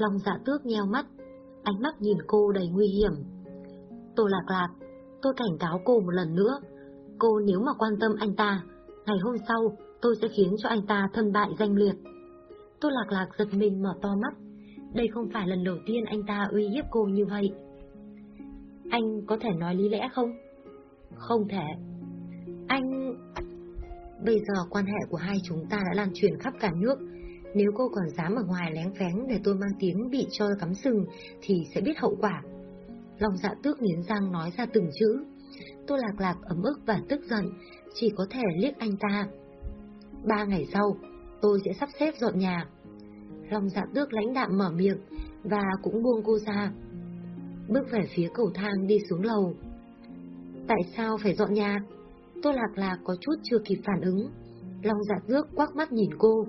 Long dạ tước nheo mắt, ánh mắt nhìn cô đầy nguy hiểm. Tô lạc lạc, tôi cảnh cáo cô một lần nữa, cô nếu mà quan tâm anh ta, ngày hôm sau tôi sẽ khiến cho anh ta thân bại danh liệt. Tô lạc lạc giật mình mở to mắt, đây không phải lần đầu tiên anh ta uy hiếp cô như vậy. Anh có thể nói lý lẽ không? Không thể. Anh... Bây giờ quan hệ của hai chúng ta đã lan truyền khắp cả nước. Nếu cô còn dám ở ngoài lén phén để tôi mang tiếng bị cho cắm sừng thì sẽ biết hậu quả. Lòng dạ tước nghiến răng nói ra từng chữ. Tôi lạc lạc ấm ức và tức giận, chỉ có thể liếc anh ta. Ba ngày sau, tôi sẽ sắp xếp dọn nhà. lòng dạ tước lãnh đạm mở miệng và cũng buông cô ra. Bước về phía cầu thang đi xuống lầu. Tại sao phải dọn nhà? tôi Lạc Lạc có chút chưa kịp phản ứng. Long dạ tước quắc mắt nhìn cô.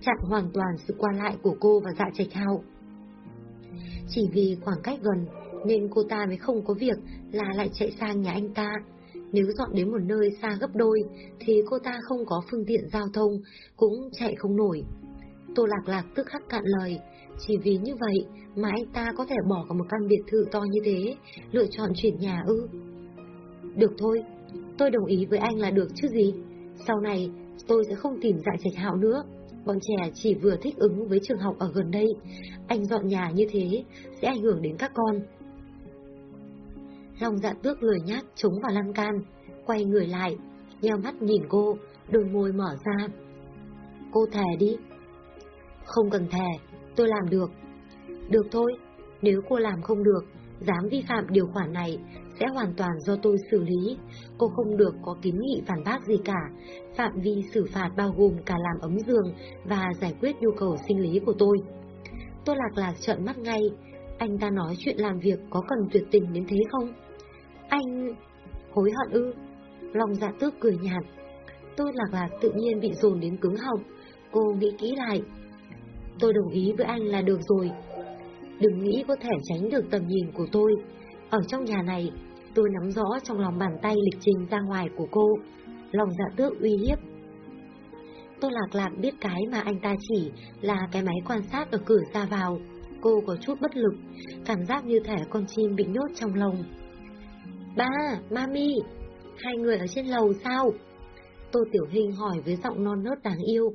Chặn hoàn toàn sự qua lại của cô và dạ trạch hạo. Chỉ vì khoảng cách gần nên cô ta mới không có việc là lại chạy sang nhà anh ta. Nếu dọn đến một nơi xa gấp đôi thì cô ta không có phương tiện giao thông, cũng chạy không nổi. Tô Lạc Lạc tức khắc cạn lời, chỉ vì như vậy mà anh ta có thể bỏ cả một căn biệt thự to như thế, lựa chọn chuyển nhà ư. Được thôi, tôi đồng ý với anh là được chứ gì. Sau này tôi sẽ không tìm dạ trạch hạo nữa. Bọn trẻ chỉ vừa thích ứng với trường học ở gần đây. Anh dọn nhà như thế sẽ ảnh hưởng đến các con. Long dạ tước lười nhát trúng vào lan can, quay người lại, nheo mắt nhìn cô, đôi môi mở ra. Cô thề đi. Không cần thề, tôi làm được. Được thôi, nếu cô làm không được, dám vi phạm điều khoản này, sẽ hoàn toàn do tôi xử lý. Cô không được có kiến nghị phản bác gì cả. Phạm vi xử phạt bao gồm cả làm ấm giường và giải quyết nhu cầu sinh lý của tôi. Tôi lạc lạc trợn mắt ngay. Anh ta nói chuyện làm việc có cần tuyệt tình đến thế không? Anh... Hối hận ư? Lòng dạ tước cười nhạt. Tôi lạc lạc tự nhiên bị dồn đến cứng họng. Cô nghĩ kỹ lại. Tôi đồng ý với anh là được rồi. Đừng nghĩ có thể tránh được tầm nhìn của tôi. Ở trong nhà này, tôi nắm rõ trong lòng bàn tay lịch trình ra ngoài của cô. Lòng dạ tước uy hiếp. Tôi lạc lạc biết cái mà anh ta chỉ là cái máy quan sát ở cửa ra vào. Cô có chút bất lực, cảm giác như thể con chim bị nhốt trong lồng. Ba, mami, hai người ở trên lầu sao? Tô Tiểu Hình hỏi với giọng non nớt đáng yêu.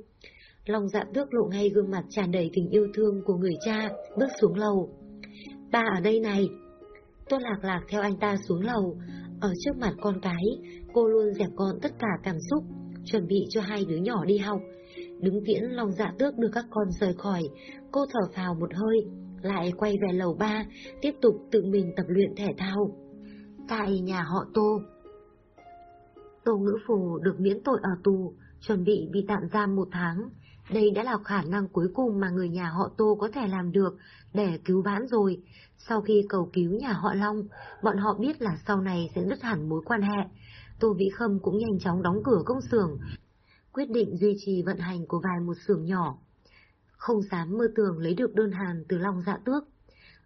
Lòng dạ tước lộ ngay gương mặt tràn đầy tình yêu thương của người cha, bước xuống lầu. Ba ở đây này. Tô Lạc Lạc theo anh ta xuống lầu. Ở trước mặt con cái, cô luôn dẹp gọn tất cả cảm xúc, chuẩn bị cho hai đứa nhỏ đi học. Đứng tiễn lòng dạ tước đưa các con rời khỏi, cô thở phào một hơi, lại quay về lầu ba, tiếp tục tự mình tập luyện thể thao. Tại nhà họ Tô Tô Ngữ Phù được miễn tội ở tù, chuẩn bị bị tạm giam một tháng. Đây đã là khả năng cuối cùng mà người nhà họ Tô có thể làm được để cứu vãn rồi. Sau khi cầu cứu nhà họ Long, bọn họ biết là sau này sẽ đứt hẳn mối quan hệ. Tô Vĩ Khâm cũng nhanh chóng đóng cửa công xưởng, quyết định duy trì vận hành của vài một xưởng nhỏ. Không dám mơ tưởng lấy được đơn hàng từ Long dạ tước.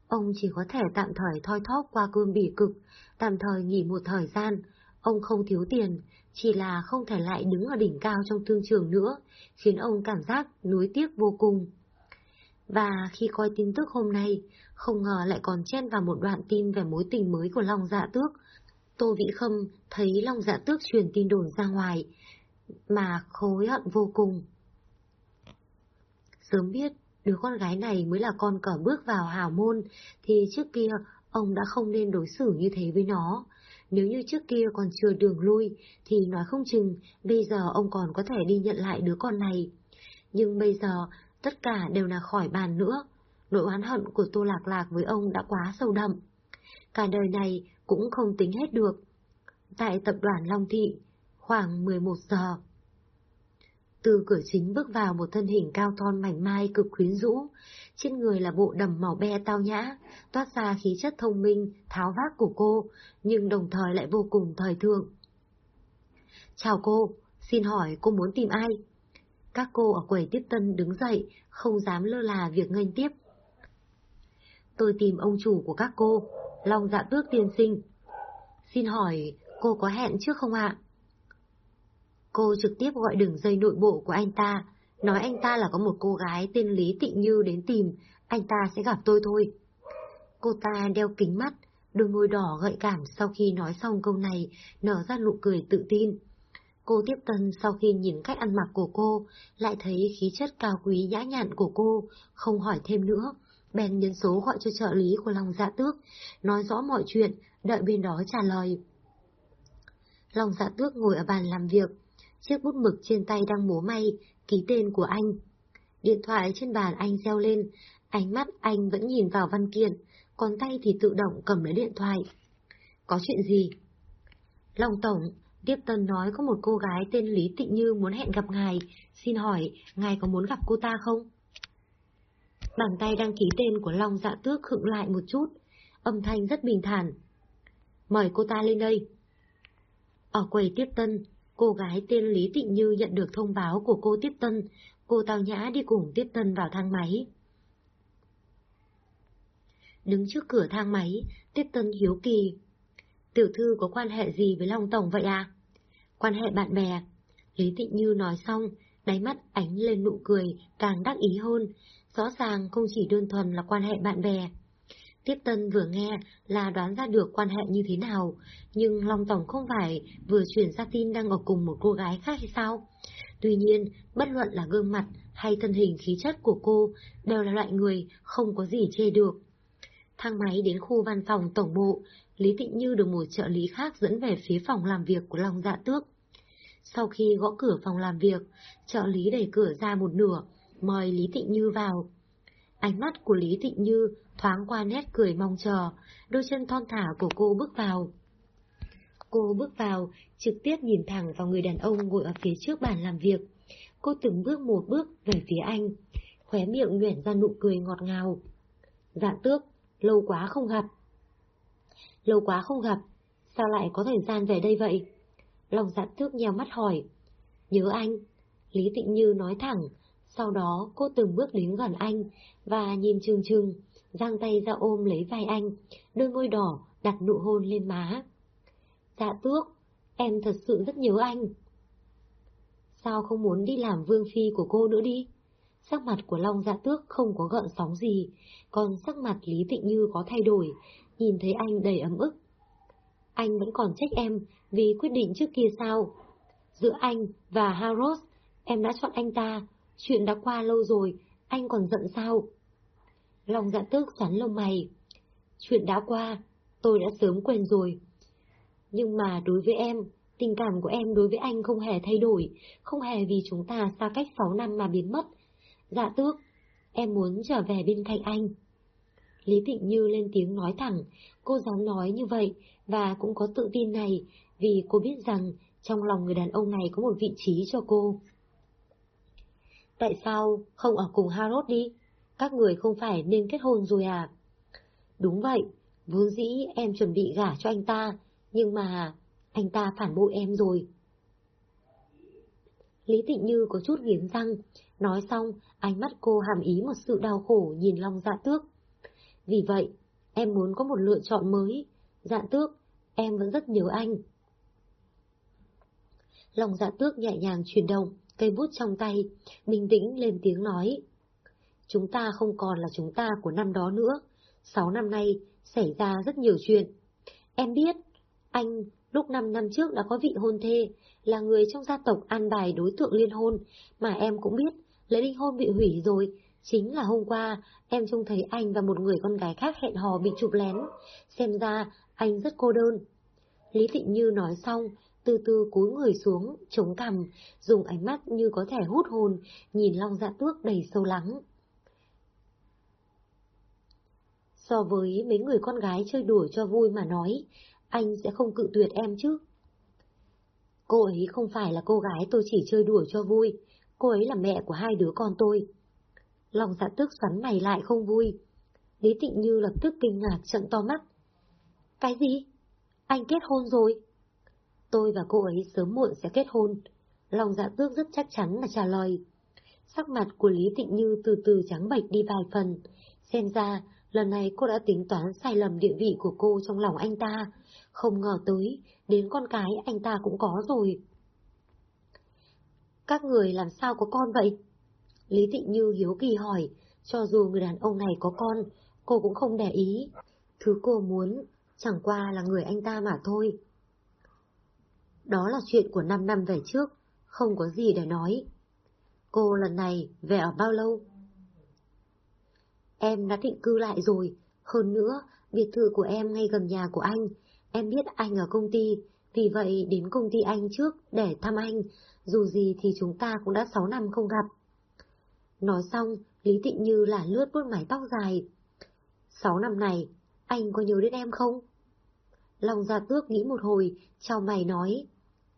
Ông chỉ có thể tạm thời thoi thóp qua cơn bỉ cực, tạm thời nghỉ một thời gian. Ông không thiếu tiền, chỉ là không thể lại đứng ở đỉnh cao trong thương trường nữa, khiến ông cảm giác nuối tiếc vô cùng. Và khi coi tin tức hôm nay, không ngờ lại còn chen vào một đoạn tin về mối tình mới của Long Dạ Tước. Tô Vĩ Khâm thấy Long Dạ Tước truyền tin đồn ra ngoài, mà khối hận vô cùng. Sớm biết đứa con gái này mới là con cỏ bước vào hào môn, thì trước kia ông đã không nên đối xử như thế với nó. Nếu như trước kia còn chưa đường lui, thì nói không chừng bây giờ ông còn có thể đi nhận lại đứa con này. Nhưng bây giờ, tất cả đều là khỏi bàn nữa. Nỗi oán hận của Tô Lạc Lạc với ông đã quá sâu đậm. Cả đời này cũng không tính hết được. Tại tập đoàn Long Thị, khoảng 11 giờ. Từ cửa chính bước vào một thân hình cao thon mảnh mai cực quyến rũ, trên người là bộ đầm màu be tao nhã, toát ra khí chất thông minh, tháo vác của cô, nhưng đồng thời lại vô cùng thời thượng. Chào cô, xin hỏi cô muốn tìm ai? Các cô ở quầy tiếp tân đứng dậy, không dám lơ là việc nghênh tiếp. Tôi tìm ông chủ của các cô, Long Dạ Tước tiên sinh. Xin hỏi, cô có hẹn trước không ạ? Cô trực tiếp gọi đường dây nội bộ của anh ta, nói anh ta là có một cô gái tên Lý Tị Như đến tìm, anh ta sẽ gặp tôi thôi. Cô ta đeo kính mắt, đôi môi đỏ gợi cảm sau khi nói xong câu này, nở ra nụ cười tự tin. Cô tiếp tân sau khi nhìn cách ăn mặc của cô, lại thấy khí chất cao quý nhã nhặn của cô, không hỏi thêm nữa. Bèn nhân số gọi cho trợ lý của lòng dạ tước, nói rõ mọi chuyện, đợi bên đó trả lời. Lòng dạ tước ngồi ở bàn làm việc, chiếc bút mực trên tay đang múa may, ký tên của anh. Điện thoại trên bàn anh reo lên, ánh mắt anh vẫn nhìn vào văn kiện, còn tay thì tự động cầm lấy điện thoại. Có chuyện gì? Long Tổng, Tiếp Tân nói có một cô gái tên Lý Tịnh Như muốn hẹn gặp ngài, xin hỏi ngài có muốn gặp cô ta không? Bàn tay đăng ký tên của Long dạ tước khựng lại một chút, âm thanh rất bình thản. Mời cô ta lên đây. Ở quầy Tiếp Tân, cô gái tên Lý Tịnh Như nhận được thông báo của cô Tiếp Tân, cô tao nhã đi cùng Tiếp Tân vào thang máy. Đứng trước cửa thang máy, Tiếp Tân hiếu kỳ. Tiểu thư có quan hệ gì với Long Tổng vậy à? Quan hệ bạn bè. Lý Tịnh Như nói xong, đáy mắt ánh lên nụ cười, càng đắc ý hơn. Rõ ràng không chỉ đơn thuần là quan hệ bạn bè. Tiếp Tân vừa nghe là đoán ra được quan hệ như thế nào, nhưng Long Tổng không phải vừa chuyển ra tin đang ở cùng một cô gái khác hay sao? Tuy nhiên, bất luận là gương mặt hay thân hình khí chất của cô đều là loại người không có gì chê được. Thang máy đến khu văn phòng tổng bộ, Lý Tịnh Như được một trợ lý khác dẫn về phía phòng làm việc của Long Dạ Tước. Sau khi gõ cửa phòng làm việc, trợ lý đẩy cửa ra một nửa, mời Lý Tịnh Như vào. Ánh mắt của Lý Tịnh Như thoáng qua nét cười mong chờ, đôi chân thon thả của cô bước vào. Cô bước vào, trực tiếp nhìn thẳng vào người đàn ông ngồi ở phía trước bàn làm việc. Cô từng bước một bước về phía anh, khóe miệng nhuển ra nụ cười ngọt ngào. Dạ tước, lâu quá không gặp. Lâu quá không gặp, sao lại có thời gian về đây vậy? Lòng dạ tước nhèo mắt hỏi. Nhớ anh. Lý Tịnh Như nói thẳng, sau đó cô từng bước đến gần anh và nhìn chừng chừng, giang tay ra ôm lấy vai anh, đôi môi đỏ đặt nụ hôn lên má. Dạ tước, em thật sự rất nhớ anh. Sao không muốn đi làm vương phi của cô nữa đi? Sắc mặt của Long Dạ Tước không có gợn sóng gì, còn sắc mặt Lý Tịnh Như có thay đổi, nhìn thấy anh đầy ấm ức. Anh vẫn còn trách em vì quyết định trước kia sao? Giữa anh và Haros, em đã chọn anh ta, chuyện đã qua lâu rồi, anh còn giận sao? lòng dạ tước xoắn lông mày. Chuyện đã qua, tôi đã sớm quên rồi. Nhưng mà đối với em, tình cảm của em đối với anh không hề thay đổi, không hề vì chúng ta xa cách 6 năm mà biến mất. Dạ tước, em muốn trở về bên cạnh anh. Lý Thịnh Như lên tiếng nói thẳng, cô dám nói như vậy và cũng có tự tin này vì cô biết rằng trong lòng người đàn ông này có một vị trí cho cô. Tại sao không ở cùng Harrod đi? Các người không phải nên kết hôn rồi à? Đúng vậy, vốn dĩ em chuẩn bị gả cho anh ta, nhưng mà anh ta phản bội em rồi. Lý Tịnh Như có chút nghiến răng, nói xong, ánh mắt cô hàm ý một sự đau khổ nhìn Long Dạ Tước. Vì vậy, em muốn có một lựa chọn mới. Dạ Tước, em vẫn rất nhớ anh. Long Dạ Tước nhẹ nhàng chuyển động, cây bút trong tay, bình tĩnh lên tiếng nói. Chúng ta không còn là chúng ta của năm đó nữa. Sáu năm nay, xảy ra rất nhiều chuyện. Em biết, anh lúc năm năm trước đã có vị hôn thê, là người trong gia tộc an bài đối tượng liên hôn, mà em cũng biết, lễ đính hôn bị hủy rồi. Chính là hôm qua, em trông thấy anh và một người con gái khác hẹn hò bị chụp lén. Xem ra, anh rất cô đơn. Lý Tịnh Như nói xong, từ từ cúi người xuống, chống cằm, dùng ánh mắt như có thể hút hồn, nhìn Long Dạ Tước đầy sâu lắng. So với mấy người con gái chơi đùa cho vui mà nói, anh sẽ không cự tuyệt em chứ. Cô ấy không phải là cô gái tôi chỉ chơi đùa cho vui, cô ấy là mẹ của hai đứa con tôi. Lòng dạ tức xoắn mày lại không vui. Lý Tịnh Như lập tức kinh ngạc trận to mắt. Cái gì? Anh kết hôn rồi? Tôi và cô ấy sớm muộn sẽ kết hôn. Lòng dạ tước rất chắc chắn mà trả lời. Sắc mặt của Lý Tịnh Như từ từ trắng bệch đi vài phần. Xem ra, lần này cô đã tính toán sai lầm địa vị của cô trong lòng anh ta. Không ngờ tới, đến con cái anh ta cũng có rồi. Các người làm sao có con vậy? Lý Tịnh Như hiếu kỳ hỏi, Cho dù người đàn ông này có con, cô cũng không để ý. Thứ cô muốn chẳng qua là người anh ta mà thôi. Đó là chuyện của 5 năm về trước, không có gì để nói. Cô lần này về ở bao lâu? Em đã định cư lại rồi, hơn nữa, biệt thự của em ngay gần nhà của anh. Em biết anh ở công ty, vì vậy đến công ty anh trước để thăm anh, dù gì thì chúng ta cũng đã 6 năm không gặp. Nói xong, Lý Tịnh Như là lướt vuốt mái tóc dài. 6 năm này, anh có nhớ đến em không? Lòng già Tước nghĩ một hồi, chào mày nói,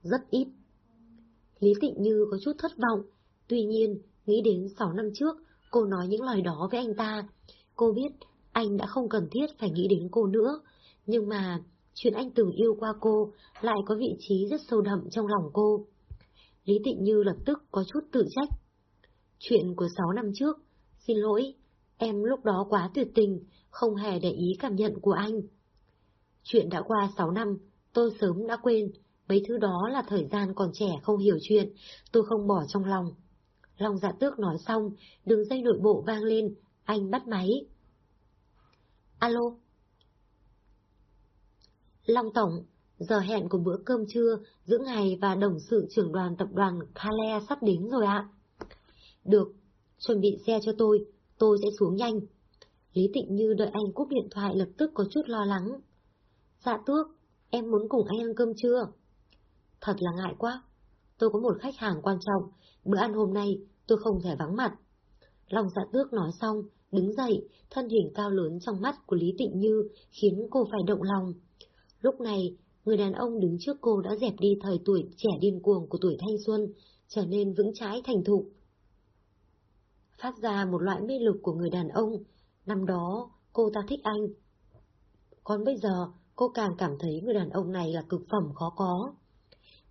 rất ít. Lý Tịnh Như có chút thất vọng, tuy nhiên, nghĩ đến 6 năm trước, cô nói những lời đó với anh ta. Cô biết anh đã không cần thiết phải nghĩ đến cô nữa, nhưng mà chuyện anh từng yêu qua cô lại có vị trí rất sâu đậm trong lòng cô. Lý Tịnh Như lập tức có chút tự trách. Chuyện của 6 năm trước, xin lỗi, em lúc đó quá tuyệt tình, không hề để ý cảm nhận của anh. Chuyện đã qua 6 năm, tôi sớm đã quên, mấy thứ đó là thời gian còn trẻ không hiểu chuyện, tôi không bỏ trong lòng. Long dạ tước nói xong, đường dây nội bộ vang lên, anh bắt máy. Alo? Long Tổng, giờ hẹn của bữa cơm trưa giữa ngài và đồng sự trưởng đoàn tập đoàn Kale sắp đến rồi ạ. Được, chuẩn bị xe cho tôi, tôi sẽ xuống nhanh. Lý Tịnh Như đợi anh cúp điện thoại lập tức có chút lo lắng. Dạ tước, em muốn cùng anh ăn cơm trưa. Thật là ngại quá, tôi có một khách hàng quan trọng, bữa ăn hôm nay tôi không thể vắng mặt. Long dạ tước nói xong, đứng dậy, thân hình cao lớn trong mắt của Lý Tịnh Như khiến cô phải động lòng. Lúc này, người đàn ông đứng trước cô đã dẹp đi thời tuổi trẻ điên cuồng của tuổi thanh xuân, trở nên vững chãi thành thục. Phát ra một loại mê lực của người đàn ông, năm đó cô ta thích anh. Còn bây giờ, cô càng cảm thấy người đàn ông này là cực phẩm khó có.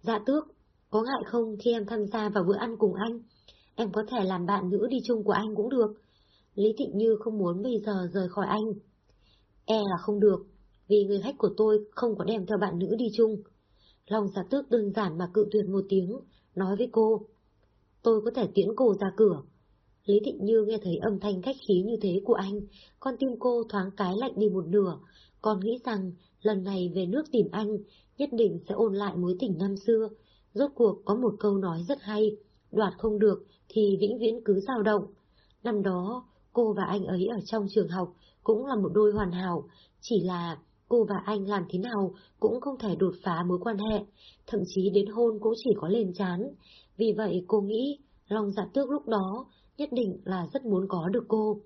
Dạ tước, có ngại không khi em tham gia vào bữa ăn cùng anh? Em có thể làm bạn nữ đi chung của anh cũng được. Lý Thịnh Như không muốn bây giờ rời khỏi anh. E là không được, vì người khách của tôi không có đem theo bạn nữ đi chung. Lòng giả tước đơn giản mà cự tuyệt một tiếng, nói với cô. Tôi có thể tiễn cô ra cửa. Lý Thịnh Như nghe thấy âm thanh khách khí như thế của anh, con tim cô thoáng cái lạnh đi một nửa, còn nghĩ rằng lần này về nước tìm anh, nhất định sẽ ôn lại mối tình năm xưa. Rốt cuộc có một câu nói rất hay, đoạt không được thì vĩnh viễn cứ dao động. Năm đó, cô và anh ấy ở trong trường học cũng là một đôi hoàn hảo, chỉ là cô và anh làm thế nào cũng không thể đột phá mối quan hệ, thậm chí đến hôn cũng chỉ có lên chán. Vì vậy cô nghĩ, lòng dạ tước lúc đó nhất định là rất muốn có được cô.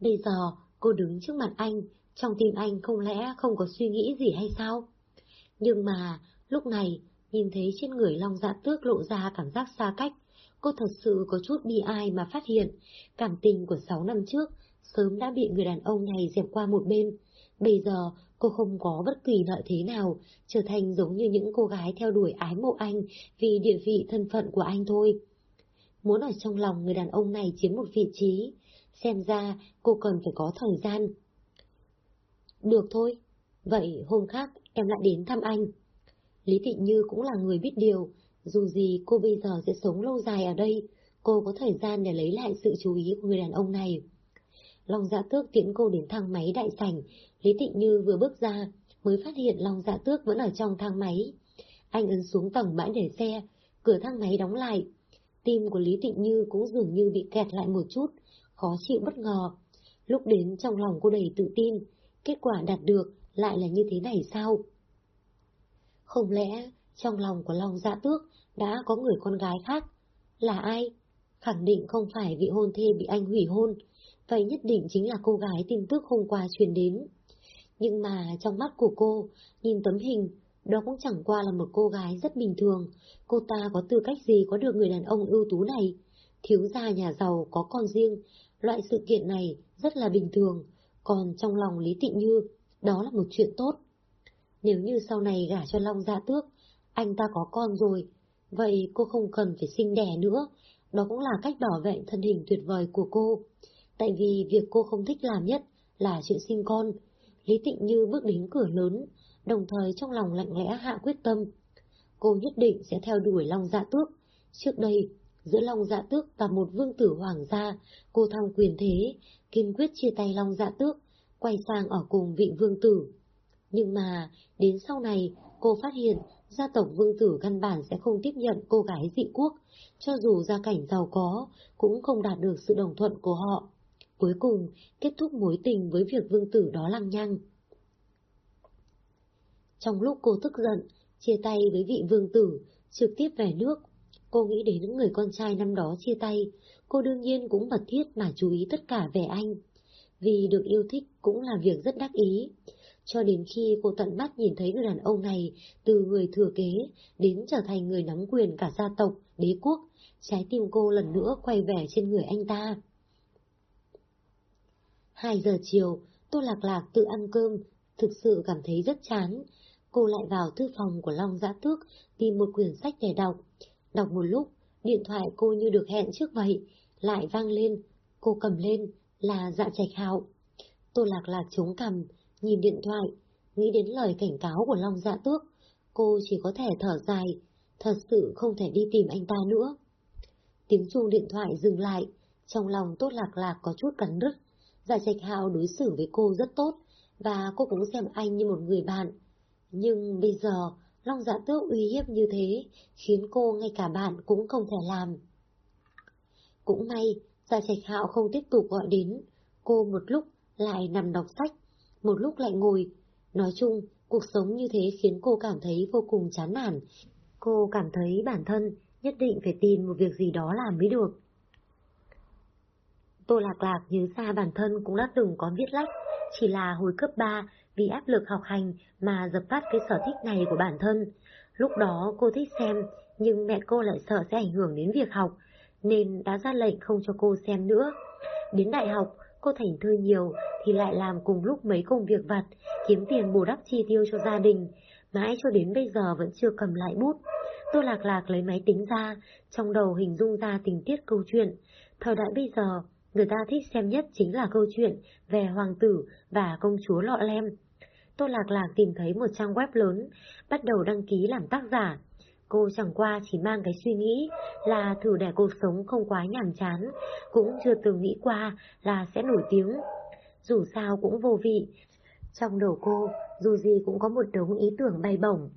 Bây giờ, cô đứng trước mặt anh, trong tim anh không lẽ không có suy nghĩ gì hay sao? Nhưng mà, lúc này, nhìn thấy trên người Long Dạ Tước lộ ra cảm giác xa cách, cô thật sự có chút bi ai mà phát hiện, cảm tình của 6 năm trước sớm đã bị người đàn ông này dẹp qua một bên. Bây giờ, cô không có bất kỳ lợi thế nào, trở thành giống như những cô gái theo đuổi ái mộ anh vì địa vị thân phận của anh thôi. Muốn ở trong lòng người đàn ông này chiếm một vị trí, xem ra cô cần phải có thời gian. Được thôi, vậy hôm khác em lại đến thăm anh. Lý Thị Như cũng là người biết điều, dù gì cô bây giờ sẽ sống lâu dài ở đây, cô có thời gian để lấy lại sự chú ý của người đàn ông này. Long Dạ Tước tiễn cô đến thang máy đại sảnh, Lý Thị Như vừa bước ra, mới phát hiện Long Dạ Tước vẫn ở trong thang máy. Anh ấn xuống tầng bãi để xe, cửa thang máy đóng lại. Tim của Lý Thị Như cũng dường như bị kẹt lại một chút, khó chịu bất ngờ. Lúc đến trong lòng cô đầy tự tin, kết quả đạt được lại là như thế này sao? Không lẽ trong lòng của Long Dạ Tước đã có người con gái khác? Là ai? Khẳng định không phải vị hôn thê bị anh hủy hôn, vậy nhất định chính là cô gái tin tức hôm qua truyền đến. Nhưng mà trong mắt của cô, nhìn tấm hình, đó cũng chẳng qua là một cô gái rất bình thường, cô ta có tư cách gì có được người đàn ông ưu tú này? Thiếu gia nhà giàu có con riêng, loại sự kiện này rất là bình thường, còn trong lòng Lý Tịnh Như, đó là một chuyện tốt. Nếu như sau này gả cho Long Dạ Tước, anh ta có con rồi, vậy cô không cần phải sinh đẻ nữa, đó cũng là cách bảo vệ thân hình tuyệt vời của cô. Tại vì việc cô không thích làm nhất là chuyện sinh con. Lý Tịnh Như bước đến cửa lớn, đồng thời trong lòng lạnh lẽ hạ quyết tâm. Cô nhất định sẽ theo đuổi Long Dạ Tước. Trước đây, giữa Long Dạ Tước và một vương tử hoàng gia, cô thăng quyền thế, kiên quyết chia tay Long Dạ Tước, quay sang ở cùng vị vương tử. Nhưng mà, đến sau này, cô phát hiện gia tộc vương tử căn bản sẽ không tiếp nhận cô gái dị quốc, cho dù gia cảnh giàu có, cũng không đạt được sự đồng thuận của họ. Cuối cùng, kết thúc mối tình với việc vương tử đó lăng nhăng. Trong lúc cô tức giận, chia tay với vị vương tử, trực tiếp về nước, cô nghĩ đến những người con trai năm đó chia tay, cô đương nhiên cũng mật thiết mà chú ý tất cả về anh. Vì được yêu thích cũng là việc rất đắc ý. Cho đến khi cô tận mắt nhìn thấy người đàn ông này từ người thừa kế đến trở thành người nắm quyền cả gia tộc, đế quốc, trái tim cô lần nữa quay về trên người anh ta. Hai giờ chiều, Tô Lạc Lạc tự ăn cơm, thực sự cảm thấy rất chán. Cô lại vào thư phòng của Long Giã Tước tìm một quyển sách để đọc. Đọc một lúc, điện thoại cô như được hẹn trước vậy, lại vang lên. Cô cầm lên, là dạ trạch hạo. Tô Lạc Lạc chống cằm, nhìn điện thoại, nghĩ đến lời cảnh cáo của Long Dạ Tước. Cô chỉ có thể thở dài, thật sự không thể đi tìm anh ta nữa. Tiếng chuông điện thoại dừng lại, trong lòng Tốt Lạc Lạc có chút cắn rứt. Dạ Trạch Hạo đối xử với cô rất tốt, và cô cũng xem anh như một người bạn. Nhưng bây giờ, Long Dạ Tước uy hiếp như thế, khiến cô ngay cả bạn cũng không thể làm. Cũng may, gia Trạch Hạo không tiếp tục gọi đến, cô một lúc lại nằm đọc sách, một lúc lại ngồi. Nói chung, cuộc sống như thế khiến cô cảm thấy vô cùng chán nản. Cô cảm thấy bản thân nhất định phải tìm một việc gì đó làm mới được. Tô Lạc Lạc nhớ ra bản thân cũng đã từng có viết lách, chỉ là hồi cấp 3 vì áp lực học hành mà dập tắt cái sở thích này của bản thân. Lúc đó cô thích xem, nhưng mẹ cô lại sợ sẽ ảnh hưởng đến việc học, nên đã ra lệnh không cho cô xem nữa. Đến đại học, cô thành thơi nhiều thì lại làm cùng lúc mấy công việc vặt, kiếm tiền bù đắp chi tiêu cho gia đình, mãi cho đến bây giờ vẫn chưa cầm lại bút. Tô Lạc Lạc lấy máy tính ra, trong đầu hình dung ra tình tiết câu chuyện. Thời đại bây giờ, người ta thích xem nhất chính là câu chuyện về hoàng tử và công chúa lọ lem. Tô Lạc Lạc tìm thấy một trang web lớn, bắt đầu đăng ký làm tác giả. Cô chẳng qua chỉ mang cái suy nghĩ là thử để cuộc sống không quá nhàm chán, cũng chưa từng nghĩ qua là sẽ nổi tiếng. Dù sao cũng vô vị. Trong đầu cô, dù gì cũng có một đống ý tưởng bay bổng.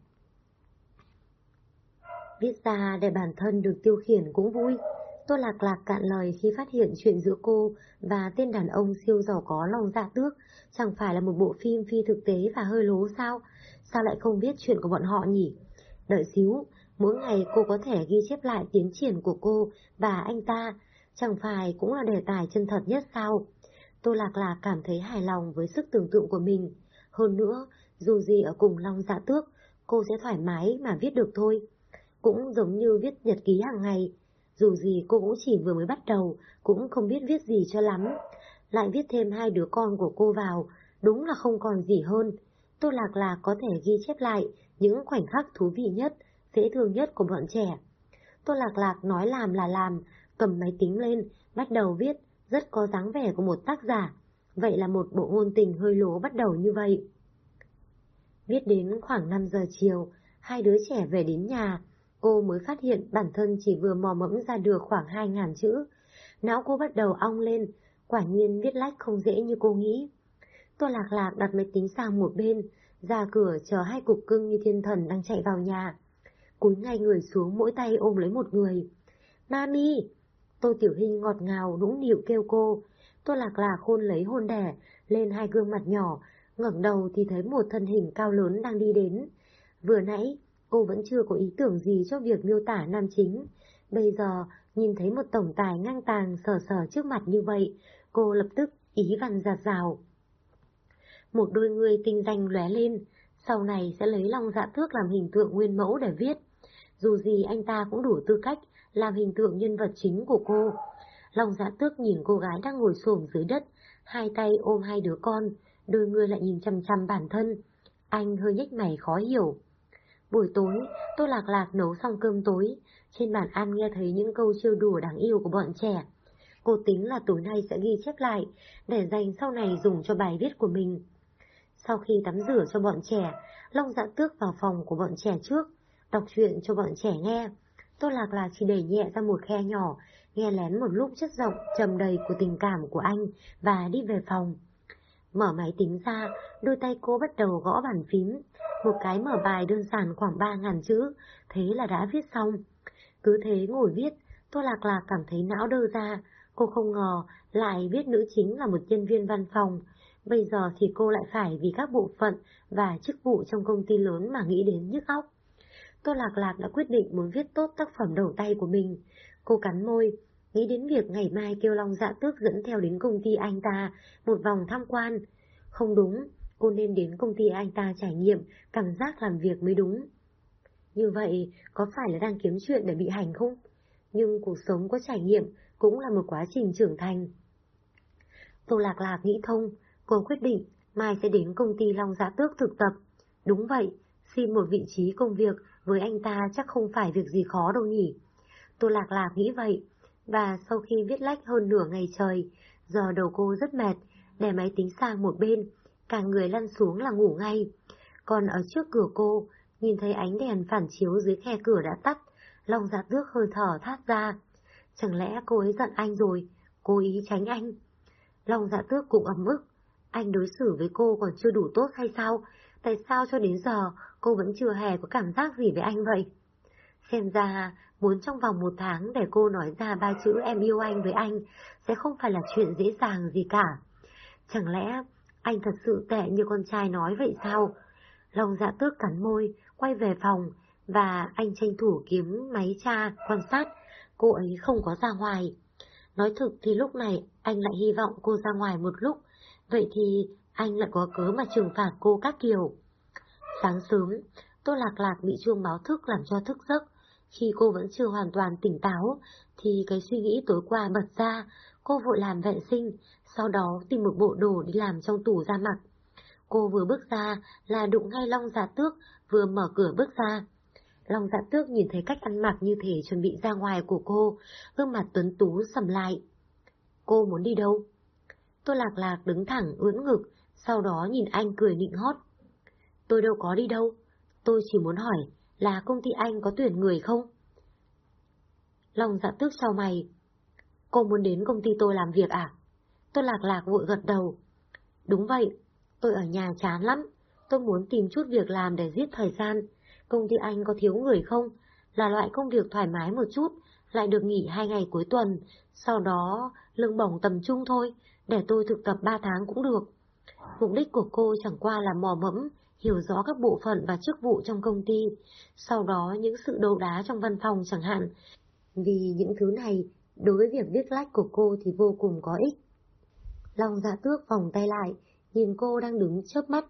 Viết ra để bản thân được tiêu khiển cũng vui. Tô Lạc Lạc cạn lời khi phát hiện chuyện giữa cô và tên đàn ông siêu giàu có lòng dạ tước chẳng phải là một bộ phim phi thực tế và hơi lố sao? Sao lại không biết chuyện của bọn họ nhỉ? Đợi xíu, mỗi ngày cô có thể ghi chép lại tiến triển của cô và anh ta, chẳng phải cũng là đề tài chân thật nhất sao? Tô Lạc Lạc cảm thấy hài lòng với sức tưởng tượng của mình. Hơn nữa, dù gì ở cùng Long Dạ Tước, cô sẽ thoải mái mà viết được thôi. Cũng giống như viết nhật ký hàng ngày. Dù gì cô cũng chỉ vừa mới bắt đầu, cũng không biết viết gì cho lắm. Lại viết thêm hai đứa con của cô vào, đúng là không còn gì hơn. Tô Lạc Lạc có thể ghi chép lại những khoảnh khắc thú vị nhất, dễ thương nhất của bọn trẻ. Tô Lạc Lạc nói làm là làm, cầm máy tính lên, bắt đầu viết, rất có dáng vẻ của một tác giả. Vậy là một bộ ngôn tình hơi lố bắt đầu như vậy. Viết đến khoảng 5 giờ chiều, hai đứa trẻ về đến nhà, cô mới phát hiện bản thân chỉ vừa mò mẫm ra được khoảng 2.000 chữ. Não cô bắt đầu ong lên, quả nhiên viết lách không dễ như cô nghĩ. Tô Lạc Lạc đặt máy tính sang một bên, ra cửa chờ hai cục cưng như thiên thần đang chạy vào nhà. Cúi ngay người xuống mỗi tay ôm lấy một người. Mami! Tô Tiểu Hinh ngọt ngào nũng nịu kêu cô. Tô Lạc Lạc hôn lấy hôn đẻ, lên hai gương mặt nhỏ, ngẩng đầu thì thấy một thân hình cao lớn đang đi đến. Vừa nãy, cô vẫn chưa có ý tưởng gì cho việc miêu tả nam chính. Bây giờ, nhìn thấy một tổng tài ngang tàng sờ sờ trước mặt như vậy, cô lập tức ý văn giạt rào. Một đôi người tinh danh lóe lên, sau này sẽ lấy lòng dạ thước làm hình tượng nguyên mẫu để viết. Dù gì anh ta cũng đủ tư cách làm hình tượng nhân vật chính của cô. Long dạ tước nhìn cô gái đang ngồi xổm dưới đất, hai tay ôm hai đứa con, đôi người lại nhìn chăm chăm bản thân. Anh hơi nhếch mày khó hiểu. Buổi tối, tôi lạc lạc nấu xong cơm tối, trên bàn ăn nghe thấy những câu trêu đùa đáng yêu của bọn trẻ. Cô tính là tối nay sẽ ghi chép lại, để dành sau này dùng cho bài viết của mình. Sau khi tắm rửa cho bọn trẻ, Long dạ tước vào phòng của bọn trẻ trước, đọc chuyện cho bọn trẻ nghe. Tô Lạc Lạc chỉ đẩy nhẹ ra một khe nhỏ, nghe lén một lúc chất giọng trầm đầy của tình cảm của anh và đi về phòng. Mở máy tính ra, đôi tay cô bắt đầu gõ bàn phím. Một cái mở bài đơn giản khoảng ba ngàn chữ, thế là đã viết xong. Cứ thế ngồi viết, Tô Lạc Lạc cảm thấy não đơ ra. Cô không ngờ lại viết nữ chính là một nhân viên văn phòng. Bây giờ thì cô lại phải vì các bộ phận và chức vụ trong công ty lớn mà nghĩ đến nhức óc. Tô Lạc Lạc đã quyết định muốn viết tốt tác phẩm đầu tay của mình. Cô cắn môi, nghĩ đến việc ngày mai kêu Long Dạ Tước dẫn theo đến công ty anh ta một vòng tham quan. Không đúng, cô nên đến công ty anh ta trải nghiệm cảm giác làm việc mới đúng. Như vậy, có phải là đang kiếm chuyện để bị hành không? Nhưng cuộc sống có trải nghiệm cũng là một quá trình trưởng thành. Tô Lạc Lạc nghĩ thông, cô quyết định mai sẽ đến công ty Long Dạ Tước thực tập. Đúng vậy, xin một vị trí công việc với anh ta chắc không phải việc gì khó đâu nhỉ. Tô Lạc Lạc nghĩ vậy, và sau khi viết lách hơn nửa ngày trời, giờ đầu cô rất mệt, để máy tính sang một bên, cả người lăn xuống là ngủ ngay. Còn ở trước cửa cô, nhìn thấy ánh đèn phản chiếu dưới khe cửa đã tắt, lòng dạ tước hơi thở thát ra. Chẳng lẽ cô ấy giận anh rồi, cố ý tránh anh? Lòng dạ tước cũng ấm ức, anh đối xử với cô còn chưa đủ tốt hay sao? Tại sao cho đến giờ cô vẫn chưa hề có cảm giác gì với anh vậy? Xem ra, muốn trong vòng một tháng để cô nói ra ba chữ em yêu anh với anh sẽ không phải là chuyện dễ dàng gì cả. Chẳng lẽ anh thật sự tệ như con trai nói vậy sao? Lòng dạ tước cắn môi, quay về phòng, và anh tranh thủ kiếm máy tra, quan sát, cô ấy không có ra ngoài. Nói thực thì lúc này anh lại hy vọng cô ra ngoài một lúc, vậy thì anh lại có cớ mà trừng phạt cô các kiểu. Sáng sớm, Tô Lạc Lạc bị chuông báo thức làm cho thức giấc. Khi cô vẫn chưa hoàn toàn tỉnh táo, thì cái suy nghĩ tối qua bật ra, cô vội làm vệ sinh, sau đó tìm một bộ đồ đi làm trong tủ ra mặc. Cô vừa bước ra là đụng ngay Long giả Tước, vừa mở cửa bước ra. Long Dạ Tước nhìn thấy cách ăn mặc như thể chuẩn bị ra ngoài của cô, gương mặt tuấn tú sầm lại. Cô muốn đi đâu? tôi Lạc Lạc đứng thẳng ưỡn ngực, sau đó nhìn anh cười nịnh hót. Tôi đâu có đi đâu, tôi chỉ muốn hỏi là công ty anh có tuyển người không? Long dạ tước sau mày. Cô muốn đến công ty tôi làm việc à? Tôi lạc lạc vội gật đầu. Đúng vậy, tôi ở nhà chán lắm. Tôi muốn tìm chút việc làm để giết thời gian. Công ty anh có thiếu người không? Là loại công việc thoải mái một chút, lại được nghỉ hai ngày cuối tuần. Sau đó, lương bổng tầm trung thôi, để tôi thực tập ba tháng cũng được. Mục đích của cô chẳng qua là mò mẫm, hiểu rõ các bộ phận và chức vụ trong công ty, sau đó những sự đấu đá trong văn phòng chẳng hạn. Vì những thứ này, đối với việc viết lách của cô thì vô cùng có ích. Long dạ tước vòng tay lại, nhìn cô đang đứng chớp mắt.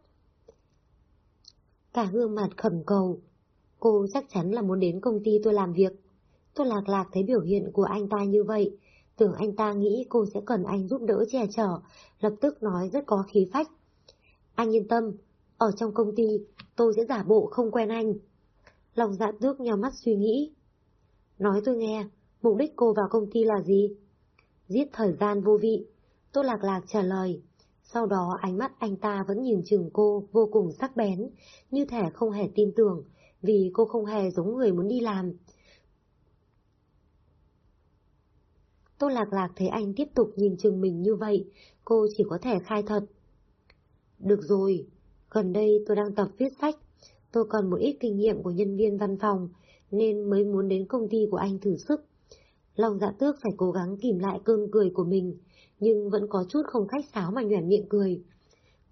Cả gương mặt khẩn cầu, cô chắc chắn là muốn đến công ty tôi làm việc. Tôi lạc lạc thấy biểu hiện của anh ta như vậy, tưởng anh ta nghĩ cô sẽ cần anh giúp đỡ che chở, lập tức nói rất có khí phách. Anh yên tâm, ở trong công ty, tôi sẽ giả bộ không quen anh. Lòng dạ tước nhào mắt suy nghĩ. Nói tôi nghe, mục đích cô vào công ty là gì? Giết thời gian vô vị. Tô Lạc Lạc trả lời. Sau đó ánh mắt anh ta vẫn nhìn chừng cô vô cùng sắc bén, như thể không hề tin tưởng, vì cô không hề giống người muốn đi làm. Tô Lạc Lạc thấy anh tiếp tục nhìn chừng mình như vậy, cô chỉ có thể khai thật. Được rồi, gần đây tôi đang tập viết sách, tôi còn một ít kinh nghiệm của nhân viên văn phòng, nên mới muốn đến công ty của anh thử sức. Lòng dạ tước phải cố gắng kìm lại cơn cười của mình, nhưng vẫn có chút không khách sáo mà nhoẻn miệng cười.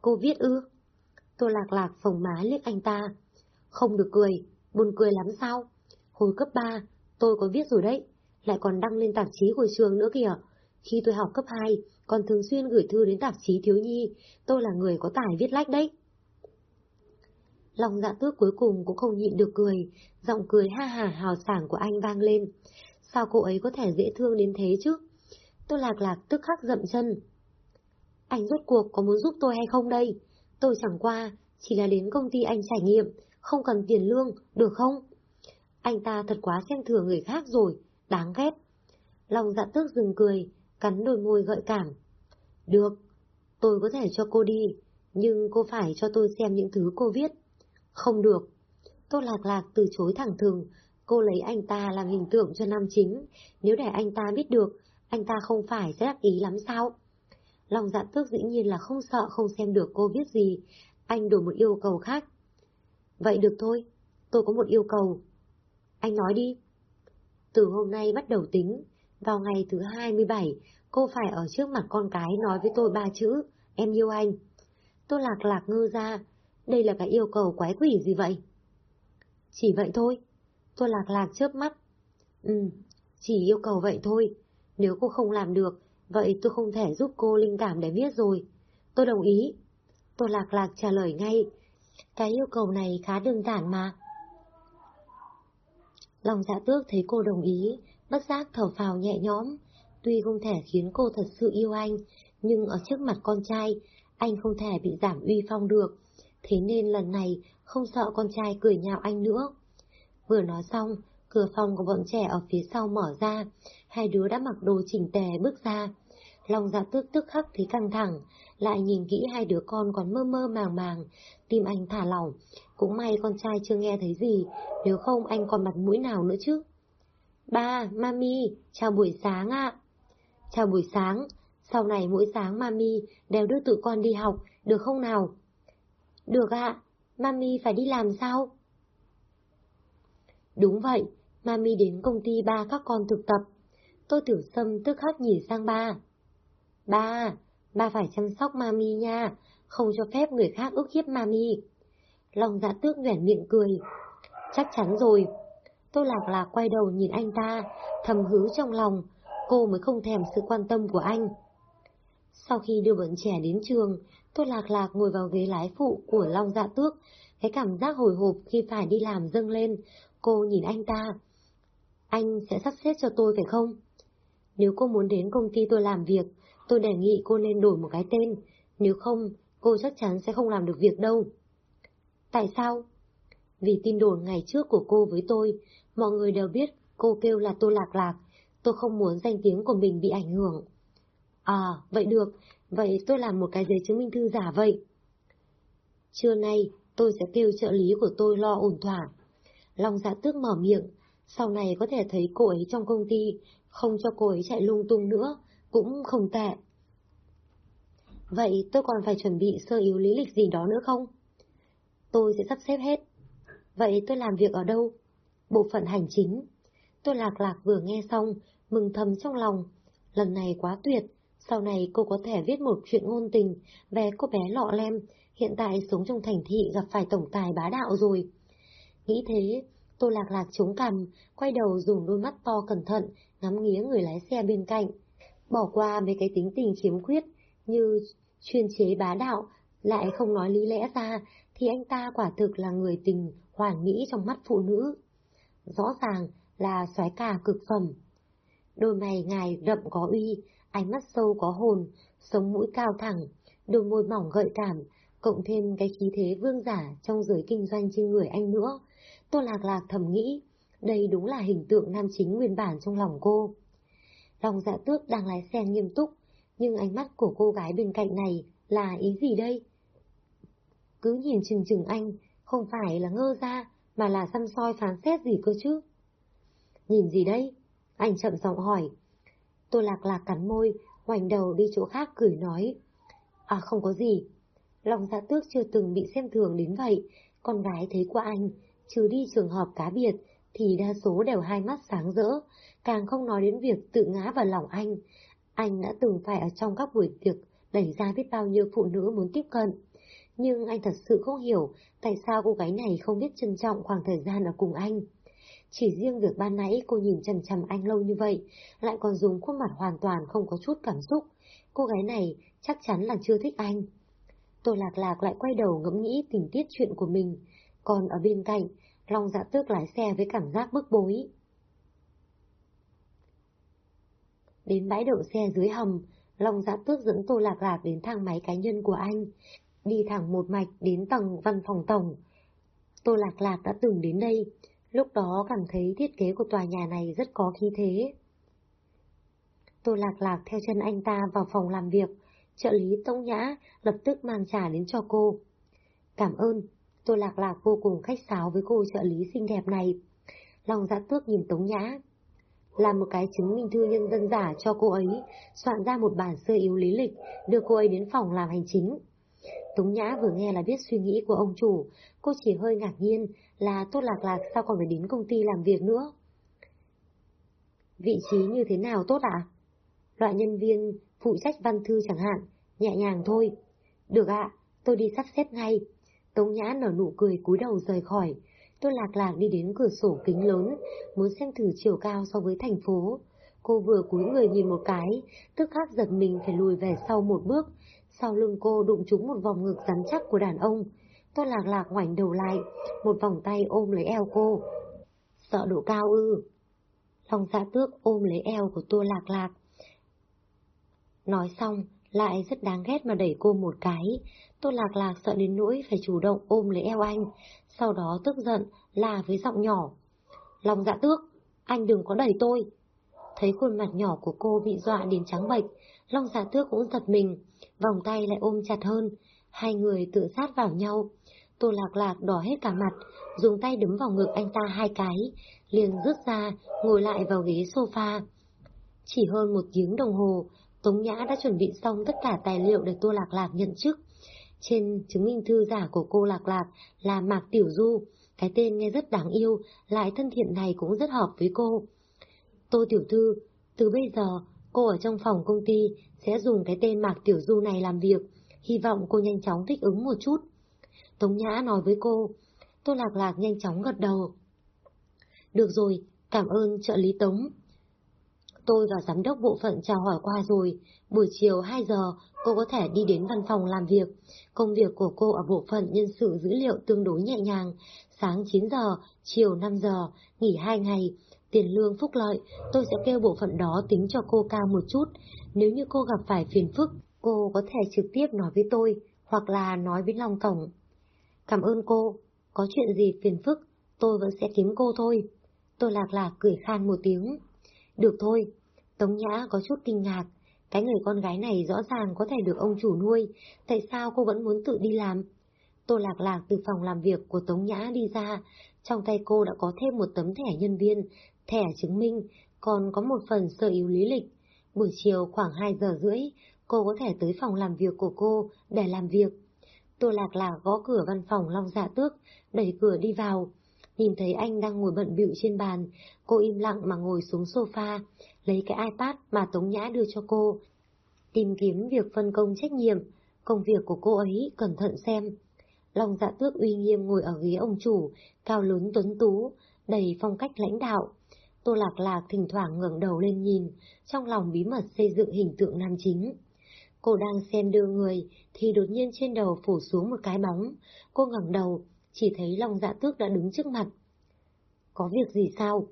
Cô viết ư? Tôi lạc lạc phồng má liếc anh ta. Không được cười, buồn cười lắm sao? Hồi cấp 3, tôi có viết rồi đấy, lại còn đăng lên tạp chí của trường nữa kìa. Khi tôi học cấp 2, còn thường xuyên gửi thư đến tạp chí thiếu nhi, tôi là người có tài viết lách đấy. Lòng dạ tước cuối cùng cũng không nhịn được cười, giọng cười ha hà hào sảng của anh vang lên. Sao cô ấy có thể dễ thương đến thế chứ? Tôi lạc lạc tức khắc dậm chân. Anh rốt cuộc có muốn giúp tôi hay không đây? Tôi chẳng qua, chỉ là đến công ty anh trải nghiệm, không cần tiền lương, được không? Anh ta thật quá xem thường người khác rồi, đáng ghét. Lòng dạ tước dừng cười, cắn đôi môi gợi cảm. Được, tôi có thể cho cô đi, nhưng cô phải cho tôi xem những thứ cô viết. Không được. Tô Lạc Lạc từ chối thẳng thừng, Cô lấy anh ta làm hình tượng cho nam chính, nếu để anh ta biết được, anh ta không phải sẽ đắc ý lắm sao? Lòng dạ tước dĩ nhiên là không sợ không xem được cô viết gì, anh đổi một yêu cầu khác. Vậy được thôi, tôi có một yêu cầu. Anh nói đi. Từ hôm nay bắt đầu tính, vào ngày thứ 27, cô phải ở trước mặt con cái nói với tôi ba chữ, em yêu anh. Tôi lạc lạc ngơ ra, đây là cái yêu cầu quái quỷ gì vậy? Chỉ vậy thôi. Tôi lạc lạc chớp mắt. Ừ, chỉ yêu cầu vậy thôi. Nếu cô không làm được, vậy tôi không thể giúp cô linh cảm để viết rồi. Tôi đồng ý. Tôi lạc lạc trả lời ngay. Cái yêu cầu này khá đơn giản mà. Lòng dạ tước thấy cô đồng ý, bất giác thở phào nhẹ nhõm. Tuy không thể khiến cô thật sự yêu anh, nhưng ở trước mặt con trai, anh không thể bị giảm uy phong được. Thế nên lần này không sợ con trai cười nhạo anh nữa. Vừa nói xong, cửa phòng của bọn trẻ ở phía sau mở ra, hai đứa đã mặc đồ chỉnh tề bước ra. Long dạ tước tức khắc thấy căng thẳng, lại nhìn kỹ hai đứa con còn mơ mơ màng màng, tim anh thả lỏng. Cũng may con trai chưa nghe thấy gì, nếu không anh còn mặt mũi nào nữa chứ. Ba, mami, chào buổi sáng ạ. Chào buổi sáng, sau này mỗi sáng mami đều đưa tụi con đi học, được không nào? Được ạ, mami phải đi làm sao? Đúng vậy, mami đến công ty ba các con thực tập. Tô Tiểu Sâm tức khắc nhìn sang ba. Ba, ba phải chăm sóc mami nha, không cho phép người khác ức hiếp mami. Lòng dạ tước nhoẻn miệng cười. Chắc chắn rồi. Tô Lạc Lạc quay đầu nhìn anh ta, thầm hứ trong lòng, cô mới không thèm sự quan tâm của anh. Sau khi đưa bọn trẻ đến trường, Tô Lạc Lạc ngồi vào ghế lái phụ của Long Dạ Tước, cái cảm giác hồi hộp khi phải đi làm dâng lên, cô nhìn anh ta. Anh sẽ sắp xếp cho tôi phải không? Nếu cô muốn đến công ty tôi làm việc, tôi đề nghị cô nên đổi một cái tên, nếu không, cô chắc chắn sẽ không làm được việc đâu. Tại sao? Vì tin đồn ngày trước của cô với tôi, mọi người đều biết cô kêu là tôi Lạc Lạc, tôi không muốn danh tiếng của mình bị ảnh hưởng. À, vậy được, vậy tôi làm một cái giấy chứng minh thư giả vậy. Trưa nay, tôi sẽ kêu trợ lý của tôi lo ổn thỏa. Long dạ tước mở miệng, sau này có thể thấy cô ấy trong công ty, không cho cô ấy chạy lung tung nữa, cũng không tệ. Vậy tôi còn phải chuẩn bị sơ yếu lý lịch gì đó nữa không? Tôi sẽ sắp xếp hết. Vậy tôi làm việc ở đâu? Bộ phận hành chính. Tôi lạc lạc vừa nghe xong, mừng thầm trong lòng. Lần này quá tuyệt, sau này cô có thể viết một chuyện ngôn tình về cô bé lọ lem, hiện tại sống trong thành thị gặp phải tổng tài bá đạo rồi. Nghĩ thế, Tô Lạc Lạc chống cằm, quay đầu dùng đôi mắt to cẩn thận, ngắm nghía người lái xe bên cạnh. Bỏ qua mấy cái tính tình khiếm khuyết, như chuyên chế bá đạo, lại không nói lý lẽ ra, thì anh ta quả thực là người tình hoàn mỹ trong mắt phụ nữ. Rõ ràng là soái ca cực phẩm. Đôi mày ngài đậm có uy, ánh mắt sâu có hồn, sống mũi cao thẳng, đôi môi mỏng gợi cảm, cộng thêm cái khí thế vương giả trong giới kinh doanh trên người anh nữa. Tô Lạc Lạc thầm nghĩ, đây đúng là hình tượng nam chính nguyên bản trong lòng cô. Lòng dạ tước đang lái xe nghiêm túc, nhưng ánh mắt của cô gái bên cạnh này là ý gì đây? Cứ nhìn chừng chừng anh, không phải là ngơ ra, mà là xăm soi phán xét gì cơ chứ? Nhìn gì đây? Anh chậm giọng hỏi. Tô lạc lạc cắn môi, ngoảnh đầu đi chỗ khác cười nói. À không có gì. Lòng dạ tước chưa từng bị xem thường đến vậy, con gái thấy qua anh, trừ đi trường hợp cá biệt, thì đa số đều hai mắt sáng rỡ, càng không nói đến việc tự ngã vào lòng anh. Anh đã từng phải ở trong các buổi tiệc đẩy ra biết bao nhiêu phụ nữ muốn tiếp cận. Nhưng anh thật sự không hiểu tại sao cô gái này không biết trân trọng khoảng thời gian ở cùng anh. Chỉ riêng việc ban nãy cô nhìn chằm chằm anh lâu như vậy, lại còn dùng khuôn mặt hoàn toàn không có chút cảm xúc. Cô gái này chắc chắn là chưa thích anh. Tô Lạc Lạc lại quay đầu ngẫm nghĩ tình tiết chuyện của mình. Còn ở bên cạnh, Long dạ tước lái xe với cảm giác bức bối. Đến bãi đậu xe dưới hầm, Long dạ tước dẫn Tô Lạc Lạc đến thang máy cá nhân của anh, đi thẳng một mạch đến tầng văn phòng tổng. Tô Lạc Lạc đã từng đến đây, lúc đó cảm thấy thiết kế của tòa nhà này rất có khí thế. Tô Lạc Lạc theo chân anh ta vào phòng làm việc, trợ lý Tông Nhã lập tức mang trà đến cho cô. Cảm ơn, Tô Lạc Lạc vô cùng khách sáo với cô trợ lý xinh đẹp này. lòng dạ tước nhìn Tống Nhã. Làm một cái chứng minh thư nhân dân giả cho cô ấy, soạn ra một bản sơ yếu lý lịch, đưa cô ấy đến phòng làm hành chính. Tống Nhã vừa nghe là biết suy nghĩ của ông chủ, cô chỉ hơi ngạc nhiên là Tốt Lạc Lạc sao còn phải đến công ty làm việc nữa. Vị trí như thế nào tốt ạ? Loại nhân viên phụ trách văn thư chẳng hạn, nhẹ nhàng thôi. Được ạ, tôi đi sắp xếp ngay. Tống Nhã nở nụ cười cúi đầu rời khỏi. Tôi lạc lạc đi đến cửa sổ kính lớn, muốn xem thử chiều cao so với thành phố. Cô vừa cúi người nhìn một cái, tức khắc giật mình phải lùi về sau một bước. Sau lưng cô đụng trúng một vòng ngực rắn chắc của đàn ông. Tôi lạc lạc ngoảnh đầu lại, một vòng tay ôm lấy eo cô. Sợ độ cao ư. Long dạ tước ôm lấy eo của tôi lạc lạc. Nói xong, lại rất đáng ghét mà đẩy cô một cái. Tôi lạc lạc sợ đến nỗi phải chủ động ôm lấy eo anh, sau đó tức giận là với giọng nhỏ. lòng dạ tước, anh đừng có đẩy tôi. Thấy khuôn mặt nhỏ của cô bị dọa đến trắng bệch, Long dạ tước cũng giật mình, vòng tay lại ôm chặt hơn, hai người tự sát vào nhau. Tô lạc lạc đỏ hết cả mặt, dùng tay đấm vào ngực anh ta hai cái, liền rút ra, ngồi lại vào ghế sofa. Chỉ hơn một tiếng đồng hồ, Tống Nhã đã chuẩn bị xong tất cả tài liệu để Tô Lạc Lạc nhận chức. Trên chứng minh thư giả của cô Lạc Lạc là Mạc Tiểu Du, cái tên nghe rất đáng yêu, lại thân thiện này cũng rất hợp với cô. Tô Tiểu Thư, từ bây giờ, cô ở trong phòng công ty sẽ dùng cái tên Mạc Tiểu Du này làm việc, hy vọng cô nhanh chóng thích ứng một chút. Tống Nhã nói với cô, Tô Lạc Lạc nhanh chóng gật đầu. Được rồi, cảm ơn trợ lý Tống. Tôi và giám đốc bộ phận chào hỏi qua rồi, buổi chiều 2 giờ cô có thể đi đến văn phòng làm việc. Công việc của cô ở bộ phận nhân sự dữ liệu tương đối nhẹ nhàng, sáng 9 giờ, chiều 5 giờ, nghỉ 2 ngày. Tiền lương phúc lợi, tôi sẽ kêu bộ phận đó tính cho cô cao một chút. Nếu như cô gặp phải phiền phức, cô có thể trực tiếp nói với tôi, hoặc là nói với Long Tổng. Cảm ơn cô, có chuyện gì phiền phức, tôi vẫn sẽ kiếm cô thôi. Tôi lạc lạc cười khan một tiếng. Được thôi, Tống Nhã có chút kinh ngạc. Cái người con gái này rõ ràng có thể được ông chủ nuôi, tại sao cô vẫn muốn tự đi làm? Tô Lạc Lạc từ phòng làm việc của Tống Nhã đi ra, trong tay cô đã có thêm một tấm thẻ nhân viên, thẻ chứng minh, còn có một phần sơ yếu lý lịch. Buổi chiều khoảng 2 giờ rưỡi, cô có thể tới phòng làm việc của cô để làm việc. Tô Lạc Lạc gõ cửa văn phòng Long Dạ Tước, đẩy cửa đi vào. Nhìn thấy anh đang ngồi bận bịu trên bàn, cô im lặng mà ngồi xuống sofa, lấy cái iPad mà Tống Nhã đưa cho cô. Tìm kiếm việc phân công trách nhiệm, công việc của cô ấy cẩn thận xem. Long dạ tước uy nghiêm ngồi ở ghế ông chủ, cao lớn tuấn tú, đầy phong cách lãnh đạo. Tô Lạc Lạc thỉnh thoảng ngẩng đầu lên nhìn, trong lòng bí mật xây dựng hình tượng nam chính. Cô đang xem đưa người, thì đột nhiên trên đầu phủ xuống một cái bóng. Cô ngẩng đầu, chỉ thấy Long Dạ Tước đã đứng trước mặt. Có việc gì sao?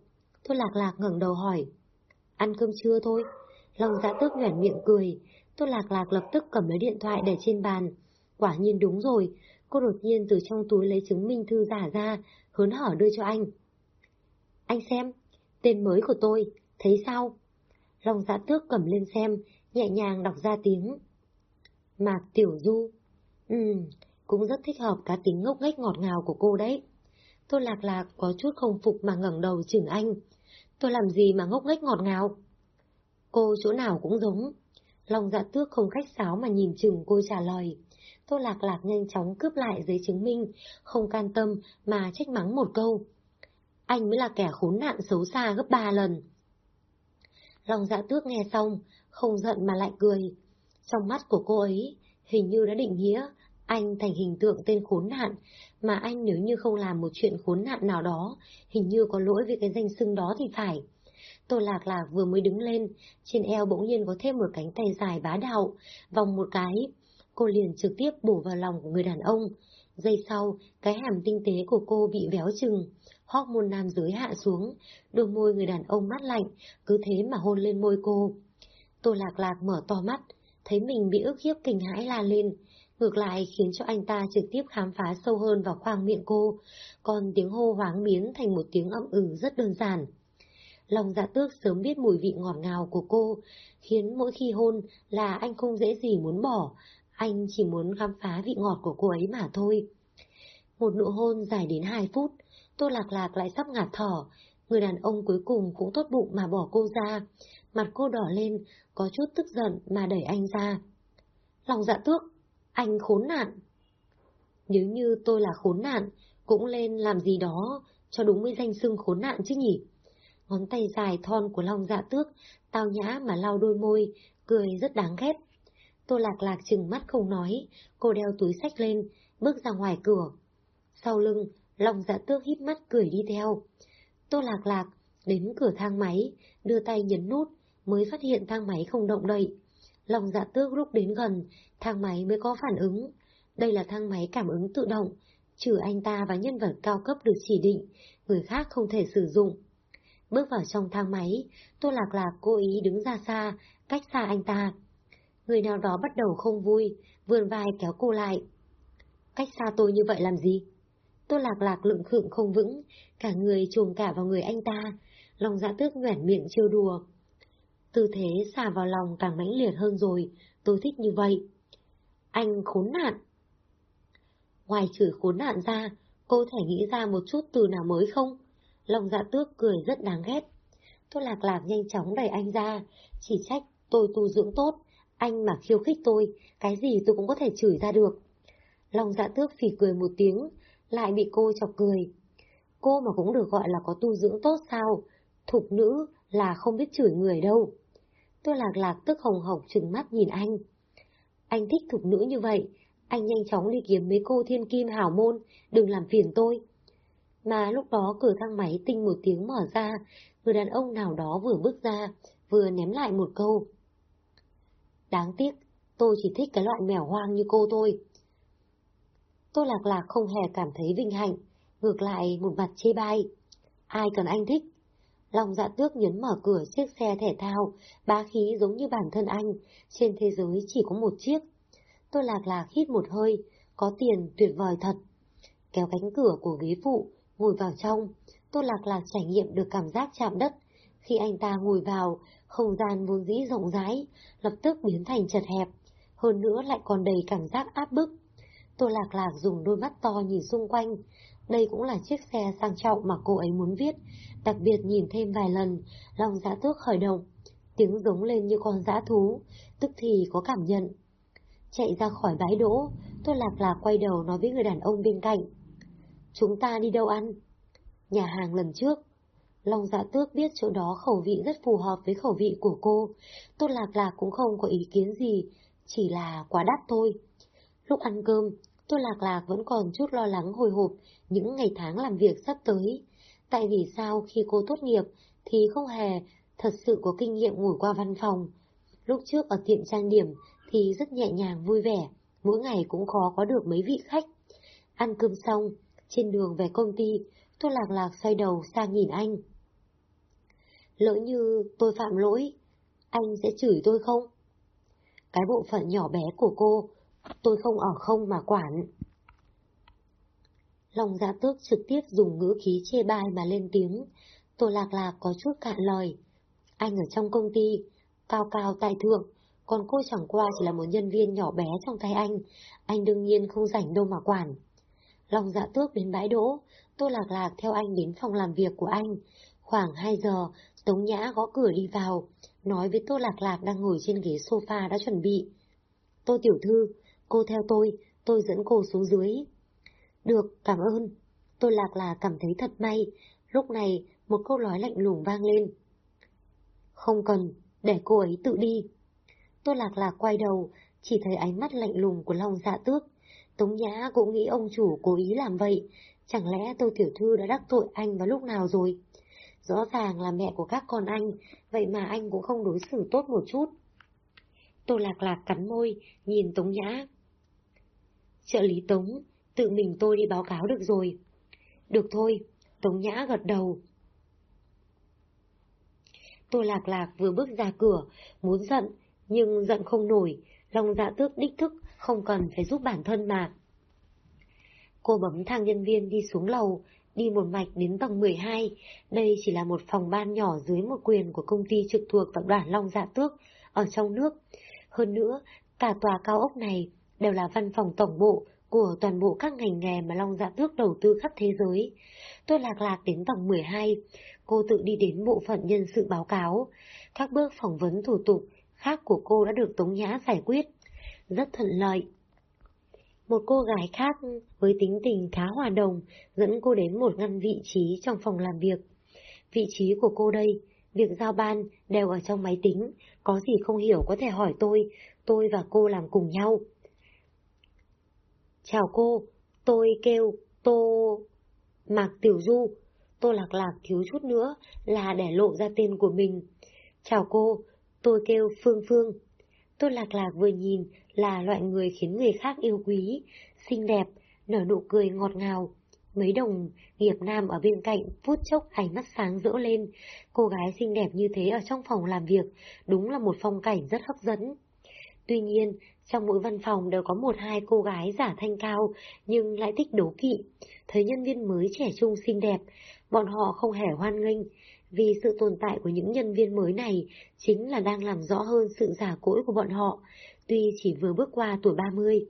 Tô Lạc Lạc ngẩng đầu hỏi. Ăn cơm trưa thôi. Long Dạ Tước nhoẻn miệng cười. Tô Lạc Lạc lập tức cầm lấy điện thoại để trên bàn. Quả nhiên đúng rồi. Cô đột nhiên từ trong túi lấy chứng minh thư giả ra, hớn hở đưa cho anh. Anh xem, tên mới của tôi, thấy sao? Long Dạ Tước cầm lên xem, nhẹ nhàng đọc ra tiếng. Mạc Tiểu Du. Ừm, cũng rất thích hợp cá tính ngốc nghếch ngọt ngào của cô đấy. Tôi lạc lạc có chút không phục mà ngẩng đầu chừng anh. Tôi làm gì mà ngốc nghếch ngọt ngào? Cô chỗ nào cũng giống. Lòng dạ tước không khách sáo mà nhìn chừng cô trả lời. Tô Lạc Lạc nhanh chóng cướp lại giấy chứng minh, không can tâm mà trách mắng một câu. Anh mới là kẻ khốn nạn xấu xa gấp ba lần. Lòng dạ tước nghe xong, không giận mà lại cười. Trong mắt của cô ấy, hình như đã định nghĩa anh thành hình tượng tên khốn nạn, mà anh nếu như không làm một chuyện khốn nạn nào đó, hình như có lỗi với cái danh xưng đó thì phải. Tô Lạc Lạc vừa mới đứng lên, trên eo bỗng nhiên có thêm một cánh tay dài bá đạo, vòng một cái. Cô liền trực tiếp bổ vào lòng của người đàn ông. Giây sau, cái hàm tinh tế của cô bị véo chừng, hormone nam dưới hạ xuống, đôi môi người đàn ông mát lạnh, cứ thế mà hôn lên môi cô. Tô Lạc Lạc mở to mắt, thấy mình bị ức hiếp kinh hãi la lên, ngược lại khiến cho anh ta trực tiếp khám phá sâu hơn vào khoang miệng cô, còn tiếng hô hoáng biến thành một tiếng âm ừ rất đơn giản. Lòng dạ tước sớm biết mùi vị ngọt ngào của cô, khiến mỗi khi hôn là anh không dễ gì muốn bỏ, anh chỉ muốn khám phá vị ngọt của cô ấy mà thôi. Một nụ hôn dài đến hai phút, Tô Lạc Lạc lại sắp ngạt thở, Người đàn ông cuối cùng cũng tốt bụng mà bỏ cô ra. Mặt cô đỏ lên, có chút tức giận mà đẩy anh ra. Lòng dạ tước, anh khốn nạn. Nếu như tôi là khốn nạn, cũng lên làm gì đó cho đúng với danh xưng khốn nạn chứ nhỉ? Ngón tay dài thon của Long dạ tước, tao nhã mà lau đôi môi, cười rất đáng ghét. Tô lạc lạc chừng mắt không nói, cô đeo túi sách lên, bước ra ngoài cửa. Sau lưng, Long dạ tước hít mắt cười đi theo. Tô lạc lạc, đến cửa thang máy, đưa tay nhấn nút, mới phát hiện thang máy không động đậy lòng dạ tước lúc đến gần, thang máy mới có phản ứng. Đây là thang máy cảm ứng tự động, trừ anh ta và nhân vật cao cấp được chỉ định, người khác không thể sử dụng. Bước vào trong thang máy, Tô Lạc Lạc cố ý đứng ra xa, cách xa anh ta. Người nào đó bắt đầu không vui, vươn vai kéo cô lại. Cách xa tôi như vậy làm gì? Tô Lạc Lạc lượng khựng không vững, cả người trùm cả vào người anh ta, lòng dạ tước nhoẻn miệng trêu đùa. Tư thế xả vào lòng càng mãnh liệt hơn rồi, tôi thích như vậy. Anh khốn nạn. Ngoài chửi khốn nạn ra, cô thể nghĩ ra một chút từ nào mới không? Lòng dạ tước cười rất đáng ghét. Tôi lạc lạc nhanh chóng đẩy anh ra, chỉ trách tôi tu dưỡng tốt, anh mà khiêu khích tôi, cái gì tôi cũng có thể chửi ra được. Lòng dạ tước phỉ cười một tiếng, lại bị cô chọc cười. Cô mà cũng được gọi là có tu dưỡng tốt sao? Thục nữ là không biết chửi người đâu. Tôi lạc lạc tức hồng hồng trừng mắt nhìn anh. Anh thích thục nữ như vậy, anh nhanh chóng đi kiếm mấy cô thiên kim hảo môn, đừng làm phiền tôi. Mà lúc đó cửa thang máy tinh một tiếng mở ra, người đàn ông nào đó vừa bước ra, vừa ném lại một câu. Đáng tiếc, tôi chỉ thích cái loại mèo hoang như cô thôi. Tôi lạc lạc không hề cảm thấy vinh hạnh, ngược lại một mặt chê bai. Ai cần anh thích? Lòng dạ tước nhấn mở cửa chiếc xe thể thao, bá khí giống như bản thân anh, trên thế giới chỉ có một chiếc. Tôi lạc lạc hít một hơi, có tiền tuyệt vời thật. Kéo cánh cửa của ghế phụ, ngồi vào trong, tôi lạc lạc trải nghiệm được cảm giác chạm đất. Khi anh ta ngồi vào, không gian vốn dĩ rộng rãi, lập tức biến thành chật hẹp, hơn nữa lại còn đầy cảm giác áp bức. Tôi lạc lạc dùng đôi mắt to nhìn xung quanh. Đây cũng là chiếc xe sang trọng mà cô ấy muốn viết, đặc biệt nhìn thêm vài lần, lòng giã tước khởi động. Tiếng giống lên như con giã thú, tức thì có cảm nhận. Chạy ra khỏi bãi đỗ, tôi lạc lạc quay đầu nói với người đàn ông bên cạnh. Chúng ta đi đâu ăn? Nhà hàng lần trước. Long dạ tước biết chỗ đó khẩu vị rất phù hợp với khẩu vị của cô. Tốt lạc lạc cũng không có ý kiến gì, chỉ là quá đắt thôi. Lúc ăn cơm, tôi lạc lạc vẫn còn chút lo lắng hồi hộp những ngày tháng làm việc sắp tới. Tại vì sao khi cô tốt nghiệp thì không hề thật sự có kinh nghiệm ngồi qua văn phòng. Lúc trước ở tiệm trang điểm thì rất nhẹ nhàng vui vẻ, mỗi ngày cũng khó có được mấy vị khách. Ăn cơm xong, trên đường về công ty, tôi lạc lạc xoay đầu sang nhìn anh. Lỡ như tôi phạm lỗi, anh sẽ chửi tôi không? Cái bộ phận nhỏ bé của cô, tôi không ở không mà quản. Lòng dạ tước trực tiếp dùng ngữ khí chê bai mà lên tiếng. Tôi lạc lạc có chút cạn lời. Anh ở trong công ty, cao cao tại thượng, còn cô chẳng qua chỉ là một nhân viên nhỏ bé trong tay anh. Anh đương nhiên không rảnh đâu mà quản. Lòng dạ tước đến bãi đỗ, tôi Lạc Lạc theo anh đến phòng làm việc của anh. Khoảng 2 giờ, Tống Nhã gõ cửa đi vào, nói với Tô Lạc Lạc đang ngồi trên ghế sofa đã chuẩn bị. Tô Tiểu Thư, cô theo tôi, tôi dẫn cô xuống dưới. Được, cảm ơn. tôi Lạc Lạc cảm thấy thật may, lúc này một câu nói lạnh lùng vang lên. Không cần, để cô ấy tự đi. tôi Lạc Lạc quay đầu, chỉ thấy ánh mắt lạnh lùng của Long Dạ Tước. Tống Nhã cũng nghĩ ông chủ cố ý làm vậy, chẳng lẽ tôi Tiểu Thư đã đắc tội anh vào lúc nào rồi? Rõ ràng là mẹ của các con anh, vậy mà anh cũng không đối xử tốt một chút. Tô Lạc Lạc cắn môi, nhìn Tống Nhã. Trợ lý Tống, tự mình tôi đi báo cáo được rồi. Được thôi, Tống Nhã gật đầu. Tô Lạc Lạc vừa bước ra cửa, muốn giận, nhưng giận không nổi, lòng dạ tước đích thức không cần phải giúp bản thân mà. Cô bấm thang nhân viên đi xuống lầu, đi một mạch đến tầng 12. Đây chỉ là một phòng ban nhỏ dưới một quyền của công ty trực thuộc tập đoàn Long Dạ Tước ở trong nước. Hơn nữa, cả tòa cao ốc này đều là văn phòng tổng bộ của toàn bộ các ngành nghề mà Long Dạ Tước đầu tư khắp thế giới. Tôi lạc lạc đến tầng 12, cô tự đi đến bộ phận nhân sự báo cáo. Các bước phỏng vấn thủ tục khác của cô đã được Tống Nhã giải quyết. Rất thuận lợi. Một cô gái khác với tính tình khá hòa đồng dẫn cô đến một ngăn vị trí trong phòng làm việc. Vị trí của cô đây, việc giao ban đều ở trong máy tính, có gì không hiểu có thể hỏi tôi, tôi và cô làm cùng nhau. Chào cô, tôi kêu Tô... Mạc Tiểu Du, Tô Lạc Lạc thiếu chút nữa là để lộ ra tên của mình. Chào cô, tôi kêu Phương Phương. Tô Lạc Lạc vừa nhìn là loại người khiến người khác yêu quý, xinh đẹp, nở nụ cười ngọt ngào. Mấy đồng nghiệp nam ở bên cạnh phút chốc ánh mắt sáng rỡ lên. Cô gái xinh đẹp như thế ở trong phòng làm việc, đúng là một phong cảnh rất hấp dẫn. Tuy nhiên, trong mỗi văn phòng đều có một hai cô gái giả thanh cao, nhưng lại thích đố kỵ. Thấy nhân viên mới trẻ trung xinh đẹp, bọn họ không hề hoan nghênh, vì sự tồn tại của những nhân viên mới này chính là đang làm rõ hơn sự giả cỗi của bọn họ, tuy chỉ vừa bước qua tuổi 30.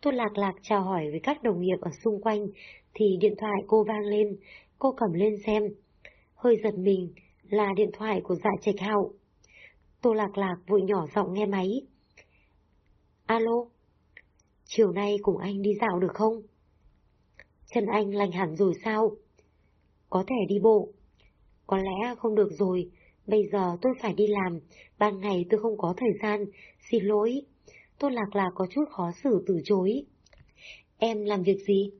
Tôi lạc lạc chào hỏi với các đồng nghiệp ở xung quanh, thì điện thoại cô vang lên, cô cầm lên xem. Hơi giật mình, là điện thoại của dạ trạch hạo. Tô lạc lạc vội nhỏ giọng nghe máy. Alo, chiều nay cùng anh đi dạo được không? Chân anh lành hẳn rồi sao? Có thể đi bộ. Có lẽ không được rồi, bây giờ tôi phải đi làm, ban ngày tôi không có thời gian, xin lỗi. Tôi lạc là có chút khó xử từ chối. Em làm việc gì?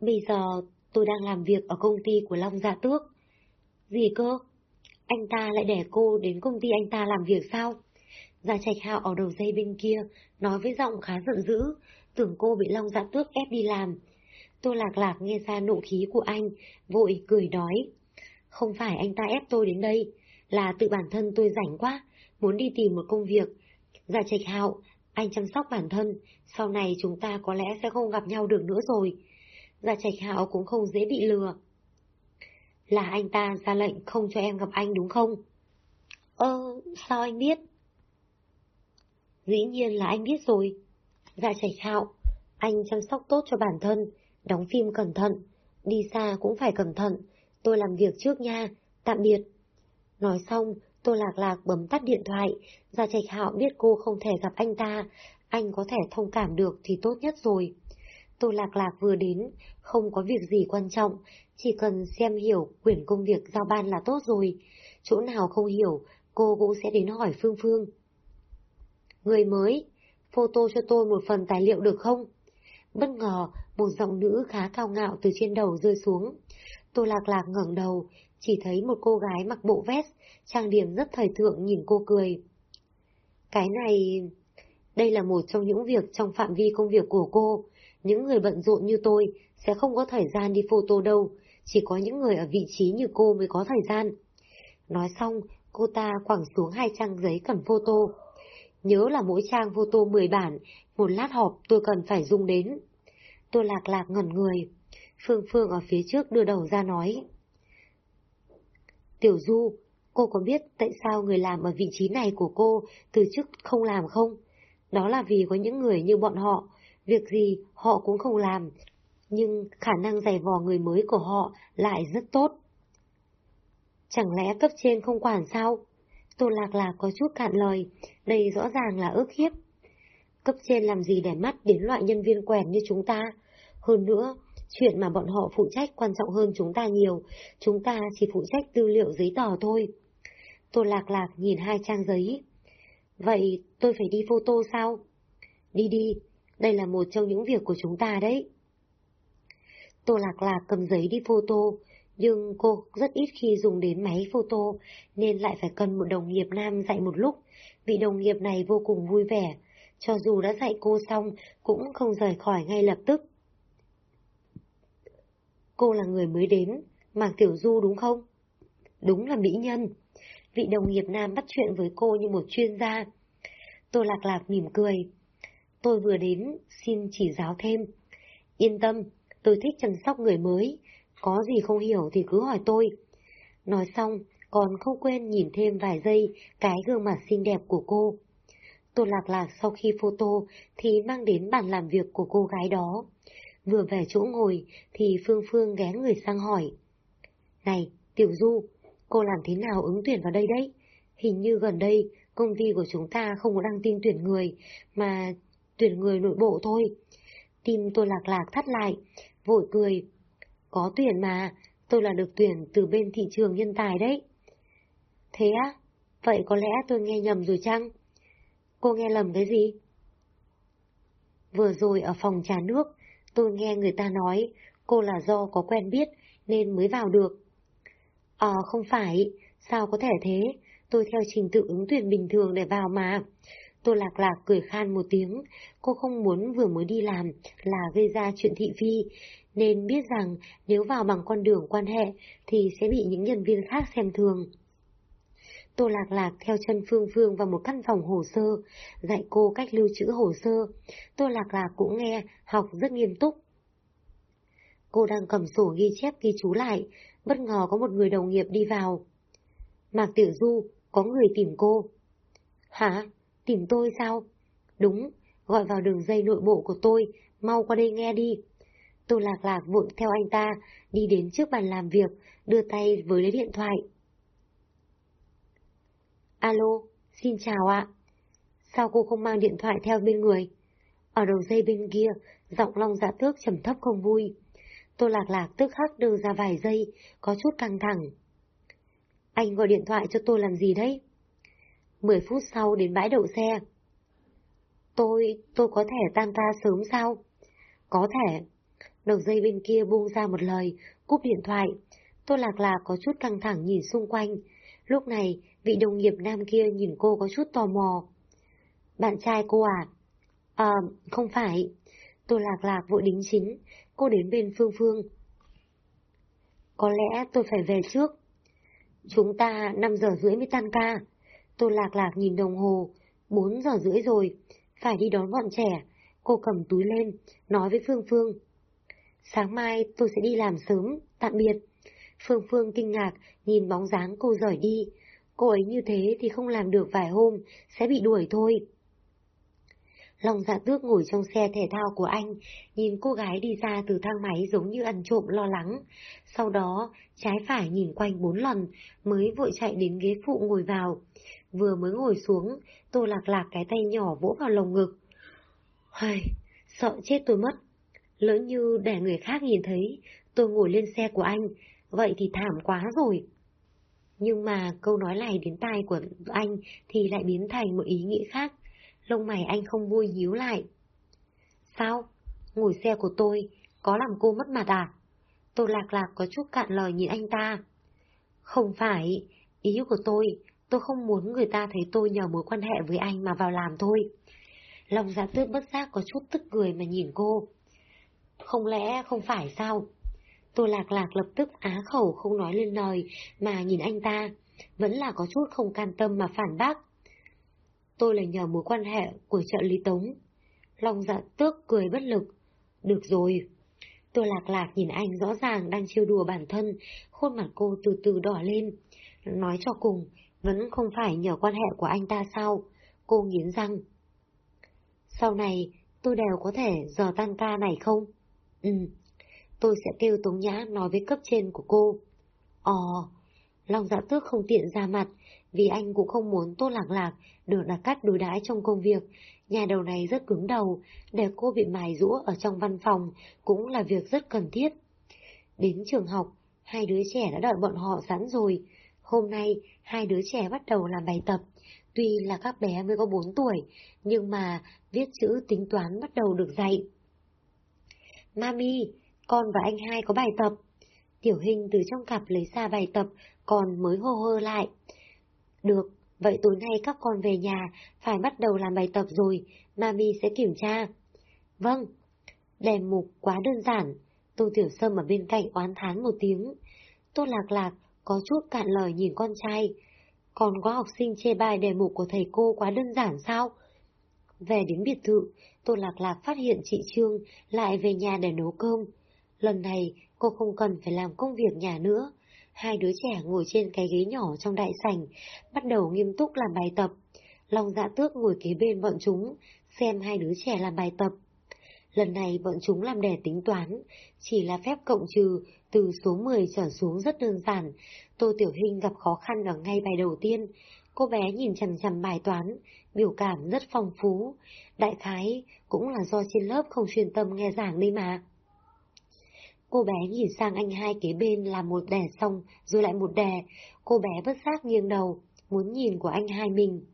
Bây giờ tôi đang làm việc ở công ty của Long Gia Tước. Gì cơ? Anh ta lại để cô đến công ty anh ta làm việc sao? Gia Trạch Hạo ở đầu dây bên kia, nói với giọng khá giận dữ, tưởng cô bị Long Dạ Tước ép đi làm. Tô Lạc Lạc nghe ra nộ khí của anh, vội cười nói. Không phải anh ta ép tôi đến đây, là tự bản thân tôi rảnh quá, muốn đi tìm một công việc. Gia Trạch Hạo, anh chăm sóc bản thân, sau này chúng ta có lẽ sẽ không gặp nhau được nữa rồi. Gia Trạch Hạo cũng không dễ bị lừa. Là anh ta ra lệnh không cho em gặp anh đúng không? Ơ, sao anh biết? Dĩ nhiên là anh biết rồi. Dạ trạch hạo, anh chăm sóc tốt cho bản thân, đóng phim cẩn thận, đi xa cũng phải cẩn thận, tôi làm việc trước nha, tạm biệt. Nói xong, tôi lạc lạc bấm tắt điện thoại, Gia trạch hạo biết cô không thể gặp anh ta, anh có thể thông cảm được thì tốt nhất rồi. Tôi lạc lạc vừa đến, không có việc gì quan trọng, chỉ cần xem hiểu quyển công việc giao ban là tốt rồi. Chỗ nào không hiểu, cô cũng sẽ đến hỏi Phương Phương. Người mới, photo cho tôi một phần tài liệu được không? Bất ngờ, một giọng nữ khá cao ngạo từ trên đầu rơi xuống. Tôi lạc lạc ngẩng đầu, chỉ thấy một cô gái mặc bộ vest, trang điểm rất thời thượng nhìn cô cười. Cái này... Đây là một trong những việc trong phạm vi công việc của cô. Những người bận rộn như tôi sẽ không có thời gian đi photo đâu, chỉ có những người ở vị trí như cô mới có thời gian. Nói xong, cô ta quẳng xuống hai trang giấy cần photo. Nhớ là mỗi trang vô tô 10 bản, một lát họp tôi cần phải dùng đến. Tôi lạc lạc ngẩn người. Phương Phương ở phía trước đưa đầu ra nói. Tiểu Du, cô có biết tại sao người làm ở vị trí này của cô từ chức không làm không? Đó là vì có những người như bọn họ, việc gì họ cũng không làm, nhưng khả năng giày vò người mới của họ lại rất tốt. Chẳng lẽ cấp trên không quản sao? Tô Lạc Lạc có chút cạn lời, đây rõ ràng là ước hiếp. Cấp trên làm gì để mắt đến loại nhân viên quèn như chúng ta? Hơn nữa, chuyện mà bọn họ phụ trách quan trọng hơn chúng ta nhiều, chúng ta chỉ phụ trách tư liệu giấy tờ thôi. Tô Lạc Lạc nhìn hai trang giấy. Vậy tôi phải đi photo sao? Đi đi, đây là một trong những việc của chúng ta đấy. Tô Lạc Lạc cầm giấy đi photo, nhưng cô rất ít khi dùng đến máy photo, nên lại phải cần một đồng nghiệp nam dạy một lúc. Vị đồng nghiệp này vô cùng vui vẻ, cho dù đã dạy cô xong, cũng không rời khỏi ngay lập tức. Cô là người mới đến, Mạc Tiểu Du đúng không? Đúng là mỹ nhân. Vị đồng nghiệp nam bắt chuyện với cô như một chuyên gia. tôi Lạc Lạc mỉm cười. Tôi vừa đến, xin chỉ giáo thêm. Yên tâm, tôi thích chăm sóc người mới, có gì không hiểu thì cứ hỏi tôi. Nói xong, còn không quên nhìn thêm vài giây cái gương mặt xinh đẹp của cô. Tôn Lạc Lạc sau khi photo thì mang đến bàn làm việc của cô gái đó. Vừa về chỗ ngồi thì Phương Phương ghé người sang hỏi. Này, Tiểu Du, cô làm thế nào ứng tuyển vào đây đấy? Hình như gần đây công ty của chúng ta không có đăng tin tuyển người, mà tuyển người nội bộ thôi. Tim tôi lạc lạc thắt lại, vội cười. Có tuyển mà, tôi là được tuyển từ bên thị trường nhân tài đấy. Thế á? Vậy có lẽ tôi nghe nhầm rồi chăng? Cô nghe lầm cái gì? Vừa rồi ở phòng trà nước, tôi nghe người ta nói cô là do có quen biết nên mới vào được. Ờ, không phải, sao có thể thế? Tôi theo trình tự ứng tuyển bình thường để vào mà. Tô lạc lạc cười khan một tiếng, cô không muốn vừa mới đi làm là gây ra chuyện thị phi, nên biết rằng nếu vào bằng con đường quan hệ thì sẽ bị những nhân viên khác xem thường. Tô Lạc Lạc theo chân Phương Phương vào một căn phòng hồ sơ, dạy cô cách lưu trữ hồ sơ. Tô Lạc Lạc cũng nghe, học rất nghiêm túc. Cô đang cầm sổ ghi chép ghi chú lại, bất ngờ có một người đồng nghiệp đi vào. Mạc Tiểu Du, có người tìm cô. Hả? Tìm tôi sao? Đúng, gọi vào đường dây nội bộ của tôi, mau qua đây nghe đi. Tô Lạc Lạc vội theo anh ta, đi đến trước bàn làm việc, đưa tay với lấy điện thoại. Alo, xin chào ạ. Sao cô không mang điện thoại theo bên người? Ở đầu dây bên kia, giọng long dạ tước trầm thấp không vui. Tô Lạc Lạc tức khắc đưa ra vài giây, có chút căng thẳng. Anh gọi điện thoại cho tôi làm gì đấy? Mười phút sau đến bãi đậu xe. Tôi, tôi có thể tan ca sớm sao? Có thể. Đầu dây bên kia buông ra một lời, cúp điện thoại. Tôi lạc lạc có chút căng thẳng nhìn xung quanh. Lúc này, vị đồng nghiệp nam kia nhìn cô có chút tò mò. Bạn trai cô à? Ờ, không phải. Tôi lạc lạc vội đính chính. Cô đến bên Phương Phương. Có lẽ tôi phải về trước. Chúng ta 5 giờ rưỡi mới tan ca. Tô lạc lạc nhìn đồng hồ, 4 giờ rưỡi rồi, phải đi đón bọn trẻ. Cô cầm túi lên, nói với Phương Phương. Sáng mai tôi sẽ đi làm sớm, tạm biệt. Phương Phương kinh ngạc, nhìn bóng dáng cô rời đi. Cô ấy như thế thì không làm được vài hôm, sẽ bị đuổi thôi. Long dạ tước ngồi trong xe thể thao của anh, nhìn cô gái đi ra từ thang máy giống như ăn trộm lo lắng. Sau đó, trái phải nhìn quanh bốn lần, mới vội chạy đến ghế phụ ngồi vào. Vừa mới ngồi xuống, tô lạc lạc cái tay nhỏ vỗ vào lồng ngực. Hây, sợ chết tôi mất. Lỡ như để người khác nhìn thấy, tôi ngồi lên xe của anh, vậy thì thảm quá rồi. Nhưng mà câu nói này đến tai của anh thì lại biến thành một ý nghĩa khác lông mày anh không vui nhíu lại. Sao? Ngồi xe của tôi, có làm cô mất mặt à? Tôi lạc lạc có chút cạn lời nhìn anh ta. Không phải, ý của tôi, tôi không muốn người ta thấy tôi nhờ mối quan hệ với anh mà vào làm thôi. Lòng dạ tước bất giác có chút tức cười mà nhìn cô. Không lẽ không phải sao? tôi lạc lạc lập tức á khẩu không nói lên lời mà nhìn anh ta, vẫn là có chút không can tâm mà phản bác tôi là nhờ mối quan hệ của trợ lý Tống. lòng dạ tước cười bất lực. Được rồi. Tôi lạc lạc nhìn anh rõ ràng đang chiêu đùa bản thân, khuôn mặt cô từ từ đỏ lên. Nói cho cùng, vẫn không phải nhờ quan hệ của anh ta sao? Cô nghiến răng. Sau này, tôi đều có thể giờ tan ca này không? Ừ, tôi sẽ kêu Tống Nhã nói với cấp trên của cô. Ồ, Long dạ tước không tiện ra mặt, vì anh cũng không muốn Tô Lạc Lạc được đặt cắt đối đãi trong công việc. Nhà đầu này rất cứng đầu, để cô bị mài rũa ở trong văn phòng cũng là việc rất cần thiết. Đến trường học, hai đứa trẻ đã đợi bọn họ sẵn rồi. Hôm nay, hai đứa trẻ bắt đầu làm bài tập. Tuy là các bé mới có 4 tuổi, nhưng mà viết chữ tính toán bắt đầu được dạy. Mami, con và anh hai có bài tập. Tiểu hình từ trong cặp lấy ra bài tập, còn mới hô hơ lại. Được, vậy tối nay các con về nhà, phải bắt đầu làm bài tập rồi, mami sẽ kiểm tra. Vâng, đề mục quá đơn giản, Tô Tiểu Sâm ở bên cạnh oán thán một tiếng. Tô Lạc Lạc có chút cạn lời nhìn con trai. Còn có học sinh chê bài đề mục của thầy cô quá đơn giản sao? Về đến biệt thự, Tô Lạc Lạc phát hiện chị Trương lại về nhà để nấu cơm. Lần này, cô không cần phải làm công việc nhà nữa, Hai đứa trẻ ngồi trên cái ghế nhỏ trong đại sảnh, bắt đầu nghiêm túc làm bài tập. Long dạ tước ngồi kế bên bọn chúng, xem hai đứa trẻ làm bài tập. Lần này bọn chúng làm đề tính toán, chỉ là phép cộng trừ từ số 10 trở xuống rất đơn giản. Tô Tiểu Hình gặp khó khăn ở ngay bài đầu tiên. Cô bé nhìn chằm chằm bài toán, biểu cảm rất phong phú. Đại khái cũng là do trên lớp không chuyên tâm nghe giảng đi mà. Cô bé nhìn sang anh hai kế bên làm một đề xong, rồi lại một đề. Cô bé bất giác nghiêng đầu, muốn nhìn của anh hai mình.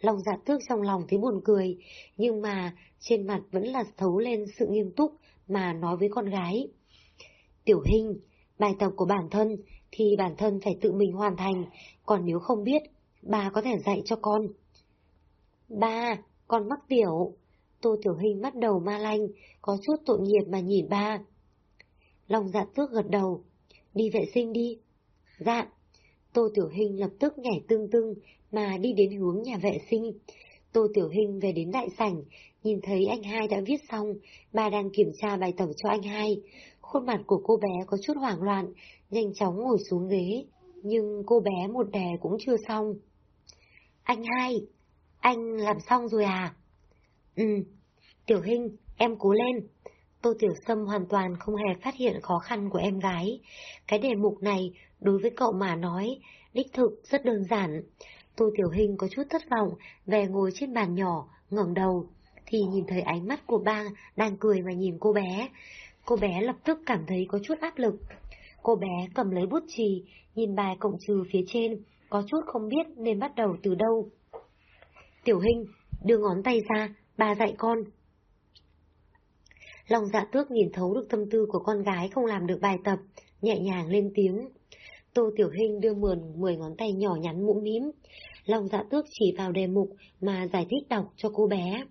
Lòng dạ tước trong lòng thấy buồn cười, nhưng mà trên mặt vẫn là thấu lên sự nghiêm túc mà nói với con gái. Tiểu hình, bài tập của bản thân thì bản thân phải tự mình hoàn thành, còn nếu không biết, bà có thể dạy cho con. Ba, con mắc tiểu. Tô Tiểu Hình bắt đầu ma lanh, có chút tội nghiệp mà nhìn ba. lòng dạ tước gật đầu. Đi vệ sinh đi. Dạ. Tô Tiểu Hình lập tức nhảy tưng tưng mà đi đến hướng nhà vệ sinh. Tô Tiểu Hình về đến đại sảnh, nhìn thấy anh hai đã viết xong, bà đang kiểm tra bài tập cho anh hai. Khuôn mặt của cô bé có chút hoảng loạn, nhanh chóng ngồi xuống ghế, nhưng cô bé một đề cũng chưa xong. Anh hai, anh làm xong rồi à? Ừ, Tiểu Hình, em cố lên. Tô Tiểu Sâm hoàn toàn không hề phát hiện khó khăn của em gái. Cái đề mục này, đối với cậu mà nói, đích thực rất đơn giản. Tô Tiểu Hình có chút thất vọng, về ngồi trên bàn nhỏ, ngẩng đầu, thì nhìn thấy ánh mắt của ba đang cười mà nhìn cô bé. Cô bé lập tức cảm thấy có chút áp lực. Cô bé cầm lấy bút chì, nhìn bài cộng trừ phía trên, có chút không biết nên bắt đầu từ đâu. Tiểu Hình, đưa ngón tay ra, bà dạy con. Lòng dạ tước nhìn thấu được tâm tư của con gái không làm được bài tập, nhẹ nhàng lên tiếng. Tô Tiểu Hình đưa mượn 10 ngón tay nhỏ nhắn mũm mím. Lòng dạ tước chỉ vào đề mục mà giải thích đọc cho cô bé.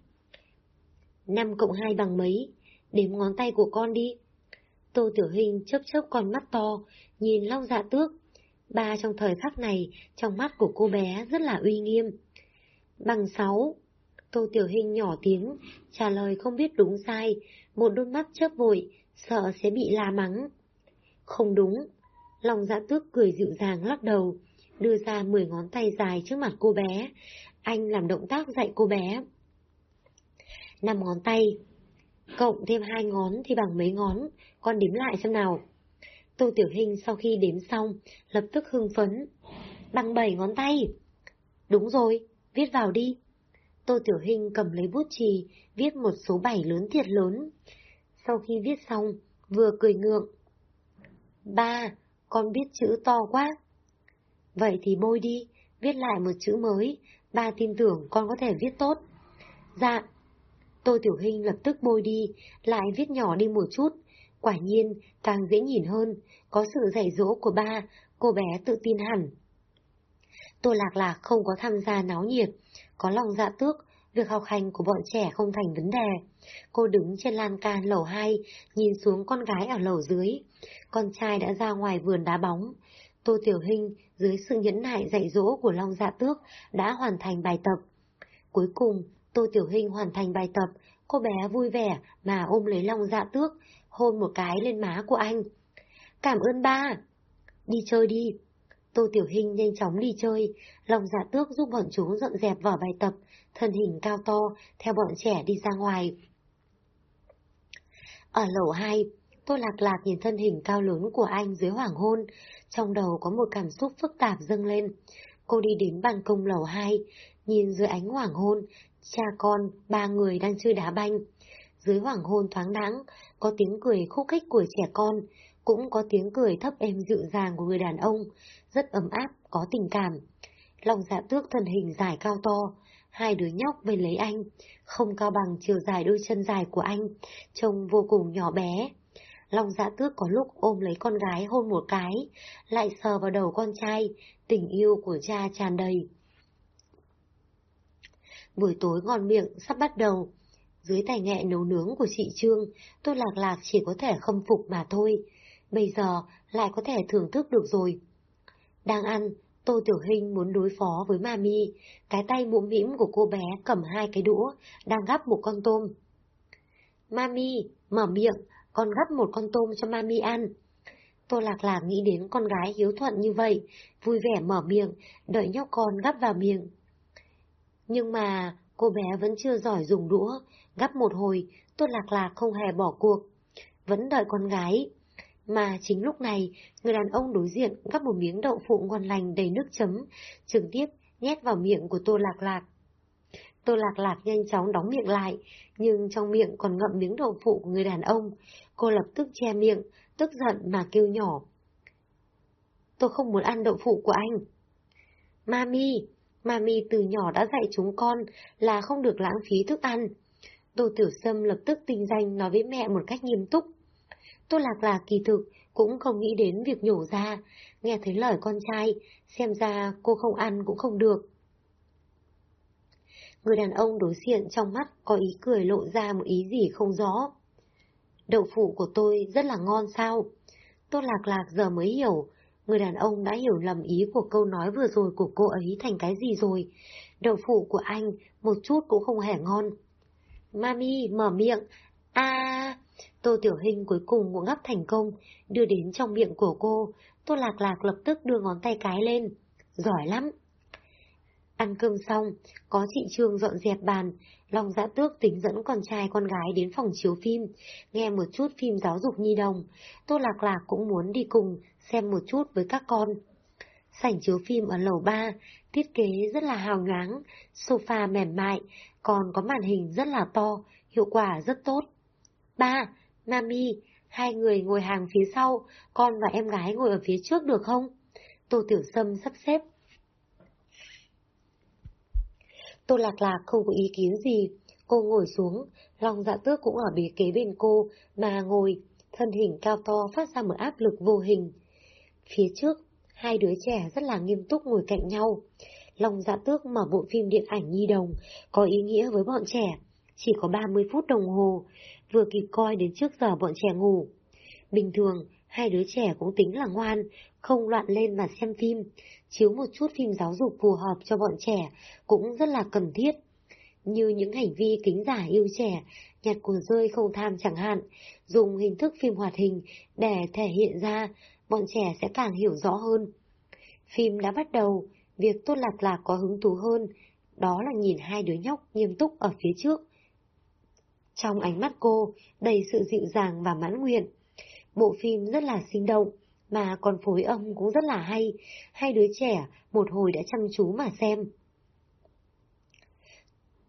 5 cộng 2 bằng mấy? Đếm ngón tay của con đi. Tô Tiểu Hình chớp chớp con mắt to, nhìn Long Dạ Tước. Ba trong thời khắc này, trong mắt của cô bé rất là uy nghiêm. Bằng 6. Tô Tiểu Hình nhỏ tiếng, trả lời không biết đúng sai, một đôi mắt chớp vội, sợ sẽ bị la mắng. Không đúng. Long Dạ Tước cười dịu dàng lắc đầu, đưa ra 10 ngón tay dài trước mặt cô bé. Anh làm động tác dạy cô bé. Năm ngón tay, cộng thêm hai ngón thì bằng mấy ngón, con đếm lại xem nào. Tô Tiểu Hình sau khi đếm xong, lập tức hưng phấn. Bằng bảy ngón tay. Đúng rồi, viết vào đi. Tô Tiểu Hình cầm lấy bút chì, viết một số bảy lớn thiệt lớn. Sau khi viết xong, vừa cười ngượng. Ba, con biết chữ to quá. Vậy thì bôi đi, viết lại một chữ mới, ba tin tưởng con có thể viết tốt. Dạ. Tô Tiểu Hình lập tức bôi đi, lại viết nhỏ đi một chút. Quả nhiên, càng dễ nhìn hơn, có sự dạy dỗ của ba, cô bé tự tin hẳn. Tô Lạc Lạc không có tham gia náo nhiệt, có lòng dạ tước, việc học hành của bọn trẻ không thành vấn đề. Cô đứng trên lan can lầu 2, nhìn xuống con gái ở lầu dưới. Con trai đã ra ngoài vườn đá bóng. Tô Tiểu Hình, dưới sự nhẫn nại dạy dỗ của Long Dạ Tước, đã hoàn thành bài tập. Cuối cùng, Tô Tiểu Hình hoàn thành bài tập, cô bé vui vẻ mà ôm lấy Long Dạ Tước, hôn một cái lên má của anh. Cảm ơn ba! Đi chơi đi! Tô Tiểu Hình nhanh chóng đi chơi, Long dạ tước giúp bọn chúng dọn dẹp vở bài tập, thân hình cao to, theo bọn trẻ đi ra ngoài. Ở lầu 2, Tô Lạc Lạc nhìn thân hình cao lớn của anh dưới hoàng hôn, trong đầu có một cảm xúc phức tạp dâng lên. Cô đi đến ban công lầu 2, nhìn dưới ánh hoàng hôn, cha con, ba người đang chơi đá banh. Dưới hoàng hôn thoáng đãng, có tiếng cười khúc khích của trẻ con, cũng có tiếng cười thấp êm dịu dàng của người đàn ông, rất ấm áp, có tình cảm. Lòng dạ tước thân hình dài cao to, hai đứa nhóc bên lấy anh, không cao bằng chiều dài đôi chân dài của anh, trông vô cùng nhỏ bé. Long dạ tước có lúc ôm lấy con gái hôn một cái, lại sờ vào đầu con trai, tình yêu của cha tràn đầy. Buổi tối ngon miệng sắp bắt đầu. Dưới tài nghệ nấu nướng của chị Trương, tôi lạc lạc chỉ có thể khâm phục mà thôi. Bây giờ lại có thể thưởng thức được rồi. Đang ăn, Tô Tiểu Hình muốn đối phó với Mami, cái tay mũm mĩm của cô bé cầm hai cái đũa, đang gắp một con tôm. Mami, mở miệng, con gắp một con tôm cho Mami ăn. Tô Lạc Lạc nghĩ đến con gái hiếu thuận như vậy, vui vẻ mở miệng, đợi nhóc con gắp vào miệng. Nhưng mà cô bé vẫn chưa giỏi dùng đũa, gắp một hồi, Tô Lạc Lạc không hề bỏ cuộc. Vẫn đợi con gái. Mà chính lúc này, người đàn ông đối diện gắp một miếng đậu phụ ngon lành đầy nước chấm, trực tiếp nhét vào miệng của Tô Lạc Lạc. Tô Lạc Lạc nhanh chóng đóng miệng lại, nhưng trong miệng còn ngậm miếng đậu phụ của người đàn ông. Cô lập tức che miệng, tức giận mà kêu nhỏ. Tôi không muốn ăn đậu phụ của anh. Mami, Mami từ nhỏ đã dạy chúng con là không được lãng phí thức ăn. Tô Tiểu Sâm lập tức tinh danh nói với mẹ một cách nghiêm túc. Tô Lạc Lạc kỳ thực cũng không nghĩ đến việc nhổ ra, nghe thấy lời con trai, xem ra cô không ăn cũng không được. Người đàn ông đối diện trong mắt có ý cười lộ ra một ý gì không rõ. Đậu phụ của tôi rất là ngon sao? Tô Lạc Lạc giờ mới hiểu, người đàn ông đã hiểu lầm ý của câu nói vừa rồi của cô ấy thành cái gì rồi. Đậu phụ của anh một chút cũng không hề ngon. Mami, mở miệng. a Tô Tiểu Hình cuối cùng cũng ngắp thành công, đưa đến trong miệng của cô. Tô Lạc Lạc lập tức đưa ngón tay cái lên. Giỏi lắm. Ăn cơm xong, có chị Trương dọn dẹp bàn, Long Giã Tước tính dẫn con trai con gái đến phòng chiếu phim, nghe một chút phim giáo dục nhi đồng. Tô Lạc Lạc cũng muốn đi cùng, xem một chút với các con. Sảnh chiếu phim ở lầu 3, thiết kế rất là hào nhoáng, sofa mềm mại, còn có màn hình rất là to, hiệu quả rất tốt. Ba, Mami, hai người ngồi hàng phía sau, con và em gái ngồi ở phía trước được không? Tô Tiểu Sâm sắp xếp. Tô Lạc Lạc không có ý kiến gì, cô ngồi xuống, Long Dạ Tước cũng ở bế kế bên cô, mà ngồi, thân hình cao to phát ra một áp lực vô hình. Phía trước, hai đứa trẻ rất là nghiêm túc ngồi cạnh nhau. Long Dạ Tước mở bộ phim điện ảnh nhi đồng, có ý nghĩa với bọn trẻ, chỉ có 30 phút đồng hồ, vừa kịp coi đến trước giờ bọn trẻ ngủ. Bình thường, hai đứa trẻ cũng tính là ngoan, không loạn lên mà xem phim, chiếu một chút phim giáo dục phù hợp cho bọn trẻ cũng rất là cần thiết. Như những hành vi kính giả yêu trẻ, nhặt của rơi không tham chẳng hạn, dùng hình thức phim hoạt hình để thể hiện ra, bọn trẻ sẽ càng hiểu rõ hơn. Phim đã bắt đầu, việc Tốt Lạc Lạc có hứng thú hơn, đó là nhìn hai đứa nhóc nghiêm túc ở phía trước. Trong ánh mắt cô, đầy sự dịu dàng và mãn nguyện. Bộ phim rất là sinh động, mà còn phối âm cũng rất là hay, hai đứa trẻ một hồi đã chăm chú mà xem.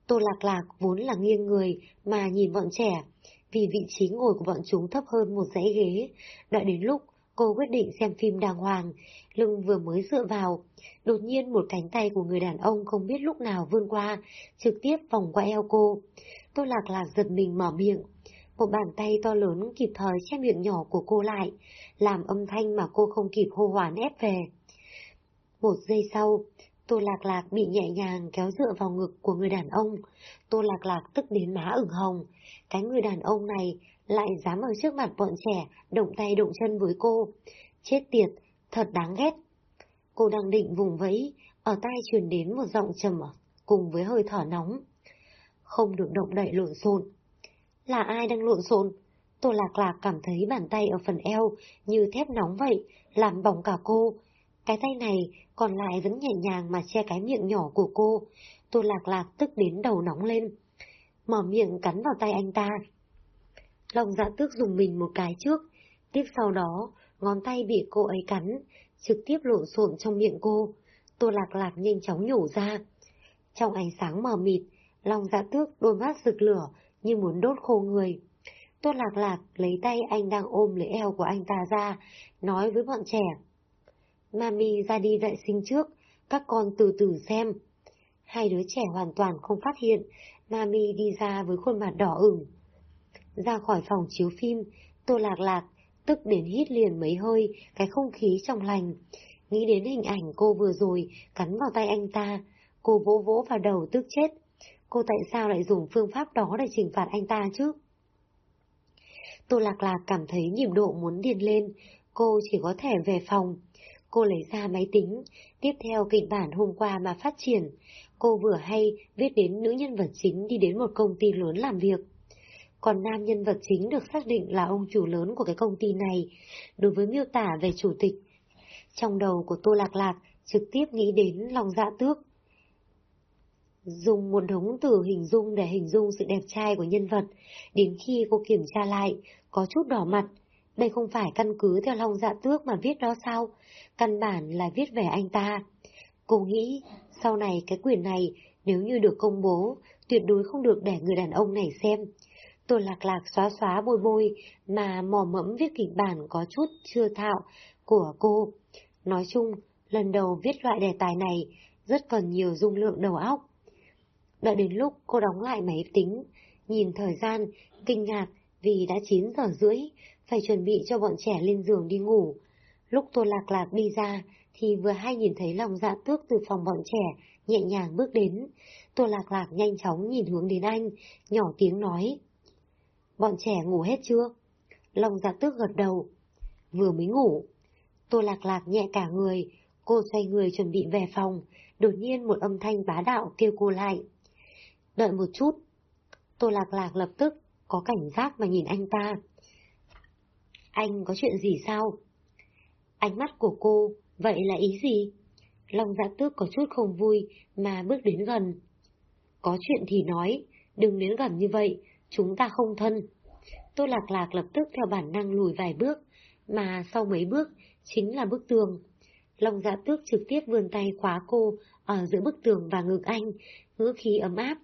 Tô Lạc Lạc vốn là nghiêng người mà nhìn bọn trẻ, vì vị trí ngồi của bọn chúng thấp hơn một dãy ghế. Đợi đến lúc cô quyết định xem phim đàng hoàng, lưng vừa mới dựa vào, đột nhiên một cánh tay của người đàn ông không biết lúc nào vươn qua, trực tiếp vòng qua eo cô. Tô Lạc Lạc giật mình mở miệng, một bàn tay to lớn kịp thời che miệng nhỏ của cô lại, làm âm thanh mà cô không kịp hô hoán ép về. Một giây sau, Tô Lạc Lạc bị nhẹ nhàng kéo dựa vào ngực của người đàn ông. Tô Lạc Lạc tức đến má ửng hồng. Cái người đàn ông này lại dám ở trước mặt bọn trẻ động tay động chân với cô. Chết tiệt, thật đáng ghét. Cô đang định vùng vẫy, ở tai truyền đến một giọng trầm cùng với hơi thở nóng. Không được động đậy lộn xộn. Là ai đang lộn xộn? Tô Lạc Lạc cảm thấy bàn tay ở phần eo như thép nóng vậy, làm bỏng cả cô. Cái tay này còn lại vẫn nhẹ nhàng mà che cái miệng nhỏ của cô. Tô Lạc Lạc tức đến đầu nóng lên. Mở miệng cắn vào tay anh ta. Lòng dạ tước dùng mình một cái trước, tiếp sau đó, ngón tay bị cô ấy cắn, trực tiếp lộn xộn trong miệng cô. Tô Lạc Lạc nhanh chóng nhổ ra. Trong ánh sáng mờ mịt, lòng dạ tước đôi mắt rực lửa như muốn đốt khô người. Tôi Lạc Lạc lấy tay anh đang ôm lấy eo của anh ta ra, nói với bọn trẻ. Mami ra đi vệ sinh trước, các con từ từ xem. Hai đứa trẻ hoàn toàn không phát hiện, Mami đi ra với khuôn mặt đỏ ửng. Ra khỏi phòng chiếu phim, Tô Lạc Lạc tức đến hít liền mấy hơi cái không khí trong lành. Nghĩ đến hình ảnh cô vừa rồi cắn vào tay anh ta, cô vỗ vỗ vào đầu tức chết. Cô tại sao lại dùng phương pháp đó để trừng phạt anh ta chứ? Tô Lạc Lạc cảm thấy nhịp độ muốn điên lên, cô chỉ có thể về phòng. Cô lấy ra máy tính, tiếp theo kịch bản hôm qua mà phát triển. Cô vừa hay viết đến nữ nhân vật chính đi đến một công ty lớn làm việc. Còn nam nhân vật chính được xác định là ông chủ lớn của cái công ty này, đối với miêu tả về chủ tịch. Trong đầu của Tô Lạc Lạc trực tiếp nghĩ đến lòng dạ tước dùng một đống từ hình dung để hình dung sự đẹp trai của nhân vật, đến khi cô kiểm tra lại, có chút đỏ mặt. Đây không phải căn cứ theo lòng dạ tước mà viết đó sao? Căn bản là viết về anh ta. Cô nghĩ, sau này cái quyền này, nếu như được công bố, tuyệt đối không được để người đàn ông này xem. Tôi lạc lạc xóa xóa bôi bôi, mà mò mẫm viết kịch bản có chút chưa thạo của cô. Nói chung, lần đầu viết loại đề tài này, rất cần nhiều dung lượng đầu óc. Đợi đến lúc cô đóng lại máy tính, nhìn thời gian, kinh ngạc vì đã 9 giờ rưỡi, phải chuẩn bị cho bọn trẻ lên giường đi ngủ. Lúc tôi lạc lạc đi ra, thì vừa hay nhìn thấy lòng dạ tước từ phòng bọn trẻ, nhẹ nhàng bước đến. Tôi lạc lạc nhanh chóng nhìn hướng đến anh, nhỏ tiếng nói. Bọn trẻ ngủ hết chưa? Lòng dạ tước gật đầu. Vừa mới ngủ. Tôi lạc lạc nhẹ cả người, cô xoay người chuẩn bị về phòng, đột nhiên một âm thanh bá đạo kêu cô lại. Đợi một chút. Tô Lạc Lạc lập tức có cảnh giác mà nhìn anh ta. Anh có chuyện gì sao? Ánh mắt của cô, vậy là ý gì? Long dạ tước có chút không vui mà bước đến gần. Có chuyện thì nói, đừng đến gần như vậy, chúng ta không thân. Tô Lạc Lạc lập tức theo bản năng lùi vài bước, mà sau mấy bước chính là bức tường. Long dạ tước trực tiếp vươn tay khóa cô ở giữa bức tường và ngực anh, ngữ khí ấm áp.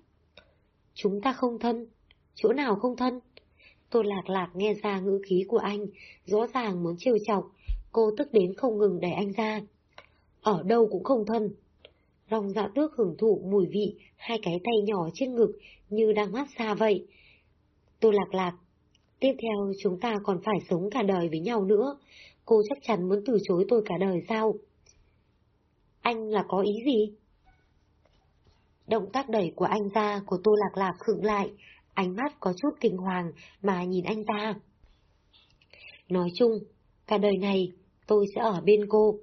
Chúng ta không thân. Chỗ nào không thân? Tô lạc lạc nghe ra ngữ khí của anh, rõ ràng muốn trêu chọc, cô tức đến không ngừng đẩy anh ra. Ở đâu cũng không thân. Rong dạ tước hưởng thụ mùi vị, hai cái tay nhỏ trên ngực như đang mát xa vậy. Tô lạc lạc. Tiếp theo chúng ta còn phải sống cả đời với nhau nữa. Cô chắc chắn muốn từ chối tôi cả đời sao? Anh là có ý gì? Động tác đẩy của anh ra của Tô Lạc Lạc khựng lại, ánh mắt có chút kinh hoàng mà nhìn anh ta. Nói chung, cả đời này tôi sẽ ở bên cô.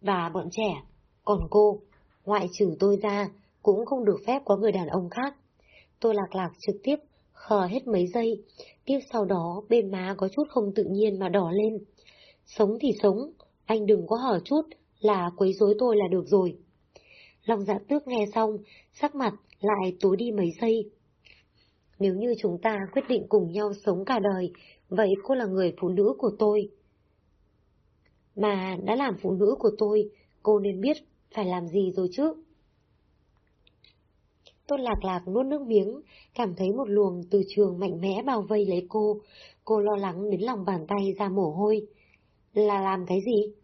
Và bọn trẻ, còn cô, ngoại trừ tôi ra, cũng không được phép có người đàn ông khác. Tôi lạc lạc trực tiếp, khờ hết mấy giây, tiếp sau đó bên má có chút không tự nhiên mà đỏ lên. Sống thì sống, anh đừng có hở chút là quấy rối tôi là được rồi. Long dạ tước nghe xong, sắc mặt lại tối đi mấy giây. Nếu như chúng ta quyết định cùng nhau sống cả đời, vậy cô là người phụ nữ của tôi. Mà đã làm phụ nữ của tôi, cô nên biết phải làm gì rồi chứ. Tôn lạc lạc nuốt nước miếng, cảm thấy một luồng từ trường mạnh mẽ bao vây lấy cô. Cô lo lắng đến lòng bàn tay ra mồ hôi. Là làm cái gì?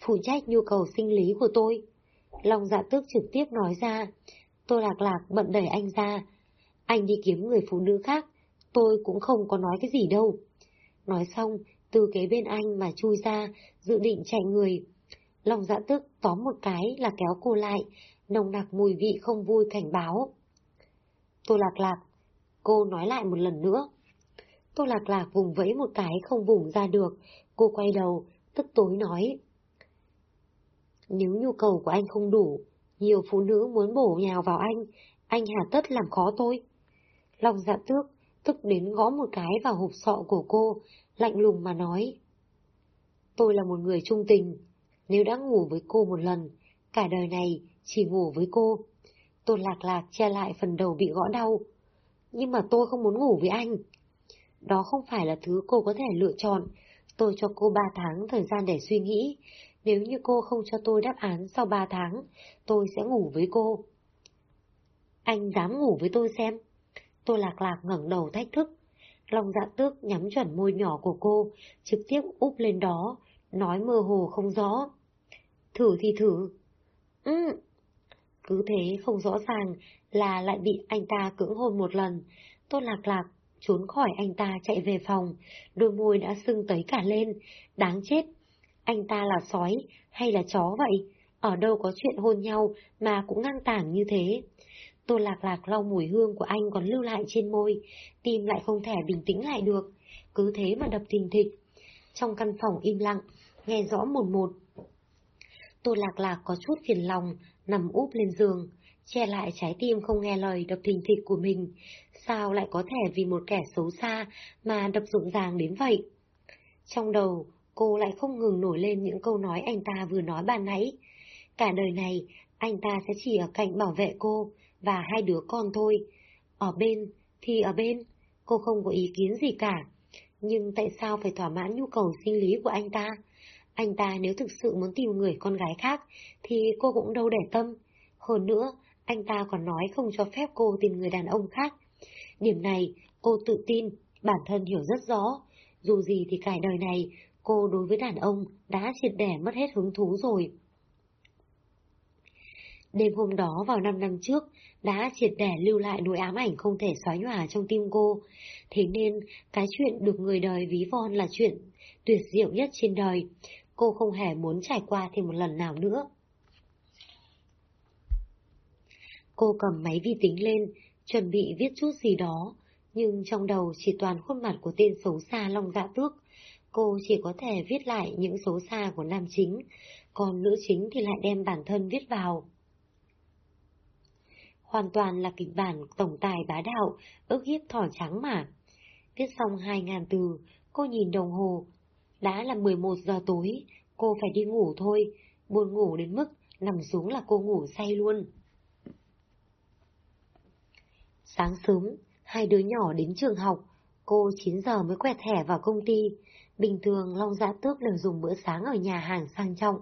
Phụ trách nhu cầu sinh lý của tôi. Long dạ tước trực tiếp nói ra. Tôi lạc lạc bận đẩy anh ra. Anh đi kiếm người phụ nữ khác, tôi cũng không có nói cái gì đâu. Nói xong, từ kế bên anh mà chui ra, dự định chạy người. Long dạ tức tóm một cái là kéo cô lại, nồng nặc mùi vị không vui cảnh báo. tôi lạc lạc, cô nói lại một lần nữa. tôi lạc lạc vùng vẫy một cái không vùng ra được, cô quay đầu, tức tối nói. Nếu nhu cầu của anh không đủ, nhiều phụ nữ muốn bổ nhào vào anh, anh hà tất làm khó tôi. Lòng dạ tước, tức đến gõ một cái vào hộp sọ của cô, lạnh lùng mà nói. Tôi là một người trung tình, nếu đã ngủ với cô một lần, cả đời này chỉ ngủ với cô. tôi lạc lạc che lại phần đầu bị gõ đau. Nhưng mà tôi không muốn ngủ với anh. Đó không phải là thứ cô có thể lựa chọn. Tôi cho cô ba tháng thời gian để suy nghĩ. Nếu như cô không cho tôi đáp án sau ba tháng, tôi sẽ ngủ với cô. Anh dám ngủ với tôi xem. Tôi lạc lạc ngẩng đầu thách thức. lòng dạ tước nhắm chuẩn môi nhỏ của cô, trực tiếp úp lên đó, nói mơ hồ không rõ. Thử thì thử. Ừ. Cứ thế không rõ ràng là lại bị anh ta cưỡng hôn một lần. Tôi lạc lạc, trốn khỏi anh ta chạy về phòng, đôi môi đã sưng tấy cả lên, đáng chết. Anh ta là sói hay là chó vậy? Ở đâu có chuyện hôn nhau mà cũng ngang tảng như thế? Tô lạc lạc lau mùi hương của anh còn lưu lại trên môi, tim lại không thể bình tĩnh lại được, cứ thế mà đập thình thịch. Trong căn phòng im lặng, nghe rõ một một. Tô lạc lạc có chút phiền lòng, nằm úp lên giường, che lại trái tim không nghe lời đập thình thịch của mình. Sao lại có thể vì một kẻ xấu xa mà đập rụng ràng đến vậy? Trong đầu, cô lại không ngừng nổi lên những câu nói anh ta vừa nói ban nãy. Cả đời này, anh ta sẽ chỉ ở cạnh bảo vệ cô và hai đứa con thôi. Ở bên thì ở bên, cô không có ý kiến gì cả. Nhưng tại sao phải thỏa mãn nhu cầu sinh lý của anh ta? Anh ta nếu thực sự muốn tìm người con gái khác thì cô cũng đâu để tâm. Hơn nữa, anh ta còn nói không cho phép cô tìm người đàn ông khác. Điểm này, cô tự tin, bản thân hiểu rất rõ. Dù gì thì cả đời này, cô đối với đàn ông đã triệt để mất hết hứng thú rồi. Đêm hôm đó vào năm năm trước, đã triệt để lưu lại nỗi ám ảnh không thể xóa nhòa trong tim cô. Thế nên, cái chuyện được người đời ví von là chuyện tuyệt diệu nhất trên đời. Cô không hề muốn trải qua thêm một lần nào nữa. Cô cầm máy vi tính lên, chuẩn bị viết chút gì đó, nhưng trong đầu chỉ toàn khuôn mặt của tên xấu xa Long Dạ Tước. Cô chỉ có thể viết lại những số xa của nam chính, còn nữ chính thì lại đem bản thân viết vào. Hoàn toàn là kịch bản tổng tài bá đạo, ức hiếp thỏ trắng mà. Viết xong hai ngàn từ, cô nhìn đồng hồ. Đã là 11 giờ tối, cô phải đi ngủ thôi, buồn ngủ đến mức nằm xuống là cô ngủ say luôn. Sáng sớm, hai đứa nhỏ đến trường học, cô 9 giờ mới quẹt thẻ vào công ty. Bình thường Long Giã Tước đều dùng bữa sáng ở nhà hàng sang trọng.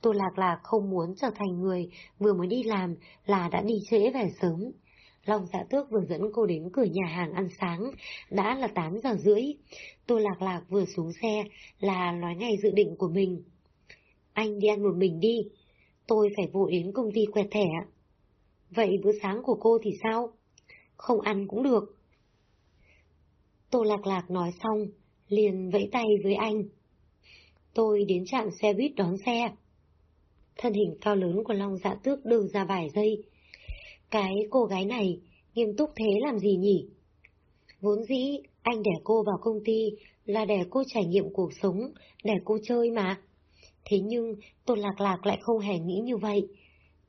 Tô Lạc Lạc không muốn trở thành người vừa mới đi làm là đã đi trễ về sớm. Long Giã Tước vừa dẫn cô đến cửa nhà hàng ăn sáng, đã là 8 giờ rưỡi. Tô Lạc Lạc vừa xuống xe là nói ngay dự định của mình. Anh đi ăn một mình đi, tôi phải vội đến công ty quẹt thẻ. Vậy bữa sáng của cô thì sao? Không ăn cũng được. Tô Lạc Lạc nói xong, liền vẫy tay với anh. Tôi đến trạm xe buýt đón xe. Thân hình cao lớn của Long Dạ Tước đưa ra vài giây. Cái cô gái này nghiêm túc thế làm gì nhỉ? Vốn dĩ anh để cô vào công ty là để cô trải nghiệm cuộc sống, để cô chơi mà. Thế nhưng Tôn Lạc Lạc lại không hề nghĩ như vậy.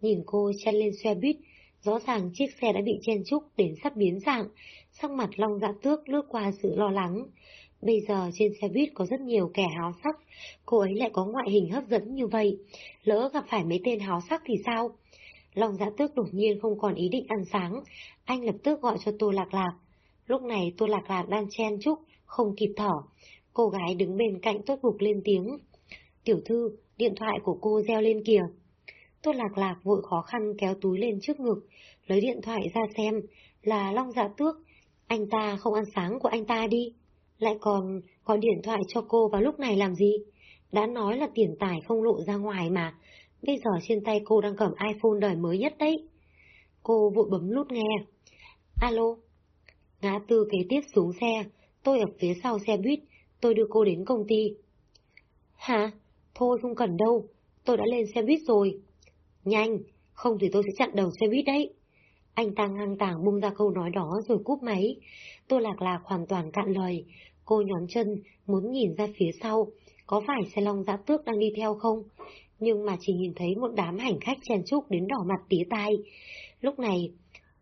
Nhìn cô chen lên xe buýt, rõ ràng chiếc xe đã bị chen chúc đến sắp biến dạng, sắc mặt Long Dạ Tước lướt qua sự lo lắng. Bây giờ trên xe buýt có rất nhiều kẻ háo sắc, cô ấy lại có ngoại hình hấp dẫn như vậy, lỡ gặp phải mấy tên háo sắc thì sao? Long giã tước đột nhiên không còn ý định ăn sáng, anh lập tức gọi cho Tô Lạc Lạc. Lúc này Tô Lạc Lạc đang chen chúc, không kịp thở. Cô gái đứng bên cạnh tốt bục lên tiếng. Tiểu thư, điện thoại của cô reo lên kìa. Tô Lạc Lạc vội khó khăn kéo túi lên trước ngực, lấy điện thoại ra xem, là Long Dạ Tước. Anh ta không ăn sáng của anh ta đi. Lại còn gọi điện thoại cho cô vào lúc này làm gì? Đã nói là tiền tài không lộ ra ngoài mà, bây giờ trên tay cô đang cầm iPhone đời mới nhất đấy. Cô vội bấm nút nghe. Alo? Ngã tư kế tiếp xuống xe, tôi ở phía sau xe buýt, tôi đưa cô đến công ty. Hả? Thôi không cần đâu, tôi đã lên xe buýt rồi. Nhanh, không thì tôi sẽ chặn đầu xe buýt đấy. Anh ta ngang tàng bung ra câu nói đó rồi cúp máy. Tôi lạc lạc hoàn toàn cạn lời. Cô nhón chân, muốn nhìn ra phía sau. Có phải xe long giã tước đang đi theo không? Nhưng mà chỉ nhìn thấy một đám hành khách chen chúc đến đỏ mặt tía tai. Lúc này,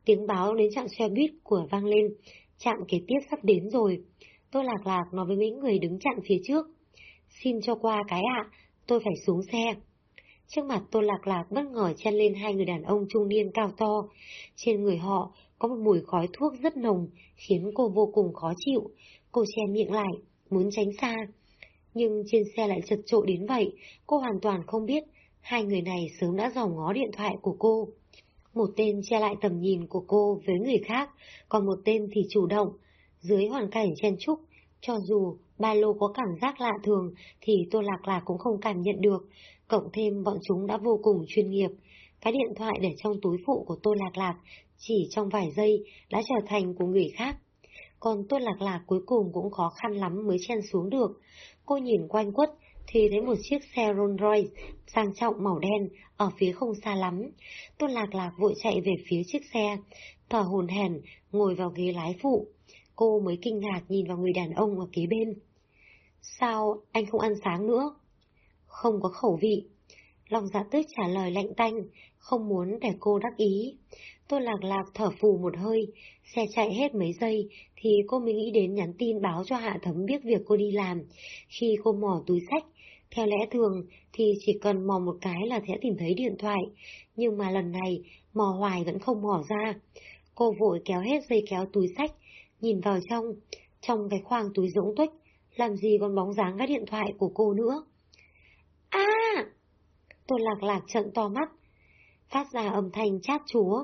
tiếng báo đến trạm xe buýt của vang lên. Trạm kế tiếp sắp đến rồi. Tôi lạc lạc nói với mấy người đứng chặn phía trước. Xin cho qua cái ạ, tôi phải xuống xe. Trước mặt tôi lạc lạc bất ngờ chen lên hai người đàn ông trung niên cao to. Trên người họ có một mùi khói thuốc rất nồng, khiến cô vô cùng khó chịu. Cô che miệng lại, muốn tránh xa. Nhưng trên xe lại chật trội đến vậy, cô hoàn toàn không biết hai người này sớm đã dò ngó điện thoại của cô. Một tên che lại tầm nhìn của cô với người khác, còn một tên thì chủ động. Dưới hoàn cảnh chen trúc, cho dù ba lô có cảm giác lạ thường thì Tô Lạc Lạc cũng không cảm nhận được, cộng thêm bọn chúng đã vô cùng chuyên nghiệp. Cái điện thoại để trong túi phụ của Tô Lạc Lạc chỉ trong vài giây đã trở thành của người khác. Còn Tôn Lạc Lạc cuối cùng cũng khó khăn lắm mới chen xuống được. Cô nhìn quanh quất thì thấy một chiếc xe Rolls Royce sang trọng màu đen ở phía không xa lắm. Tôn Lạc Lạc vội chạy về phía chiếc xe, thở hồn hển ngồi vào ghế lái phụ. Cô mới kinh ngạc nhìn vào người đàn ông ở kế bên. Sao anh không ăn sáng nữa? Không có khẩu vị. Lòng dạ tước trả lời lạnh tanh, không muốn để cô đắc ý. Tôn lạc lạc thở phù một hơi, xe chạy hết mấy giây thì cô mới nghĩ đến nhắn tin báo cho Hạ Thấm biết việc cô đi làm. Khi cô mò túi sách, Theo lẽ thường thì chỉ cần mò một cái là sẽ tìm thấy điện thoại, nhưng mà lần này mò hoài vẫn không mò ra. Cô vội kéo hết dây kéo túi sách, nhìn vào trong, trong cái khoang túi rỗng tuếch, làm gì còn bóng dáng cái điện thoại của cô nữa. À! Tôi lạc lạc trận to mắt, phát ra âm thanh chát chúa.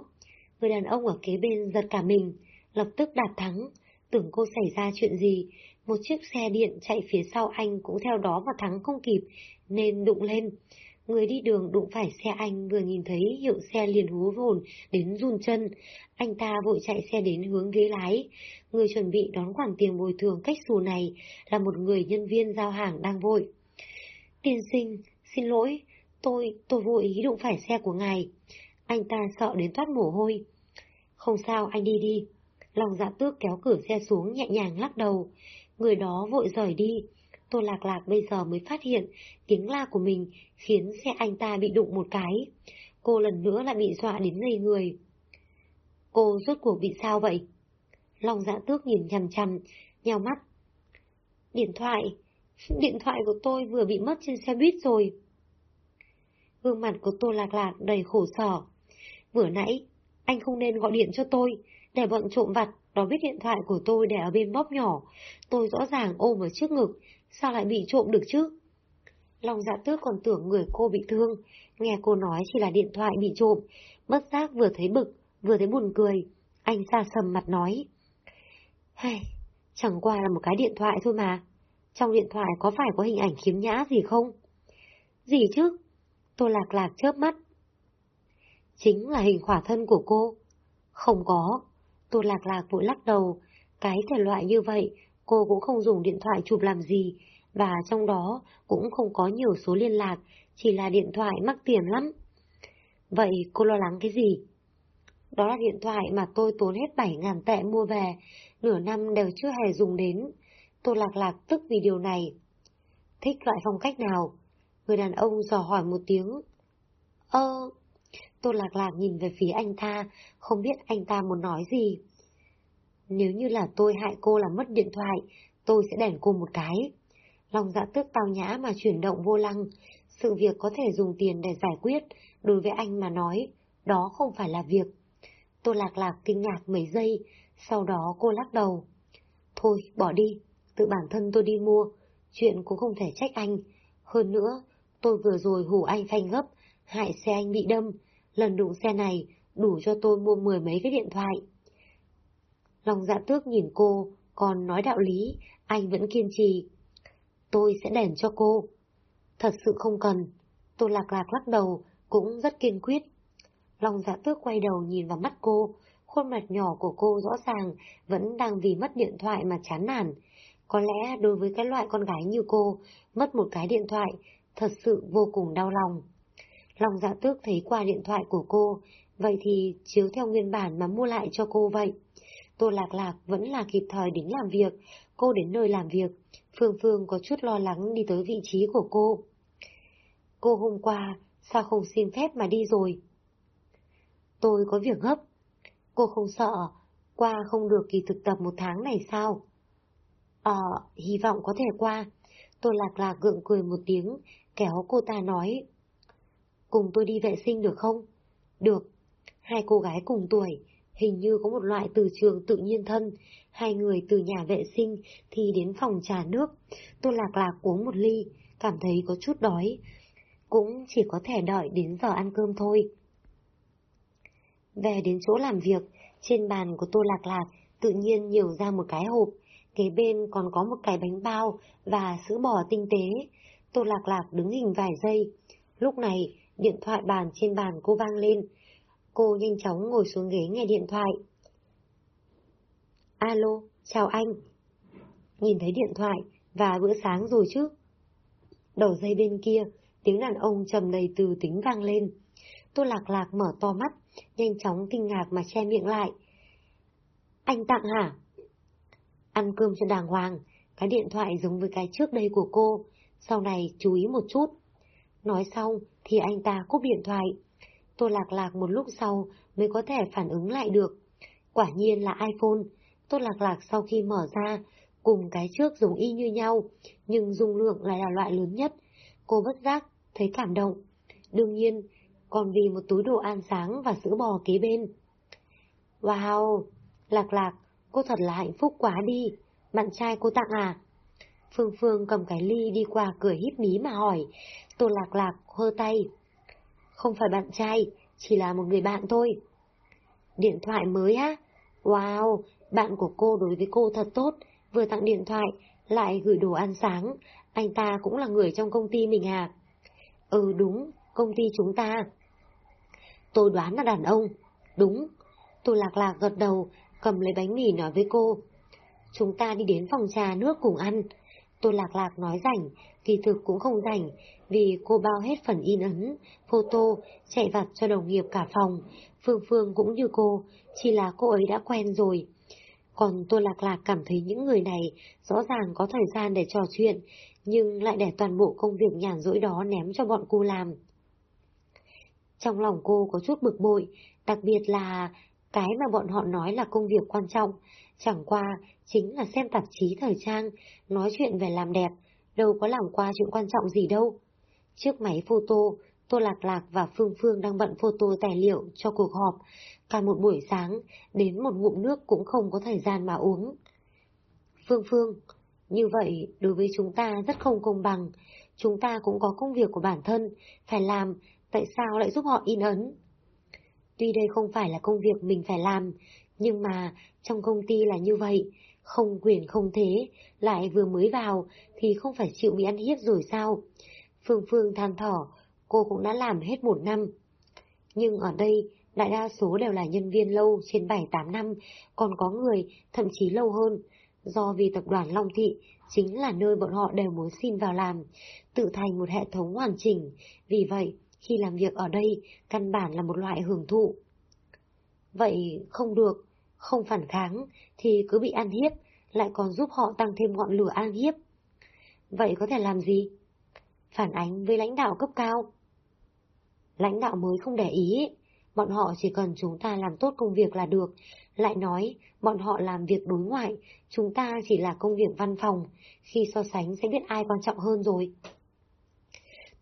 Người đàn ông ở kế bên giật cả mình, lập tức đạt thắng, tưởng cô xảy ra chuyện gì, một chiếc xe điện chạy phía sau anh cũng theo đó mà thắng không kịp, nên đụng lên. Người đi đường đụng phải xe anh vừa nhìn thấy hiệu xe liền hú hồn đến run chân. Anh ta vội chạy xe đến hướng ghế lái. Người chuẩn bị đón khoản tiền bồi thường cách xù này là một người nhân viên giao hàng đang vội. Tiên sinh, xin lỗi, tôi, tôi vô ý đụng phải xe của ngài. Anh ta sợ đến toát mồ hôi. Không sao, anh đi đi. Lòng dạ tước kéo cửa xe xuống nhẹ nhàng lắc đầu. Người đó vội rời đi. Tô Lạc Lạc bây giờ mới phát hiện tiếng la của mình khiến xe anh ta bị đụng một cái. Cô lần nữa lại bị dọa đến ngây người. Cô rốt cuộc bị sao vậy? Lòng dạ tước nhìn chằm chằm, nhào mắt. Điện thoại, điện thoại của tôi vừa bị mất trên xe buýt rồi. Gương mặt của tôi Lạc Lạc đầy khổ sở. Vừa nãy, anh không nên gọi điện cho tôi, để bọn trộm vặt nó biết điện thoại của tôi để ở bên bóp nhỏ. Tôi rõ ràng ôm ở trước ngực, sao lại bị trộm được chứ? Lòng dạ tước còn tưởng người cô bị thương, nghe cô nói chỉ là điện thoại bị trộm, bất giác vừa thấy bực, vừa thấy buồn cười. Anh xa sầm mặt nói. Hay, chẳng qua là một cái điện thoại thôi mà. Trong điện thoại có phải có hình ảnh khiếm nhã gì không? Gì chứ? Tôi lạc lạc chớp mắt. Chính là hình khỏa thân của cô. Không có. Tôi lạc lạc vội lắc đầu. Cái thể loại như vậy, cô cũng không dùng điện thoại chụp làm gì, và trong đó cũng không có nhiều số liên lạc, chỉ là điện thoại mắc tiền lắm. Vậy cô lo lắng cái gì? Đó là điện thoại mà tôi tốn hết 7.000 tệ mua về, nửa năm đều chưa hề dùng đến. Tôi lạc lạc tức vì điều này. Thích loại phong cách nào? Người đàn ông dò hỏi một tiếng. Ơ, Tô Lạc Lạc nhìn về phía anh ta, không biết anh ta muốn nói gì. Nếu như là tôi hại cô là mất điện thoại, tôi sẽ đèn cô một cái. Lòng dạ tước tao nhã mà chuyển động vô lăng, sự việc có thể dùng tiền để giải quyết, đối với anh mà nói, đó không phải là việc. Tô Lạc Lạc kinh ngạc mấy giây, sau đó cô lắc đầu. Thôi, bỏ đi, tự bản thân tôi đi mua, chuyện cũng không thể trách anh. Hơn nữa, tôi vừa rồi hủ anh phanh gấp, hại xe anh bị đâm, lần đụng xe này đủ cho tôi mua mười mấy cái điện thoại. Lòng dạ tước nhìn cô, còn nói đạo lý, anh vẫn kiên trì. Tôi sẽ đền cho cô. Thật sự không cần. Tôi lạc lạc lắc đầu, cũng rất kiên quyết. Lòng dạ tước quay đầu nhìn vào mắt cô, khuôn mặt nhỏ của cô rõ ràng vẫn đang vì mất điện thoại mà chán nản. Có lẽ đối với cái loại con gái như cô, mất một cái điện thoại thật sự vô cùng đau lòng. Lòng dạ tước thấy qua điện thoại của cô, vậy thì chiếu theo nguyên bản mà mua lại cho cô vậy. Tô Lạc Lạc vẫn là kịp thời đến làm việc, cô đến nơi làm việc, Phương Phương có chút lo lắng đi tới vị trí của cô. Cô hôm qua, sao không xin phép mà đi rồi? Tôi có việc gấp. Cô không sợ, qua không được kỳ thực tập một tháng này sao? Ờ, hy vọng có thể qua. Tô Lạc Lạc gượng cười một tiếng, kéo cô ta nói. Cùng tôi đi vệ sinh được không? Được. Hai cô gái cùng tuổi, hình như có một loại từ trường tự nhiên thân. Hai người từ nhà vệ sinh thì đến phòng trà nước. Tôi lạc lạc uống một ly, cảm thấy có chút đói. Cũng chỉ có thể đợi đến giờ ăn cơm thôi. Về đến chỗ làm việc, trên bàn của tôi lạc lạc tự nhiên nhiều ra một cái hộp. Kế bên còn có một cái bánh bao và sữa bò tinh tế. Tô Lạc Lạc đứng hình vài giây. Lúc này, Điện thoại bàn trên bàn cô vang lên. Cô nhanh chóng ngồi xuống ghế nghe điện thoại. Alo, chào anh. Nhìn thấy điện thoại và bữa sáng rồi chứ? Đầu dây bên kia, tiếng đàn ông trầm đầy từ tính vang lên. Tô lạc lạc mở to mắt, nhanh chóng kinh ngạc mà che miệng lại. Anh tặng hả? Ăn cơm cho đàng hoàng, cái điện thoại giống với cái trước đây của cô, sau này chú ý một chút. Nói xong thì anh ta cúp điện thoại. Tôi lạc lạc một lúc sau mới có thể phản ứng lại được. Quả nhiên là iPhone. Tôi lạc lạc sau khi mở ra, cùng cái trước giống y như nhau, nhưng dung lượng lại là loại lớn nhất. Cô bất giác, thấy cảm động. Đương nhiên, còn vì một túi đồ ăn sáng và sữa bò kế bên. Wow, lạc lạc, cô thật là hạnh phúc quá đi, bạn trai cô tặng à? Phương Phương cầm cái ly đi qua cười híp mí mà hỏi, Tô lạc lạc hơ tay. Không phải bạn trai, chỉ là một người bạn thôi. Điện thoại mới á? Wow, bạn của cô đối với cô thật tốt, vừa tặng điện thoại, lại gửi đồ ăn sáng, anh ta cũng là người trong công ty mình à? Ừ đúng, công ty chúng ta. Tôi đoán là đàn ông. Đúng. Tôi lạc lạc gật đầu, cầm lấy bánh mì nói với cô. Chúng ta đi đến phòng trà nước cùng ăn. Tôi lạc lạc nói rảnh, kỳ thực cũng không rảnh, vì cô bao hết phần in ấn, photo, chạy vặt cho đồng nghiệp cả phòng. Phương Phương cũng như cô, chỉ là cô ấy đã quen rồi. Còn tôi lạc lạc cảm thấy những người này rõ ràng có thời gian để trò chuyện, nhưng lại để toàn bộ công việc nhàn rỗi đó ném cho bọn cô làm. Trong lòng cô có chút bực bội, đặc biệt là cái mà bọn họ nói là công việc quan trọng, chẳng qua chính là xem tạp chí thời trang, nói chuyện về làm đẹp, đâu có làm qua chuyện quan trọng gì đâu. Trước máy photo, Tô Lạc Lạc và Phương Phương đang bận photo tài liệu cho cuộc họp, cả một buổi sáng, đến một ngụm nước cũng không có thời gian mà uống. Phương Phương, như vậy đối với chúng ta rất không công bằng, chúng ta cũng có công việc của bản thân, phải làm, tại sao lại giúp họ in ấn? Tuy đây không phải là công việc mình phải làm, nhưng mà trong công ty là như vậy, không quyền không thế, lại vừa mới vào thì không phải chịu bị ăn hiếp rồi sao? Phương Phương than thở, cô cũng đã làm hết một năm. Nhưng ở đây, đại đa số đều là nhân viên lâu trên 7-8 năm, còn có người thậm chí lâu hơn, do vì tập đoàn Long Thị chính là nơi bọn họ đều muốn xin vào làm, tự thành một hệ thống hoàn chỉnh, vì vậy khi làm việc ở đây căn bản là một loại hưởng thụ. Vậy không được, không phản kháng thì cứ bị ăn hiếp, lại còn giúp họ tăng thêm ngọn lửa an hiếp. Vậy có thể làm gì? Phản ánh với lãnh đạo cấp cao. Lãnh đạo mới không để ý, bọn họ chỉ cần chúng ta làm tốt công việc là được, lại nói bọn họ làm việc đối ngoại, chúng ta chỉ là công việc văn phòng, khi so sánh sẽ biết ai quan trọng hơn rồi.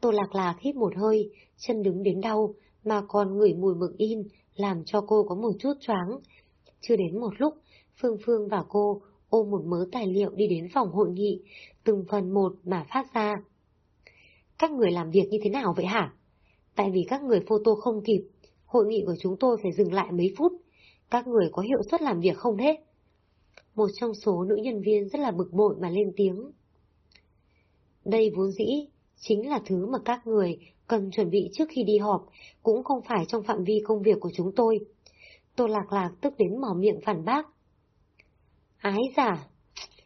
Tô lạc lạc hít một hơi, chân đứng đến đau, mà còn ngửi mùi mực in, làm cho cô có một chút choáng. Chưa đến một lúc, Phương Phương và cô ôm một mớ tài liệu đi đến phòng hội nghị, từng phần một mà phát ra. Các người làm việc như thế nào vậy hả? Tại vì các người photo không kịp, hội nghị của chúng tôi phải dừng lại mấy phút. Các người có hiệu suất làm việc không thế? Một trong số nữ nhân viên rất là bực bội mà lên tiếng. Đây vốn dĩ chính là thứ mà các người cần chuẩn bị trước khi đi họp, cũng không phải trong phạm vi công việc của chúng tôi. Tô Lạc Lạc tức đến mở miệng phản bác. Ái giả,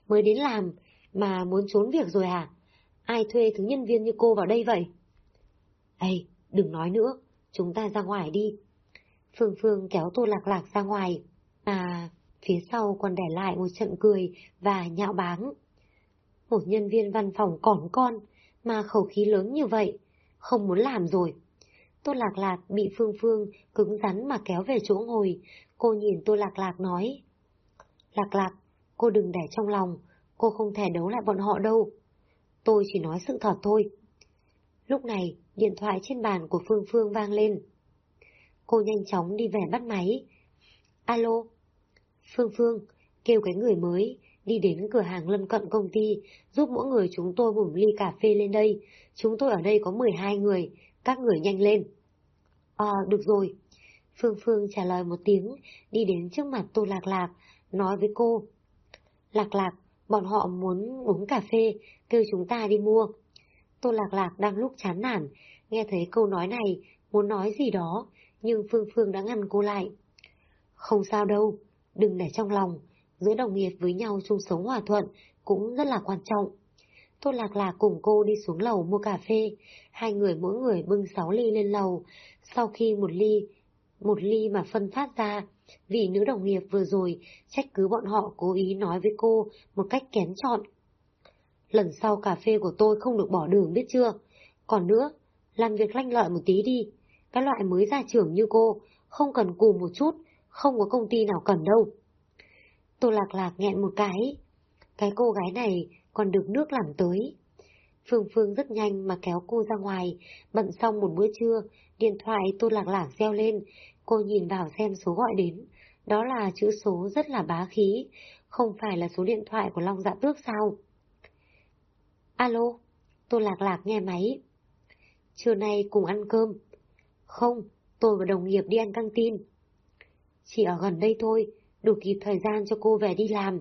mới đến làm mà muốn trốn việc rồi à? Ai thuê thứ nhân viên như cô vào đây vậy? Ê, đừng nói nữa, chúng ta ra ngoài đi. Phương Phương kéo Tô Lạc Lạc ra ngoài, mà phía sau còn để lại một trận cười và nhạo báng. Một nhân viên văn phòng còn con, mà khẩu khí lớn như vậy, không muốn làm rồi. Tô Lạc Lạc bị Phương Phương cứng rắn mà kéo về chỗ ngồi, cô nhìn Tô Lạc Lạc nói. Lạc Lạc, cô đừng để trong lòng, cô không thể đấu lại bọn họ đâu. Tôi chỉ nói sự thật thôi. Lúc này, điện thoại trên bàn của Phương Phương vang lên. Cô nhanh chóng đi về bắt máy. Alo? Phương Phương, kêu cái người mới, đi đến cửa hàng lân cận công ty, giúp mỗi người chúng tôi một ly cà phê lên đây. Chúng tôi ở đây có 12 người, các người nhanh lên. À, được rồi. Phương Phương trả lời một tiếng, đi đến trước mặt Tô Lạc Lạc, nói với cô. Lạc Lạc, bọn họ muốn uống cà phê, kêu chúng ta đi mua. Tô Lạc Lạc đang lúc chán nản, nghe thấy câu nói này, muốn nói gì đó, nhưng Phương Phương đã ngăn cô lại. Không sao đâu, đừng để trong lòng, giữa đồng nghiệp với nhau chung sống hòa thuận cũng rất là quan trọng. Tô Lạc Lạc cùng cô đi xuống lầu mua cà phê, hai người mỗi người bưng sáu ly lên lầu, sau khi một ly, một ly mà phân phát ra, vì nữ đồng nghiệp vừa rồi trách cứ bọn họ cố ý nói với cô một cách kén chọn. Lần sau cà phê của tôi không được bỏ đường biết chưa? Còn nữa, làm việc lanh lợi một tí đi, các loại mới ra trưởng như cô, không cần cù một chút, không có công ty nào cần đâu. Tô Lạc Lạc nghẹn một cái. Cái cô gái này còn được nước làm tới. Phương Phương rất nhanh mà kéo cô ra ngoài, bận xong một bữa trưa, điện thoại tôi lạc lạc reo lên, cô nhìn vào xem số gọi đến. Đó là chữ số rất là bá khí, không phải là số điện thoại của Long Dạ Tước sao? Alo, tôi lạc lạc nghe máy. Trưa nay cùng ăn cơm. Không, tôi và đồng nghiệp đi ăn căng tin. Chỉ ở gần đây thôi, đủ kịp thời gian cho cô về đi làm.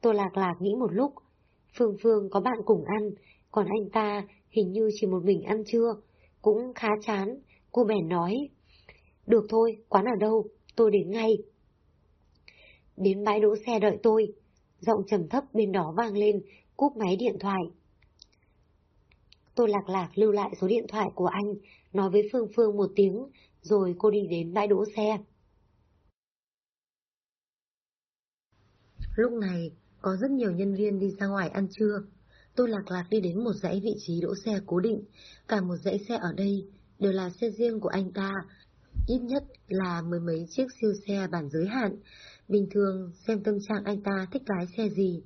Tôi lạc lạc nghĩ một lúc, Phương Phương có bạn cùng ăn, còn anh ta hình như chỉ một mình ăn trưa, cũng khá chán, cô bèn nói. Được thôi, quán ở đâu, tôi đến ngay. Đến bãi đỗ xe đợi tôi, giọng trầm thấp bên đó vang lên, cúp máy điện thoại. Tôi lạc lạc lưu lại số điện thoại của anh, nói với Phương Phương một tiếng, rồi cô đi đến bãi đỗ xe. Lúc này, có rất nhiều nhân viên đi ra ngoài ăn trưa. Tôi lạc lạc đi đến một dãy vị trí đỗ xe cố định. Cả một dãy xe ở đây đều là xe riêng của anh ta. Ít nhất là mười mấy chiếc siêu xe bản giới hạn. Bình thường xem tâm trạng anh ta thích lái xe gì.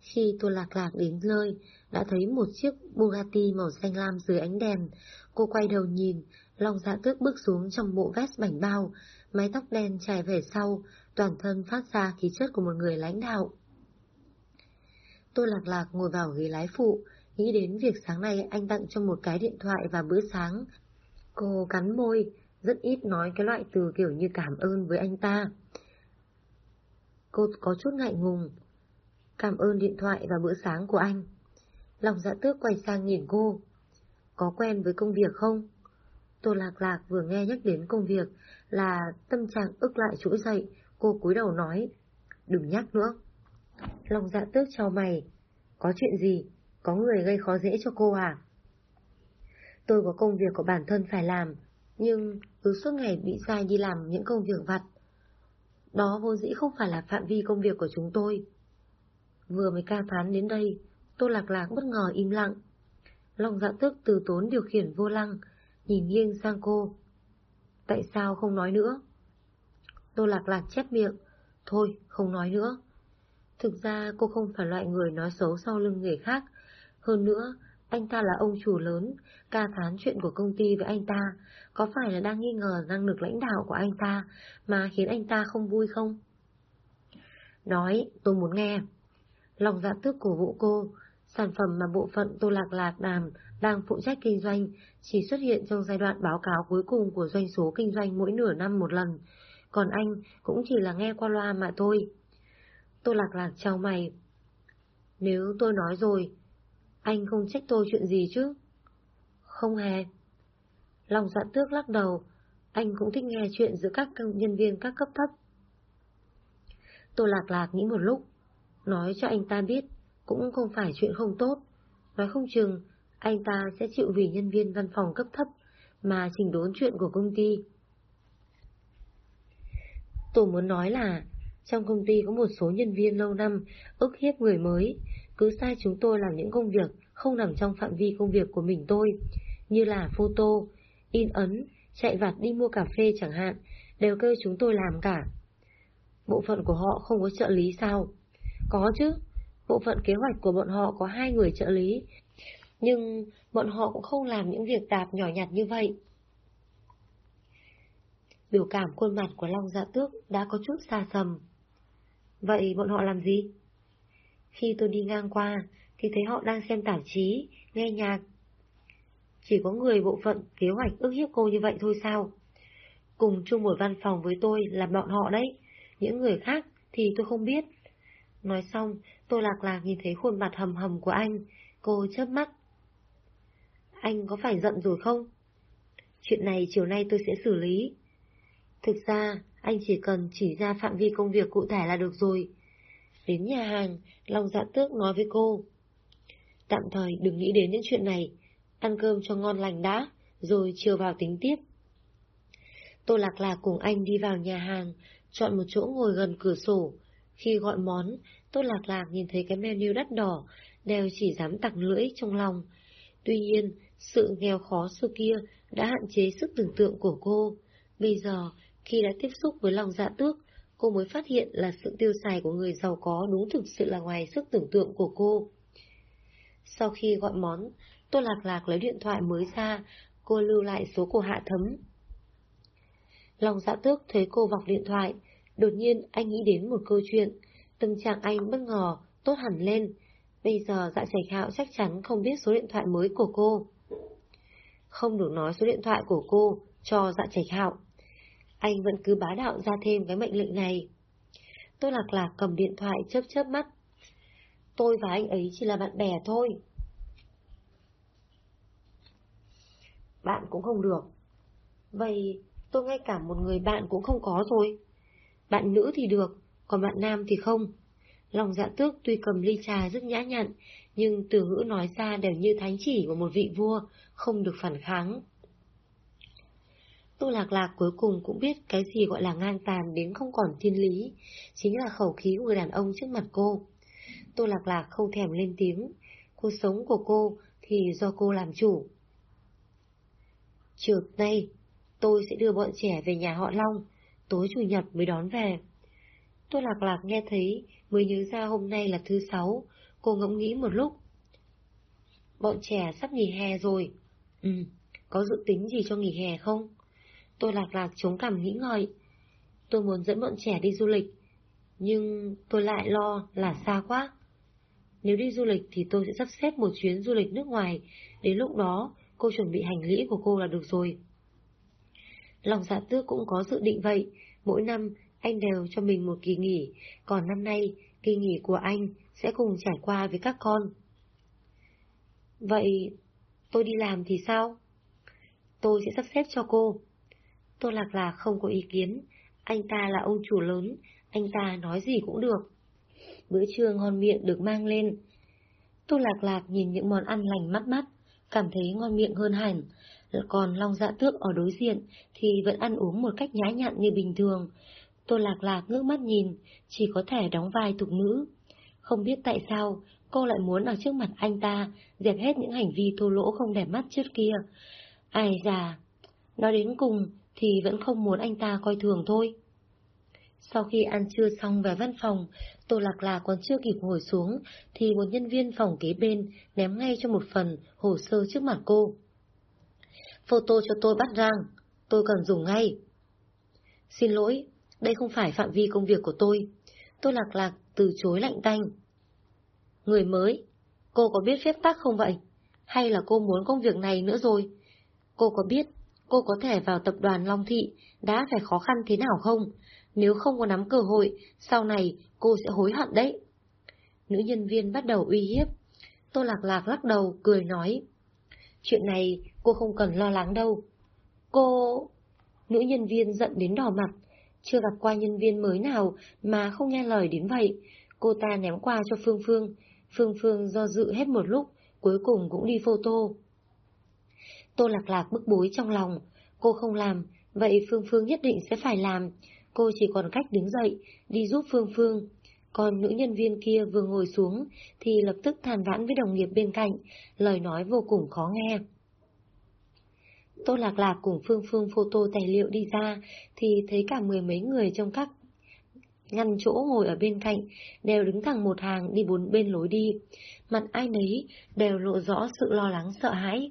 Khi tôi lạc lạc đến nơi, đã thấy một chiếc Bugatti màu xanh lam dưới ánh đèn. Cô quay đầu nhìn, lòng dạ tước bước xuống trong bộ vest bảnh bao, mái tóc đen trải về sau, toàn thân phát ra khí chất của một người lãnh đạo. Tôi lạc lạc ngồi vào ghế lái phụ, nghĩ đến việc sáng nay anh tặng cho một cái điện thoại và bữa sáng. Cô cắn môi, rất ít nói cái loại từ kiểu như cảm ơn với anh ta. Cô có chút ngại ngùng. Cảm ơn điện thoại và bữa sáng của anh. Lòng dạ tước quay sang nhìn cô. Có quen với công việc không? Tô Lạc Lạc vừa nghe nhắc đến công việc là tâm trạng ức lại trỗi dậy, cô cúi đầu nói. Đừng nhắc nữa lòng dạ tước cho mày. Có chuyện gì? Có người gây khó dễ cho cô à? Tôi có công việc của bản thân phải làm, nhưng cứ suốt ngày bị sai đi làm những công việc vặt. Đó vô dĩ không phải là phạm vi công việc của chúng tôi. Vừa mới ca thán đến đây, Tô Lạc Lạc bất ngờ im lặng. lòng dạ tước từ tốn điều khiển vô lăng, nhìn nghiêng sang cô. Tại sao không nói nữa? Tô Lạc Lạc chép miệng. Thôi, không nói nữa. Thực ra cô không phải loại người nói xấu sau lưng người khác. Hơn nữa, anh ta là ông chủ lớn, ca thán chuyện của công ty với anh ta, có phải là đang nghi ngờ năng lực lãnh đạo của anh ta mà khiến anh ta không vui không? Nói, tôi muốn nghe. Lòng dạ tước của vũ cô, sản phẩm mà bộ phận Tô Lạc Lạc đàm đang phụ trách kinh doanh chỉ xuất hiện trong giai đoạn báo cáo cuối cùng của doanh số kinh doanh mỗi nửa năm một lần, còn anh cũng chỉ là nghe qua loa mà thôi. Tô Lạc Lạc trao mày. Nếu tôi nói rồi, anh không trách tôi chuyện gì chứ? Không hề. Lòng dạ tước lắc đầu, anh cũng thích nghe chuyện giữa các nhân viên các cấp thấp. Tô Lạc Lạc nghĩ một lúc, nói cho anh ta biết cũng không phải chuyện không tốt. Nói không chừng, anh ta sẽ chịu vì nhân viên văn phòng cấp thấp mà chỉnh đốn chuyện của công ty. Tôi muốn nói là, trong công ty có một số nhân viên lâu năm ức hiếp người mới, cứ sai chúng tôi làm những công việc không nằm trong phạm vi công việc của mình tôi, như là photo, in ấn, chạy vặt đi mua cà phê chẳng hạn, đều kêu chúng tôi làm cả. Bộ phận của họ không có trợ lý sao? Có chứ, bộ phận kế hoạch của bọn họ có hai người trợ lý, nhưng bọn họ cũng không làm những việc tạp nhỏ nhặt như vậy. Biểu cảm khuôn mặt của Long Dạ Tước đã có chút xa sầm. Vậy bọn họ làm gì? Khi tôi đi ngang qua, thì thấy họ đang xem tạp chí, nghe nhạc. Chỉ có người bộ phận kế hoạch ức hiếp cô như vậy thôi sao? Cùng chung một văn phòng với tôi là bọn họ đấy, những người khác thì tôi không biết. Nói xong, tôi lạc lạc nhìn thấy khuôn mặt hầm hầm của anh, cô chớp mắt. Anh có phải giận rồi không? Chuyện này chiều nay tôi sẽ xử lý. Thực ra, anh chỉ cần chỉ ra phạm vi công việc cụ thể là được rồi. Đến nhà hàng, Long Dạ Tước nói với cô. Tạm thời đừng nghĩ đến những chuyện này, ăn cơm cho ngon lành đã, rồi chiều vào tính tiếp. Tô Lạc Lạc cùng anh đi vào nhà hàng, chọn một chỗ ngồi gần cửa sổ. Khi gọi món, Tô Lạc Lạc nhìn thấy cái menu đắt đỏ, đều chỉ dám tặc lưỡi trong lòng. Tuy nhiên, sự nghèo khó xưa kia đã hạn chế sức tưởng tượng của cô. Bây giờ, khi đã tiếp xúc với lòng dạ tước, cô mới phát hiện là sự tiêu xài của người giàu có đúng thực sự là ngoài sức tưởng tượng của cô. Sau khi gọi món, Tô Lạc Lạc lấy điện thoại mới ra, cô lưu lại số của Hạ Thấm. Lòng dạ tước thấy cô vọc điện thoại, đột nhiên anh nghĩ đến một câu chuyện, tâm trạng anh bất ngờ, tốt hẳn lên. Bây giờ dạ chảy hạo chắc chắn không biết số điện thoại mới của cô. Không được nói số điện thoại của cô cho dạ chảy hạo. Anh vẫn cứ bá đạo ra thêm cái mệnh lệnh này. Tôi lạc lạc cầm điện thoại chớp chớp mắt. Tôi và anh ấy chỉ là bạn bè thôi. Bạn cũng không được. Vậy tôi ngay cả một người bạn cũng không có rồi. Bạn nữ thì được, còn bạn nam thì không. Lòng dạ tước tuy cầm ly trà rất nhã nhặn, nhưng từ ngữ nói ra đều như thánh chỉ của một vị vua, không được phản kháng. Tô Lạc Lạc cuối cùng cũng biết cái gì gọi là ngang tàn đến không còn thiên lý, chính là khẩu khí của người đàn ông trước mặt cô. Tô Lạc Lạc không thèm lên tiếng, cuộc sống của cô thì do cô làm chủ. Chiều nay, tôi sẽ đưa bọn trẻ về nhà họ Long, tối chủ nhật mới đón về. Tô Lạc Lạc nghe thấy, mới nhớ ra hôm nay là thứ sáu, cô ngẫm nghĩ một lúc. Bọn trẻ sắp nghỉ hè rồi. Ừ, có dự tính gì cho nghỉ hè không? Tôi lạc lạc chống cằm nghĩ ngợi. Tôi muốn dẫn bọn trẻ đi du lịch, nhưng tôi lại lo là xa quá. Nếu đi du lịch thì tôi sẽ sắp xếp một chuyến du lịch nước ngoài, đến lúc đó cô chuẩn bị hành lý của cô là được rồi. Lòng dạ tước cũng có dự định vậy, mỗi năm anh đều cho mình một kỳ nghỉ, còn năm nay kỳ nghỉ của anh sẽ cùng trải qua với các con. Vậy tôi đi làm thì sao? Tôi sẽ sắp xếp cho cô. Tô Lạc Lạc không có ý kiến, anh ta là ông chủ lớn, anh ta nói gì cũng được. Bữa trưa ngon miệng được mang lên. Tô Lạc Lạc nhìn những món ăn lành mắt mắt, cảm thấy ngon miệng hơn hẳn. Còn Long Dạ Tước ở đối diện thì vẫn ăn uống một cách nhã nhặn như bình thường. Tô Lạc Lạc ngước mắt nhìn, chỉ có thể đóng vai tục nữ. Không biết tại sao, cô lại muốn ở trước mặt anh ta, dẹp hết những hành vi thô lỗ không đẹp mắt trước kia. Ai già, nói đến cùng thì vẫn không muốn anh ta coi thường thôi. Sau khi ăn trưa xong về văn phòng, Tô Lạc Lạc còn chưa kịp ngồi xuống, thì một nhân viên phòng kế bên ném ngay cho một phần hồ sơ trước mặt cô. Photo cho tôi bắt rang, tôi cần dùng ngay. Xin lỗi, đây không phải phạm vi công việc của tôi. Tô Lạc Lạc từ chối lạnh tanh. Người mới, cô có biết phép tắc không vậy? Hay là cô muốn công việc này nữa rồi? Cô có biết cô có thể vào tập đoàn Long Thị đã phải khó khăn thế nào không? Nếu không có nắm cơ hội, sau này cô sẽ hối hận đấy. Nữ nhân viên bắt đầu uy hiếp. Tô Lạc Lạc lắc đầu, cười nói. Chuyện này cô không cần lo lắng đâu. Cô... Nữ nhân viên giận đến đỏ mặt. Chưa gặp qua nhân viên mới nào mà không nghe lời đến vậy. Cô ta ném qua cho Phương Phương. Phương Phương do dự hết một lúc, cuối cùng cũng đi photo. Tô Lạc Lạc bức bối trong lòng. Cô không làm, vậy Phương Phương nhất định sẽ phải làm. Cô chỉ còn cách đứng dậy, đi giúp Phương Phương. Còn nữ nhân viên kia vừa ngồi xuống, thì lập tức than vãn với đồng nghiệp bên cạnh, lời nói vô cùng khó nghe. Tô Lạc Lạc cùng Phương Phương photo tài liệu đi ra, thì thấy cả mười mấy người trong các ngăn chỗ ngồi ở bên cạnh, đều đứng thẳng một hàng đi bốn bên lối đi. Mặt ai nấy đều lộ rõ sự lo lắng sợ hãi.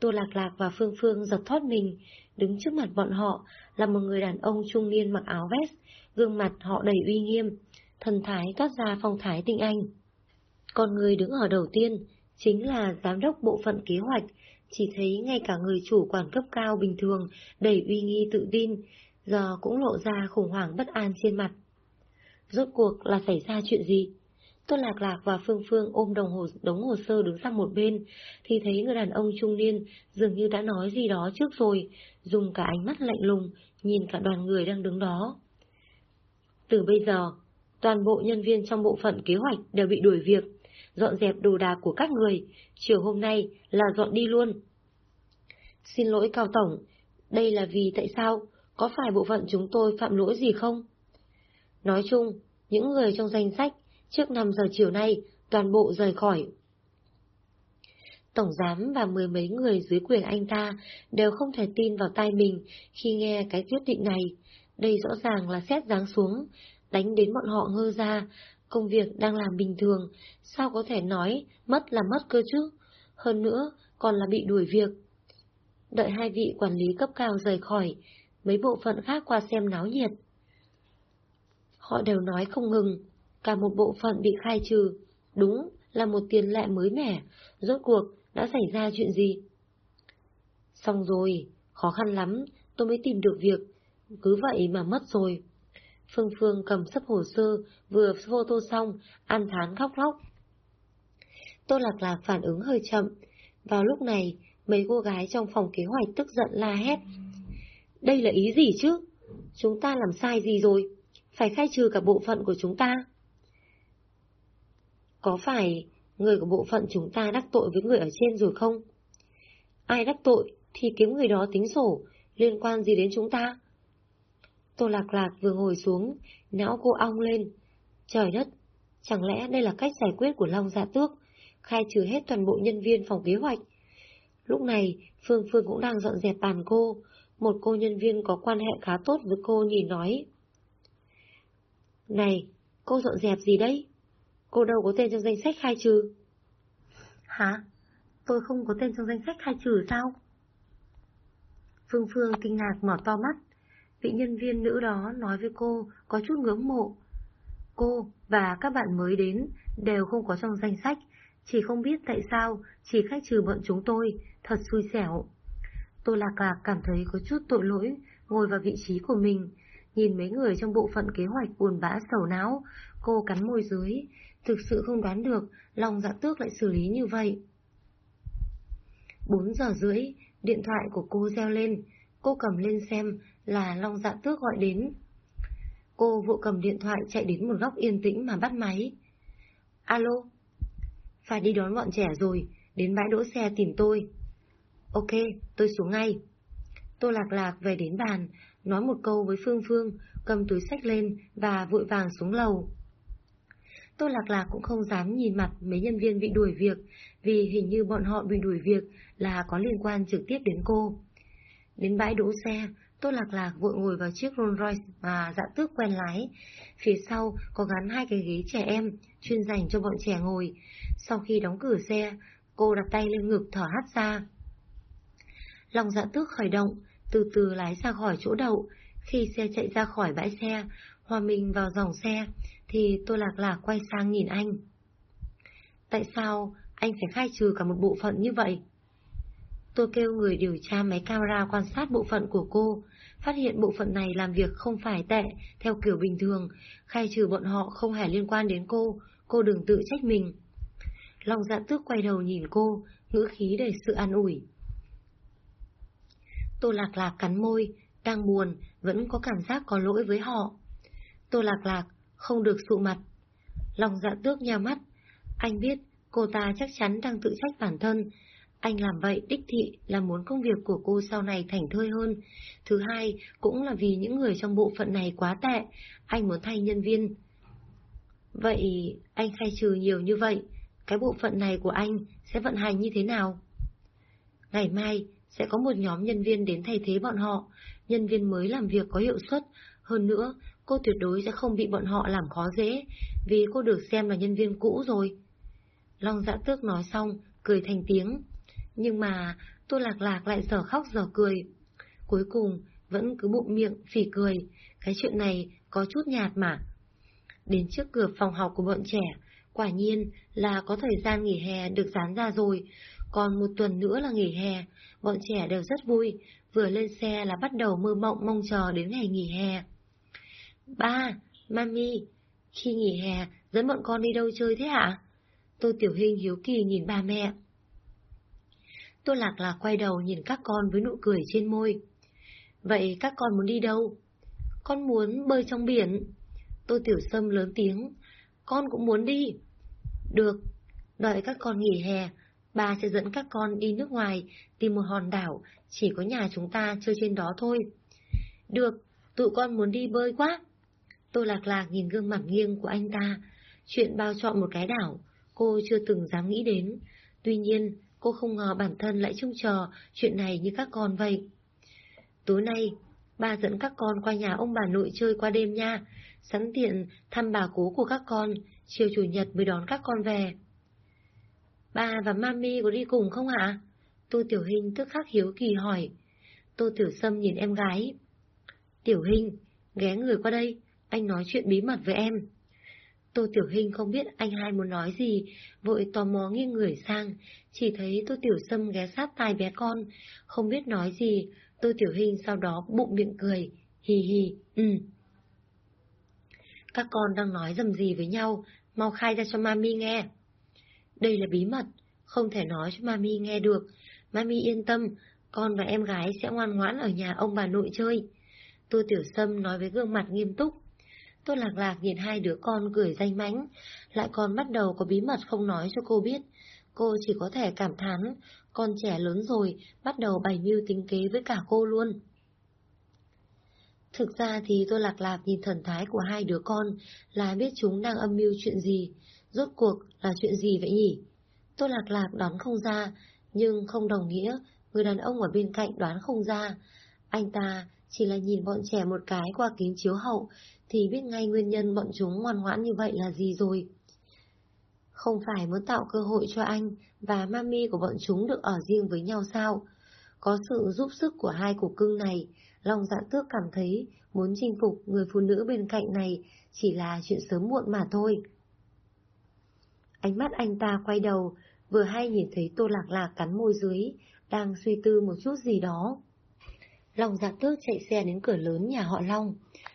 Tô Lạc Lạc và Phương Phương giật thoát mình, đứng trước mặt bọn họ là một người đàn ông trung niên mặc áo vest, gương mặt họ đầy uy nghiêm, thần thái toát ra phong thái tinh anh. Còn người đứng ở đầu tiên chính là giám đốc bộ phận kế hoạch, chỉ thấy ngay cả người chủ quản cấp cao bình thường đầy uy nghi tự tin, giờ cũng lộ ra khủng hoảng bất an trên mặt. Rốt cuộc là xảy ra chuyện gì? Tôn Lạc Lạc và Phương Phương ôm đồng hồ, đống hồ sơ đứng sang một bên, thì thấy người đàn ông trung niên dường như đã nói gì đó trước rồi, dùng cả ánh mắt lạnh lùng, nhìn cả đoàn người đang đứng đó. Từ bây giờ, toàn bộ nhân viên trong bộ phận kế hoạch đều bị đuổi việc, dọn dẹp đồ đạc của các người, chiều hôm nay là dọn đi luôn. Xin lỗi Cao Tổng, đây là vì tại sao? Có phải bộ phận chúng tôi phạm lỗi gì không? Nói chung, những người trong danh sách trước 5 giờ chiều nay, toàn bộ rời khỏi. Tổng giám và mười mấy người dưới quyền anh ta đều không thể tin vào tai mình khi nghe cái quyết định này. Đây rõ ràng là xét giáng xuống, đánh đến bọn họ ngơ ra, Công việc đang làm bình thường, sao có thể nói mất là mất cơ chứ? Hơn nữa, còn là bị đuổi việc. Đợi hai vị quản lý cấp cao rời khỏi, mấy bộ phận khác qua xem náo nhiệt. Họ đều nói không ngừng, cả một bộ phận bị khai trừ, đúng là một tiền lệ mới mẻ, rốt cuộc đã xảy ra chuyện gì? Xong rồi, khó khăn lắm, tôi mới tìm được việc, cứ vậy mà mất rồi. Phương Phương cầm sấp hồ sơ, vừa photo xong, ăn thán khóc lóc. Tô Lạc Lạc phản ứng hơi chậm. Vào lúc này, mấy cô gái trong phòng kế hoạch tức giận la hét. Đây là ý gì chứ? Chúng ta làm sai gì rồi? Phải khai trừ cả bộ phận của chúng ta. Có phải người của bộ phận chúng ta đắc tội với người ở trên rồi không? Ai đắc tội thì kiếm người đó tính sổ, liên quan gì đến chúng ta? Tô Lạc Lạc vừa ngồi xuống, não cô ong lên. Trời đất, chẳng lẽ đây là cách giải quyết của Long Dạ Tước, khai trừ hết toàn bộ nhân viên phòng kế hoạch? Lúc này, Phương Phương cũng đang dọn dẹp bàn cô, một cô nhân viên có quan hệ khá tốt với cô nhìn nói. Này, cô dọn dẹp gì đấy? Cô đâu có tên trong danh sách khai trừ. Hả? Tôi không có tên trong danh sách khai trừ sao? Phương Phương kinh ngạc mở to mắt. Vị nhân viên nữ đó nói với cô có chút ngưỡng mộ. Cô và các bạn mới đến đều không có trong danh sách, chỉ không biết tại sao chỉ khách trừ bọn chúng tôi, thật xui xẻo. Tô Lạc Lạc cảm thấy có chút tội lỗi, ngồi vào vị trí của mình, nhìn mấy người trong bộ phận kế hoạch buồn bã sầu não, cô cắn môi dưới, thực sự không đoán được Long dạ tước lại xử lý như vậy. 4 giờ rưỡi, điện thoại của cô reo lên, cô cầm lên xem là Long Dạ Tước gọi đến. Cô vụ cầm điện thoại chạy đến một góc yên tĩnh mà bắt máy. Alo? Phải đi đón bọn trẻ rồi, đến bãi đỗ xe tìm tôi. Ok, tôi xuống ngay. Tô lạc lạc về đến bàn, nói một câu với Phương Phương, cầm túi sách lên và vội vàng xuống lầu. Tô Lạc Lạc cũng không dám nhìn mặt mấy nhân viên bị đuổi việc, vì hình như bọn họ bị đuổi việc là có liên quan trực tiếp đến cô. Đến bãi đỗ xe, Tô Lạc Lạc vội ngồi vào chiếc Rolls Royce mà dạ tước quen lái. Phía sau có gắn hai cái ghế trẻ em, chuyên dành cho bọn trẻ ngồi. Sau khi đóng cửa xe, cô đặt tay lên ngực thở hắt ra. Lòng dạ tước khởi động, từ từ lái ra khỏi chỗ đậu. Khi xe chạy ra khỏi bãi xe, hòa mình vào dòng xe, thì Tô Lạc Lạc quay sang nhìn anh. Tại sao anh phải khai trừ cả một bộ phận như vậy? Tôi kêu người điều tra máy camera quan sát bộ phận của cô, phát hiện bộ phận này làm việc không phải tệ, theo kiểu bình thường, khai trừ bọn họ không hề liên quan đến cô, cô đừng tự trách mình. Long dạ tước quay đầu nhìn cô, ngữ khí đầy sự an ủi. Tô Lạc Lạc cắn môi, đang buồn, vẫn có cảm giác có lỗi với họ. Tô Lạc Lạc không được sụ mặt. lòng dạ tước nhà mắt, anh biết cô ta chắc chắn đang tự trách bản thân, anh làm vậy đích thị là muốn công việc của cô sau này thành thơi hơn. Thứ hai, cũng là vì những người trong bộ phận này quá tệ, anh muốn thay nhân viên. Vậy anh khai trừ nhiều như vậy, cái bộ phận này của anh sẽ vận hành như thế nào? Ngày mai sẽ có một nhóm nhân viên đến thay thế bọn họ, nhân viên mới làm việc có hiệu suất, hơn nữa cô tuyệt đối sẽ không bị bọn họ làm khó dễ, vì cô được xem là nhân viên cũ rồi. Long dã tước nói xong, cười thành tiếng. Nhưng mà tôi Lạc Lạc lại giờ khóc giờ cười. Cuối cùng vẫn cứ bụng miệng phỉ cười. Cái chuyện này có chút nhạt mà. Đến trước cửa phòng học của bọn trẻ, quả nhiên là có thời gian nghỉ hè được dán ra rồi. Còn một tuần nữa là nghỉ hè, bọn trẻ đều rất vui. Vừa lên xe là bắt đầu mơ mộng mong chờ đến ngày nghỉ hè. Ba, mami, khi nghỉ hè dẫn bọn con đi đâu chơi thế hả? Tôi Tiểu Hình hiếu kỳ nhìn ba mẹ. Tô Lạc Lạc quay đầu nhìn các con với nụ cười trên môi. Vậy các con muốn đi đâu? Con muốn bơi trong biển. Tô Tiểu Sâm lớn tiếng. Con cũng muốn đi. Được, đợi các con nghỉ hè, bà sẽ dẫn các con đi nước ngoài, tìm một hòn đảo, chỉ có nhà chúng ta chơi trên đó thôi. Được, tụi con muốn đi bơi quá. Tô Lạc Lạc nhìn gương mặt nghiêng của anh ta. Chuyện bao chọn một cái đảo, cô chưa từng dám nghĩ đến. Tuy nhiên, cô không ngờ bản thân lại trông chờ chuyện này như các con vậy. Tối nay, ba dẫn các con qua nhà ông bà nội chơi qua đêm nha, sẵn tiện thăm bà cố của các con, chiều chủ nhật mới đón các con về. Ba và mami có đi cùng không hả? Tô Tiểu Hình tức khắc hiếu kỳ hỏi. Tô Tiểu Sâm nhìn em gái. Tiểu Hình, ghé người qua đây, anh nói chuyện bí mật với em. Tô Tiểu Hình không biết anh hai muốn nói gì, vội tò mò nghiêng người sang, chỉ thấy Tô Tiểu Sâm ghé sát tai bé con, không biết nói gì, Tô Tiểu Hình sau đó bụng miệng cười, hì hì, ừ. Các con đang nói dầm gì với nhau, mau khai ra cho mami nghe. Đây là bí mật, không thể nói cho mami nghe được. Mami yên tâm, con và em gái sẽ ngoan ngoãn ở nhà ông bà nội chơi. Tô Tiểu Sâm nói với gương mặt nghiêm túc. Tô Lạc Lạc nhìn hai đứa con cười danh mãnh, lại còn bắt đầu có bí mật không nói cho cô biết. Cô chỉ có thể cảm thán, con trẻ lớn rồi, bắt đầu bày mưu tính kế với cả cô luôn. Thực ra thì tôi lạc lạc nhìn thần thái của hai đứa con là biết chúng đang âm mưu chuyện gì, rốt cuộc là chuyện gì vậy nhỉ? Tôi lạc lạc đoán không ra, nhưng không đồng nghĩa người đàn ông ở bên cạnh đoán không ra. Anh ta chỉ là nhìn bọn trẻ một cái qua kính chiếu hậu thì biết ngay nguyên nhân bọn chúng ngoan ngoãn như vậy là gì rồi. Không phải muốn tạo cơ hội cho anh và mami của bọn chúng được ở riêng với nhau sao? Có sự giúp sức của hai củ cưng này, Long dạ tước cảm thấy muốn chinh phục người phụ nữ bên cạnh này chỉ là chuyện sớm muộn mà thôi. Ánh mắt anh ta quay đầu, vừa hay nhìn thấy tô lạc lạc cắn môi dưới, đang suy tư một chút gì đó. Long dạ tước chạy xe đến cửa lớn nhà họ Long,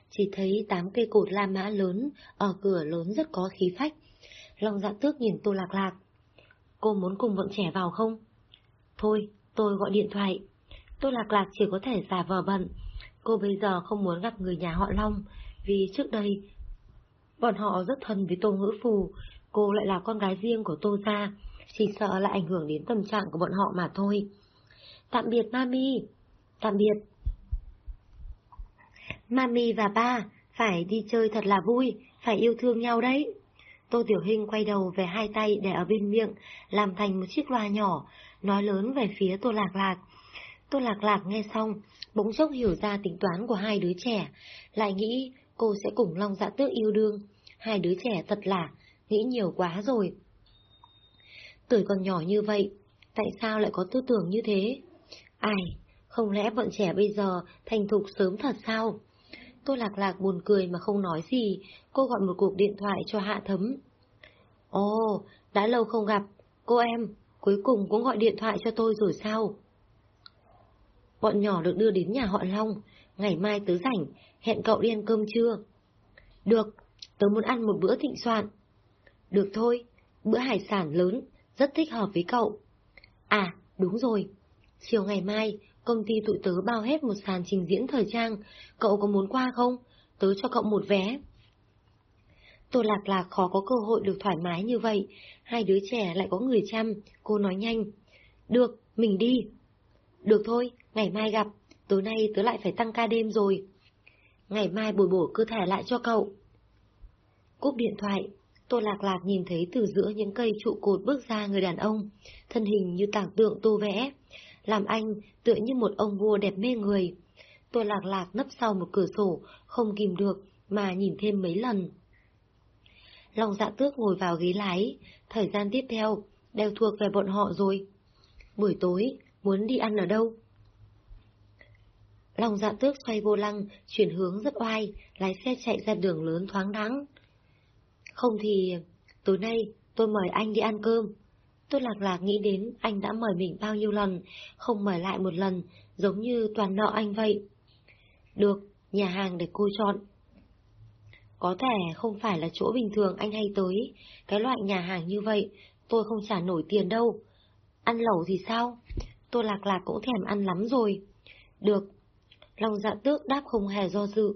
chỉ thấy tám cây cột la mã lớn ở cửa lớn rất có khí phách. Long dạ tước nhìn tô lạc lạc. Cô muốn cùng bọn trẻ vào không? Thôi, tôi gọi điện thoại. Tô lạc lạc chỉ có thể giả vờ bận. Cô bây giờ không muốn gặp người nhà họ Long, vì trước đây bọn họ rất thân với Tô Ngữ Phù, cô lại là con gái riêng của Tô Gia, chỉ sợ lại ảnh hưởng đến tâm trạng của bọn họ mà thôi. Tạm biệt Mami, tạm biệt. Mami và ba, phải đi chơi thật là vui, phải yêu thương nhau đấy. Tô Tiểu Hinh quay đầu về hai tay để ở bên miệng, làm thành một chiếc loa nhỏ, nói lớn về phía Tô Lạc Lạc. Tô Lạc Lạc nghe xong, bỗng chốc hiểu ra tính toán của hai đứa trẻ, lại nghĩ cô sẽ cùng Long Dạ Tước yêu đương. Hai đứa trẻ thật là, nghĩ nhiều quá rồi. Tuổi còn nhỏ như vậy, tại sao lại có tư tưởng như thế? Ai, không lẽ bọn trẻ bây giờ thành thục sớm thật sao? Tô Lạc Lạc buồn cười mà không nói gì, cô gọi một cuộc điện thoại cho Hạ Thấm. Ồ, đã lâu không gặp, cô em, cuối cùng cũng gọi điện thoại cho tôi rồi sao? Bọn nhỏ được đưa đến nhà họ Long, ngày mai tớ rảnh, hẹn cậu đi ăn cơm trưa. Được, tớ muốn ăn một bữa thịnh soạn. Được thôi, bữa hải sản lớn, rất thích hợp với cậu. À, đúng rồi, chiều ngày mai, công ty tụi tớ bao hết một sàn trình diễn thời trang, cậu có muốn qua không? Tớ cho cậu một vé. Tô Lạc Lạc khó có cơ hội được thoải mái như vậy, hai đứa trẻ lại có người chăm, cô nói nhanh. Được, mình đi. Được thôi, ngày mai gặp, tối nay tớ lại phải tăng ca đêm rồi. Ngày mai bồi bổ cơ thể lại cho cậu. Cúp điện thoại, Tô Lạc Lạc nhìn thấy từ giữa những cây trụ cột bước ra người đàn ông, thân hình như tảng tượng tô vẽ, làm anh tựa như một ông vua đẹp mê người. tôi Lạc Lạc nấp sau một cửa sổ, không kìm được mà nhìn thêm mấy lần. Long dạ tước ngồi vào ghế lái, thời gian tiếp theo đều thuộc về bọn họ rồi. Buổi tối, muốn đi ăn ở đâu? Long dạ tước xoay vô lăng, chuyển hướng rất oai, lái xe chạy ra đường lớn thoáng đắng. Không thì, tối nay tôi mời anh đi ăn cơm. Tôi lạc lạc nghĩ đến anh đã mời mình bao nhiêu lần, không mời lại một lần, giống như toàn nợ anh vậy. Được, nhà hàng để cô chọn. Có thể không phải là chỗ bình thường anh hay tới, cái loại nhà hàng như vậy, tôi không trả nổi tiền đâu. Ăn lẩu thì sao? Tôi lạc lạc cũng thèm ăn lắm rồi. Được. Long dạ tước đáp không hề do dự.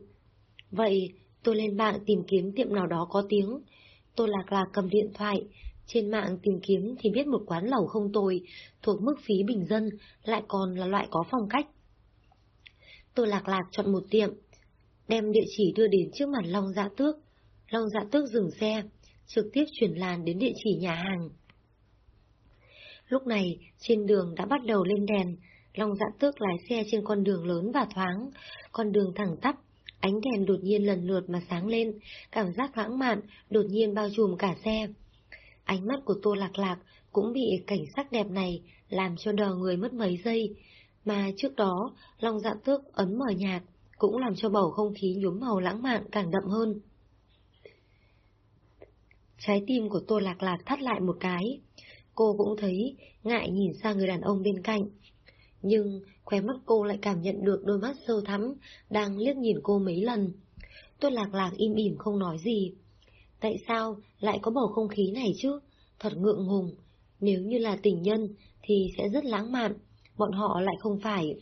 Vậy, tôi lên mạng tìm kiếm tiệm nào đó có tiếng. Tôi lạc lạc cầm điện thoại. Trên mạng tìm kiếm thì biết một quán lẩu không tồi, thuộc mức phí bình dân, lại còn là loại có phong cách. Tôi lạc lạc chọn một tiệm, đem địa chỉ đưa đến trước mặt Long Dạ Tước. Long Dạ Tước dừng xe, trực tiếp chuyển làn đến địa chỉ nhà hàng. Lúc này, trên đường đã bắt đầu lên đèn, Long dạ tước lái xe trên con đường lớn và thoáng, con đường thẳng tắp, ánh đèn đột nhiên lần lượt mà sáng lên, cảm giác lãng mạn đột nhiên bao trùm cả xe. Ánh mắt của Tô Lạc Lạc cũng bị cảnh sắc đẹp này làm cho đờ người mất mấy giây, mà trước đó lòng dạ tước ấn mở nhạc cũng làm cho bầu không khí nhuốm màu lãng mạn càng đậm hơn. Trái tim của Tô Lạc Lạc thắt lại một cái. Cô cũng thấy ngại nhìn sang người đàn ông bên cạnh. Nhưng khóe mắt cô lại cảm nhận được đôi mắt sâu thắm đang liếc nhìn cô mấy lần. Tô Lạc Lạc im ỉm không nói gì. Tại sao lại có bầu không khí này chứ? Thật ngượng ngùng. Nếu như là tình nhân thì sẽ rất lãng mạn, bọn họ lại không phải.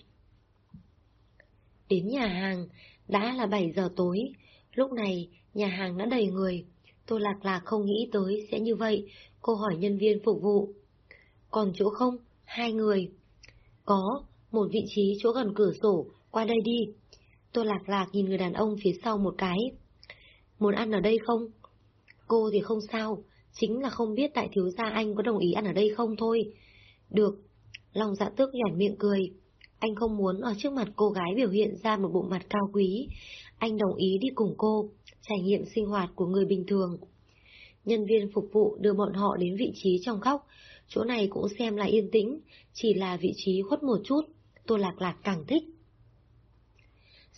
Đến nhà hàng, đã là 7 giờ tối, lúc này nhà hàng đã đầy người. Tô Lạc Lạc không nghĩ tới sẽ như vậy, cô hỏi nhân viên phục vụ. Còn chỗ không? Hai người. Có, một vị trí chỗ gần cửa sổ, qua đây đi. Tô Lạc Lạc nhìn người đàn ông phía sau một cái. Muốn ăn ở đây không? Cô thì không sao, chính là không biết tại thiếu gia anh có đồng ý ăn ở đây không thôi. Được, lòng dạ tước nhỏn miệng cười. Anh không muốn ở trước mặt cô gái biểu hiện ra một bộ mặt cao quý. Anh đồng ý đi cùng cô, trải nghiệm sinh hoạt của người bình thường. Nhân viên phục vụ đưa bọn họ đến vị trí trong góc, chỗ này cũng xem là yên tĩnh, chỉ là vị trí khuất một chút, Tô Lạc Lạc càng thích.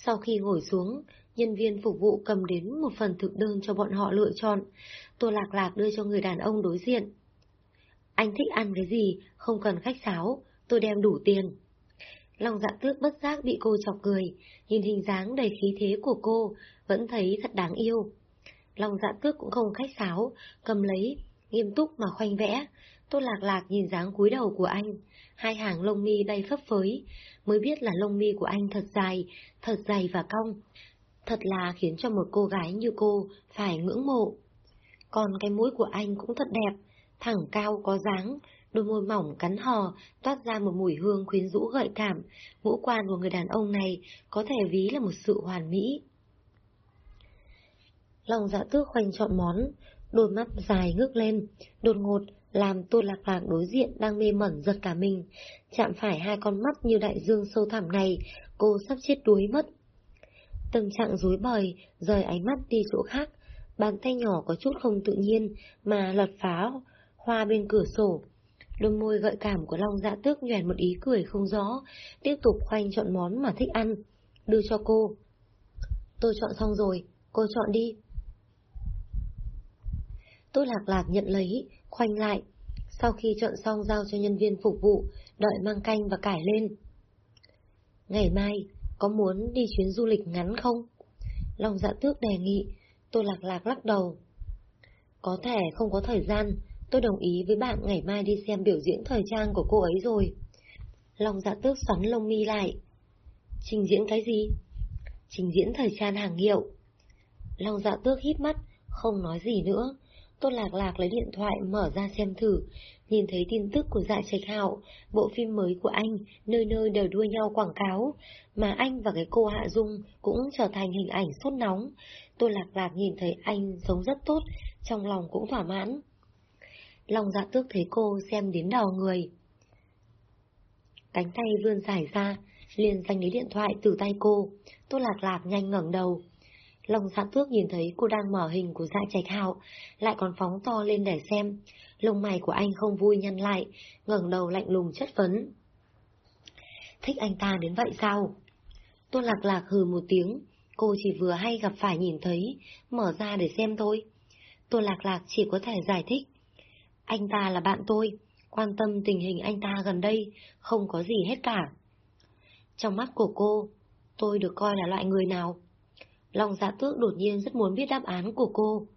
Sau khi ngồi xuống, nhân viên phục vụ cầm đến một phần thực đơn cho bọn họ lựa chọn, Tô Lạc Lạc đưa cho người đàn ông đối diện. Anh thích ăn cái gì, không cần khách sáo, tôi đem đủ tiền. Lòng dạ tước bất giác bị cô chọc cười, nhìn hình dáng đầy khí thế của cô, vẫn thấy thật đáng yêu. Lòng dạ tước cũng không khách sáo, cầm lấy, nghiêm túc mà khoanh vẽ. Tô lạc lạc nhìn dáng cúi đầu của anh, hai hàng lông mi bay phấp phới, mới biết là lông mi của anh thật dài, thật dày và cong. Thật là khiến cho một cô gái như cô phải ngưỡng mộ. Còn cái mũi của anh cũng thật đẹp, thẳng cao có dáng, đôi môi mỏng cắn hò, toát ra một mùi hương khuyến rũ gợi cảm. Ngũ quan của người đàn ông này có thể ví là một sự hoàn mỹ. Lòng dạ tước khoanh chọn món, đôi mắt dài ngước lên, đột ngột làm tô lạc lạc đối diện đang mê mẩn giật cả mình. Chạm phải hai con mắt như đại dương sâu thẳm này, cô sắp chết đuối mất. Tâm trạng rối bời, rời ánh mắt đi chỗ khác, bàn tay nhỏ có chút không tự nhiên mà lật phá hoa bên cửa sổ. Đôi môi gợi cảm của Long Dạ Tước nhoẻn một ý cười không rõ, tiếp tục khoanh chọn món mà thích ăn, đưa cho cô. Tôi chọn xong rồi, cô chọn đi. Tôi lạc lạc nhận lấy, khoanh lại. Sau khi chọn xong giao cho nhân viên phục vụ, đợi mang canh và cải lên. Ngày mai, có muốn đi chuyến du lịch ngắn không? Long dạ tước đề nghị, tôi lạc lạc lắc đầu. Có thể không có thời gian, tôi đồng ý với bạn ngày mai đi xem biểu diễn thời trang của cô ấy rồi. Long dạ tước xoắn lông mi lại. Trình diễn cái gì? Trình diễn thời trang hàng hiệu. Long dạ tước hít mắt, không nói gì nữa. Tôn Lạc Lạc lấy điện thoại mở ra xem thử, nhìn thấy tin tức của dạ trạch hạo, bộ phim mới của anh, nơi nơi đều đua nhau quảng cáo, mà anh và cái cô Hạ Dung cũng trở thành hình ảnh sốt nóng. Tôn Lạc Lạc nhìn thấy anh sống rất tốt, trong lòng cũng thỏa mãn. Lòng dạ tước thấy cô xem đến đỏ người. Cánh tay vươn dài ra, liền giành lấy điện thoại từ tay cô. Tôn Lạc Lạc nhanh ngẩng đầu. Lòng giãn tước nhìn thấy cô đang mở hình của dạ trạch hạo, lại còn phóng to lên để xem. Lông mày của anh không vui nhăn lại, ngẩng đầu lạnh lùng chất vấn. Thích anh ta đến vậy sao? tôi lạc lạc hừ một tiếng, cô chỉ vừa hay gặp phải nhìn thấy, mở ra để xem thôi. tôi lạc lạc chỉ có thể giải thích. Anh ta là bạn tôi, quan tâm tình hình anh ta gần đây, không có gì hết cả. Trong mắt của cô, tôi được coi là loại người nào? Long dạ tước đột nhiên rất muốn biết đáp án của cô.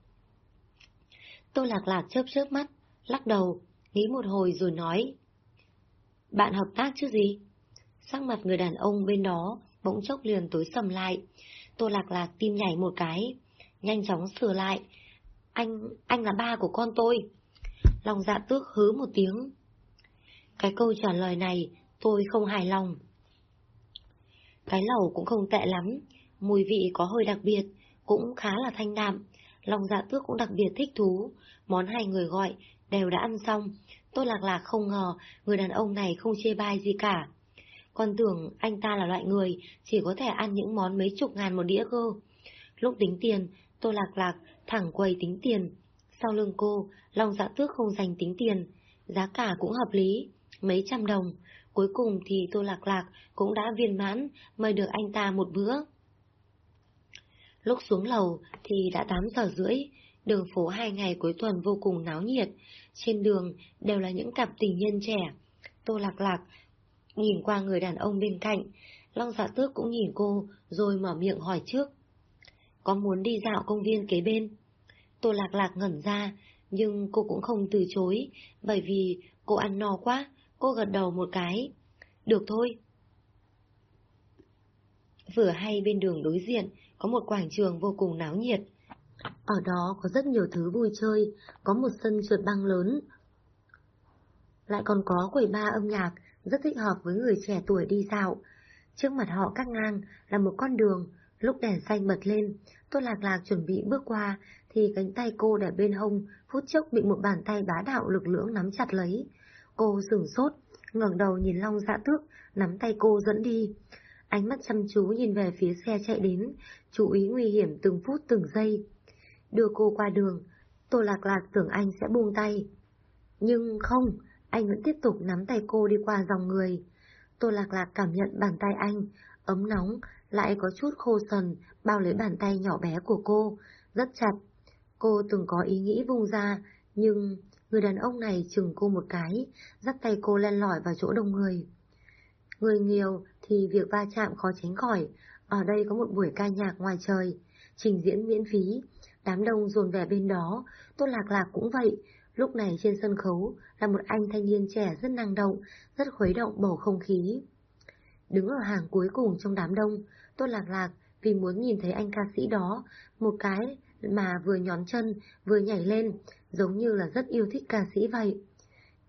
Tô lạc lạc chớp chớp mắt, lắc đầu, nghĩ một hồi rồi nói. Bạn hợp tác chứ gì? Sắc mặt người đàn ông bên đó bỗng chốc liền tối sầm lại. Tô lạc lạc tim nhảy một cái, nhanh chóng sửa lại. Anh, anh là ba của con tôi. Long dạ tước hứ một tiếng. Cái câu trả lời này tôi không hài lòng. Cái lẩu cũng không tệ lắm, mùi vị có hơi đặc biệt, cũng khá là thanh đạm. Lòng dạ tước cũng đặc biệt thích thú, món hai người gọi đều đã ăn xong. Tôi lạc lạc không ngờ người đàn ông này không chê bai gì cả. Con tưởng anh ta là loại người chỉ có thể ăn những món mấy chục ngàn một đĩa cơ. Lúc tính tiền, tôi Lạc Lạc thẳng quầy tính tiền. Sau lưng cô, lòng Dạ Tước không dành tính tiền, giá cả cũng hợp lý, mấy trăm đồng. Cuối cùng thì tôi Lạc Lạc cũng đã viên mãn mời được anh ta một bữa. Lúc xuống lầu thì đã 8 giờ rưỡi, đường phố hai ngày cuối tuần vô cùng náo nhiệt. Trên đường đều là những cặp tình nhân trẻ. Tô Lạc Lạc nhìn qua người đàn ông bên cạnh, Long Dạ Tước cũng nhìn cô rồi mở miệng hỏi trước. Có muốn đi dạo công viên kế bên? Tô Lạc Lạc ngẩn ra, nhưng cô cũng không từ chối, bởi vì cô ăn no quá, cô gật đầu một cái. Được thôi. Vừa hay bên đường đối diện, có một quảng trường vô cùng náo nhiệt. Ở đó có rất nhiều thứ vui chơi, có một sân trượt băng lớn. Lại còn có quầy ba âm nhạc, rất thích hợp với người trẻ tuổi đi dạo. Trước mặt họ cắt ngang là một con đường, lúc đèn xanh bật lên, tôi lạc lạc chuẩn bị bước qua, thì cánh tay cô để bên hông, phút chốc bị một bàn tay bá đạo lực lưỡng nắm chặt lấy. Cô sửng sốt, ngẩng đầu nhìn Long dạ tước, nắm tay cô dẫn đi. Ánh mắt chăm chú nhìn về phía xe chạy đến, chú ý nguy hiểm từng phút từng giây. Đưa cô qua đường, Tô Lạc Lạc tưởng anh sẽ buông tay. Nhưng không, anh vẫn tiếp tục nắm tay cô đi qua dòng người. Tô Lạc Lạc cảm nhận bàn tay anh, ấm nóng, lại có chút khô sần, bao lấy bàn tay nhỏ bé của cô, rất chặt. Cô từng có ý nghĩ vung ra, nhưng người đàn ông này chừng cô một cái, dắt tay cô len lỏi vào chỗ đông người. Người nhiều thì việc va chạm khó tránh khỏi, ở đây có một buổi ca nhạc ngoài trời, trình diễn miễn phí, đám đông dồn về bên đó, Tô Lạc Lạc cũng vậy, lúc này trên sân khấu là một anh thanh niên trẻ rất năng động, rất khuấy động bầu không khí. Đứng ở hàng cuối cùng trong đám đông, Tô Lạc Lạc vì muốn nhìn thấy anh ca sĩ đó, một cái mà vừa nhón chân, vừa nhảy lên, giống như là rất yêu thích ca sĩ vậy.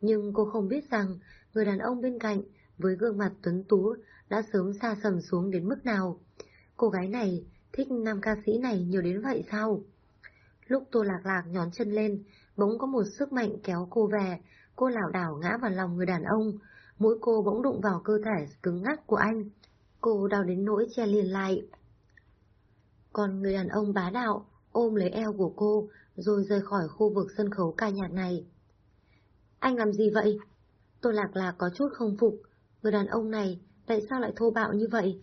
Nhưng cô không biết rằng, người đàn ông bên cạnh, với gương mặt tuấn tú, đã sớm xa sầm xuống đến mức nào. Cô gái này thích nam ca sĩ này nhiều đến vậy sao? Lúc Tô Lạc Lạc nhón chân lên, bỗng có một sức mạnh kéo cô về, cô lảo đảo ngã vào lòng người đàn ông, mũi cô bỗng đụng vào cơ thể cứng ngắc của anh. Cô đau đến nỗi che liền lại. Còn người đàn ông bá đạo ôm lấy eo của cô, rồi rời khỏi khu vực sân khấu ca nhạc này. Anh làm gì vậy? Tô Lạc Lạc có chút không phục, người đàn ông này tại sao lại thô bạo như vậy?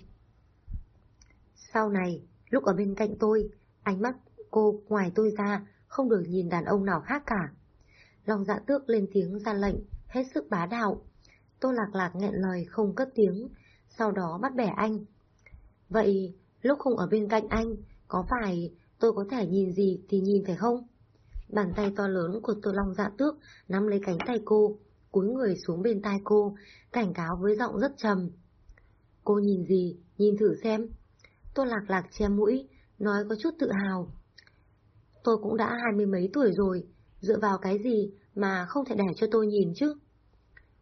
Sau này, lúc ở bên cạnh tôi, ánh mắt cô ngoài tôi ra không được nhìn đàn ông nào khác cả. Lòng dạ tước lên tiếng ra lệnh, hết sức bá đạo. Tô Lạc Lạc nghẹn lời không cất tiếng, sau đó bắt bẻ anh. Vậy, lúc không ở bên cạnh anh, có phải tôi có thể nhìn gì thì nhìn phải không? Bàn tay to lớn của Tô Long dạ tước nắm lấy cánh tay cô, cúi người xuống bên tai cô, cảnh cáo với giọng rất trầm. Cô nhìn gì, nhìn thử xem. Tô Lạc Lạc che mũi, nói có chút tự hào. Tôi cũng đã hai mươi mấy tuổi rồi, dựa vào cái gì mà không thể để cho tôi nhìn chứ?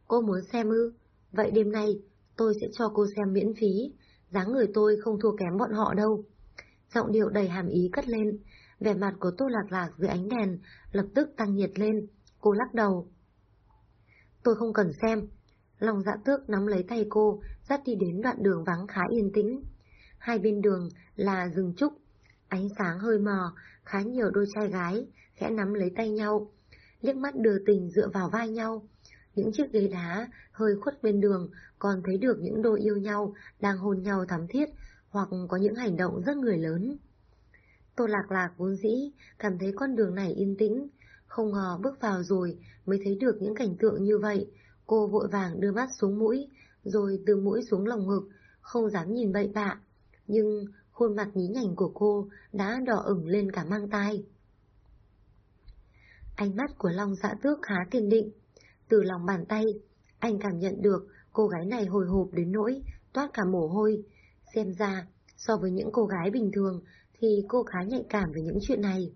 Cô muốn xem ư? Vậy đêm nay tôi sẽ cho cô xem miễn phí, dáng người tôi không thua kém bọn họ đâu. Giọng điệu đầy hàm ý cất lên, vẻ mặt của Tô Lạc Lạc dưới ánh đèn lập tức tăng nhiệt lên, cô lắc đầu. Tôi không cần xem. Lòng dạ tước nắm lấy tay cô, dắt đi đến đoạn đường vắng khá yên tĩnh. Hai bên đường là rừng trúc, ánh sáng hơi mờ, khá nhiều đôi trai gái, khẽ nắm lấy tay nhau, liếc mắt đưa tình dựa vào vai nhau. Những chiếc ghế đá hơi khuất bên đường còn thấy được những đôi yêu nhau đang hôn nhau thắm thiết hoặc có những hành động rất người lớn. Tô Lạc Lạc vốn dĩ cảm thấy con đường này yên tĩnh, không ngờ bước vào rồi mới thấy được những cảnh tượng như vậy. Cô vội vàng đưa mắt xuống mũi, rồi từ mũi xuống lồng ngực, không dám nhìn bậy bạ. Nhưng khuôn mặt nhí nhảnh của cô đã đỏ ửng lên cả mang tai. Ánh mắt của Long dạ tước khá kiên định. Từ lòng bàn tay, anh cảm nhận được cô gái này hồi hộp đến nỗi toát cả mồ hôi. Xem ra, so với những cô gái bình thường thì cô khá nhạy cảm về những chuyện này.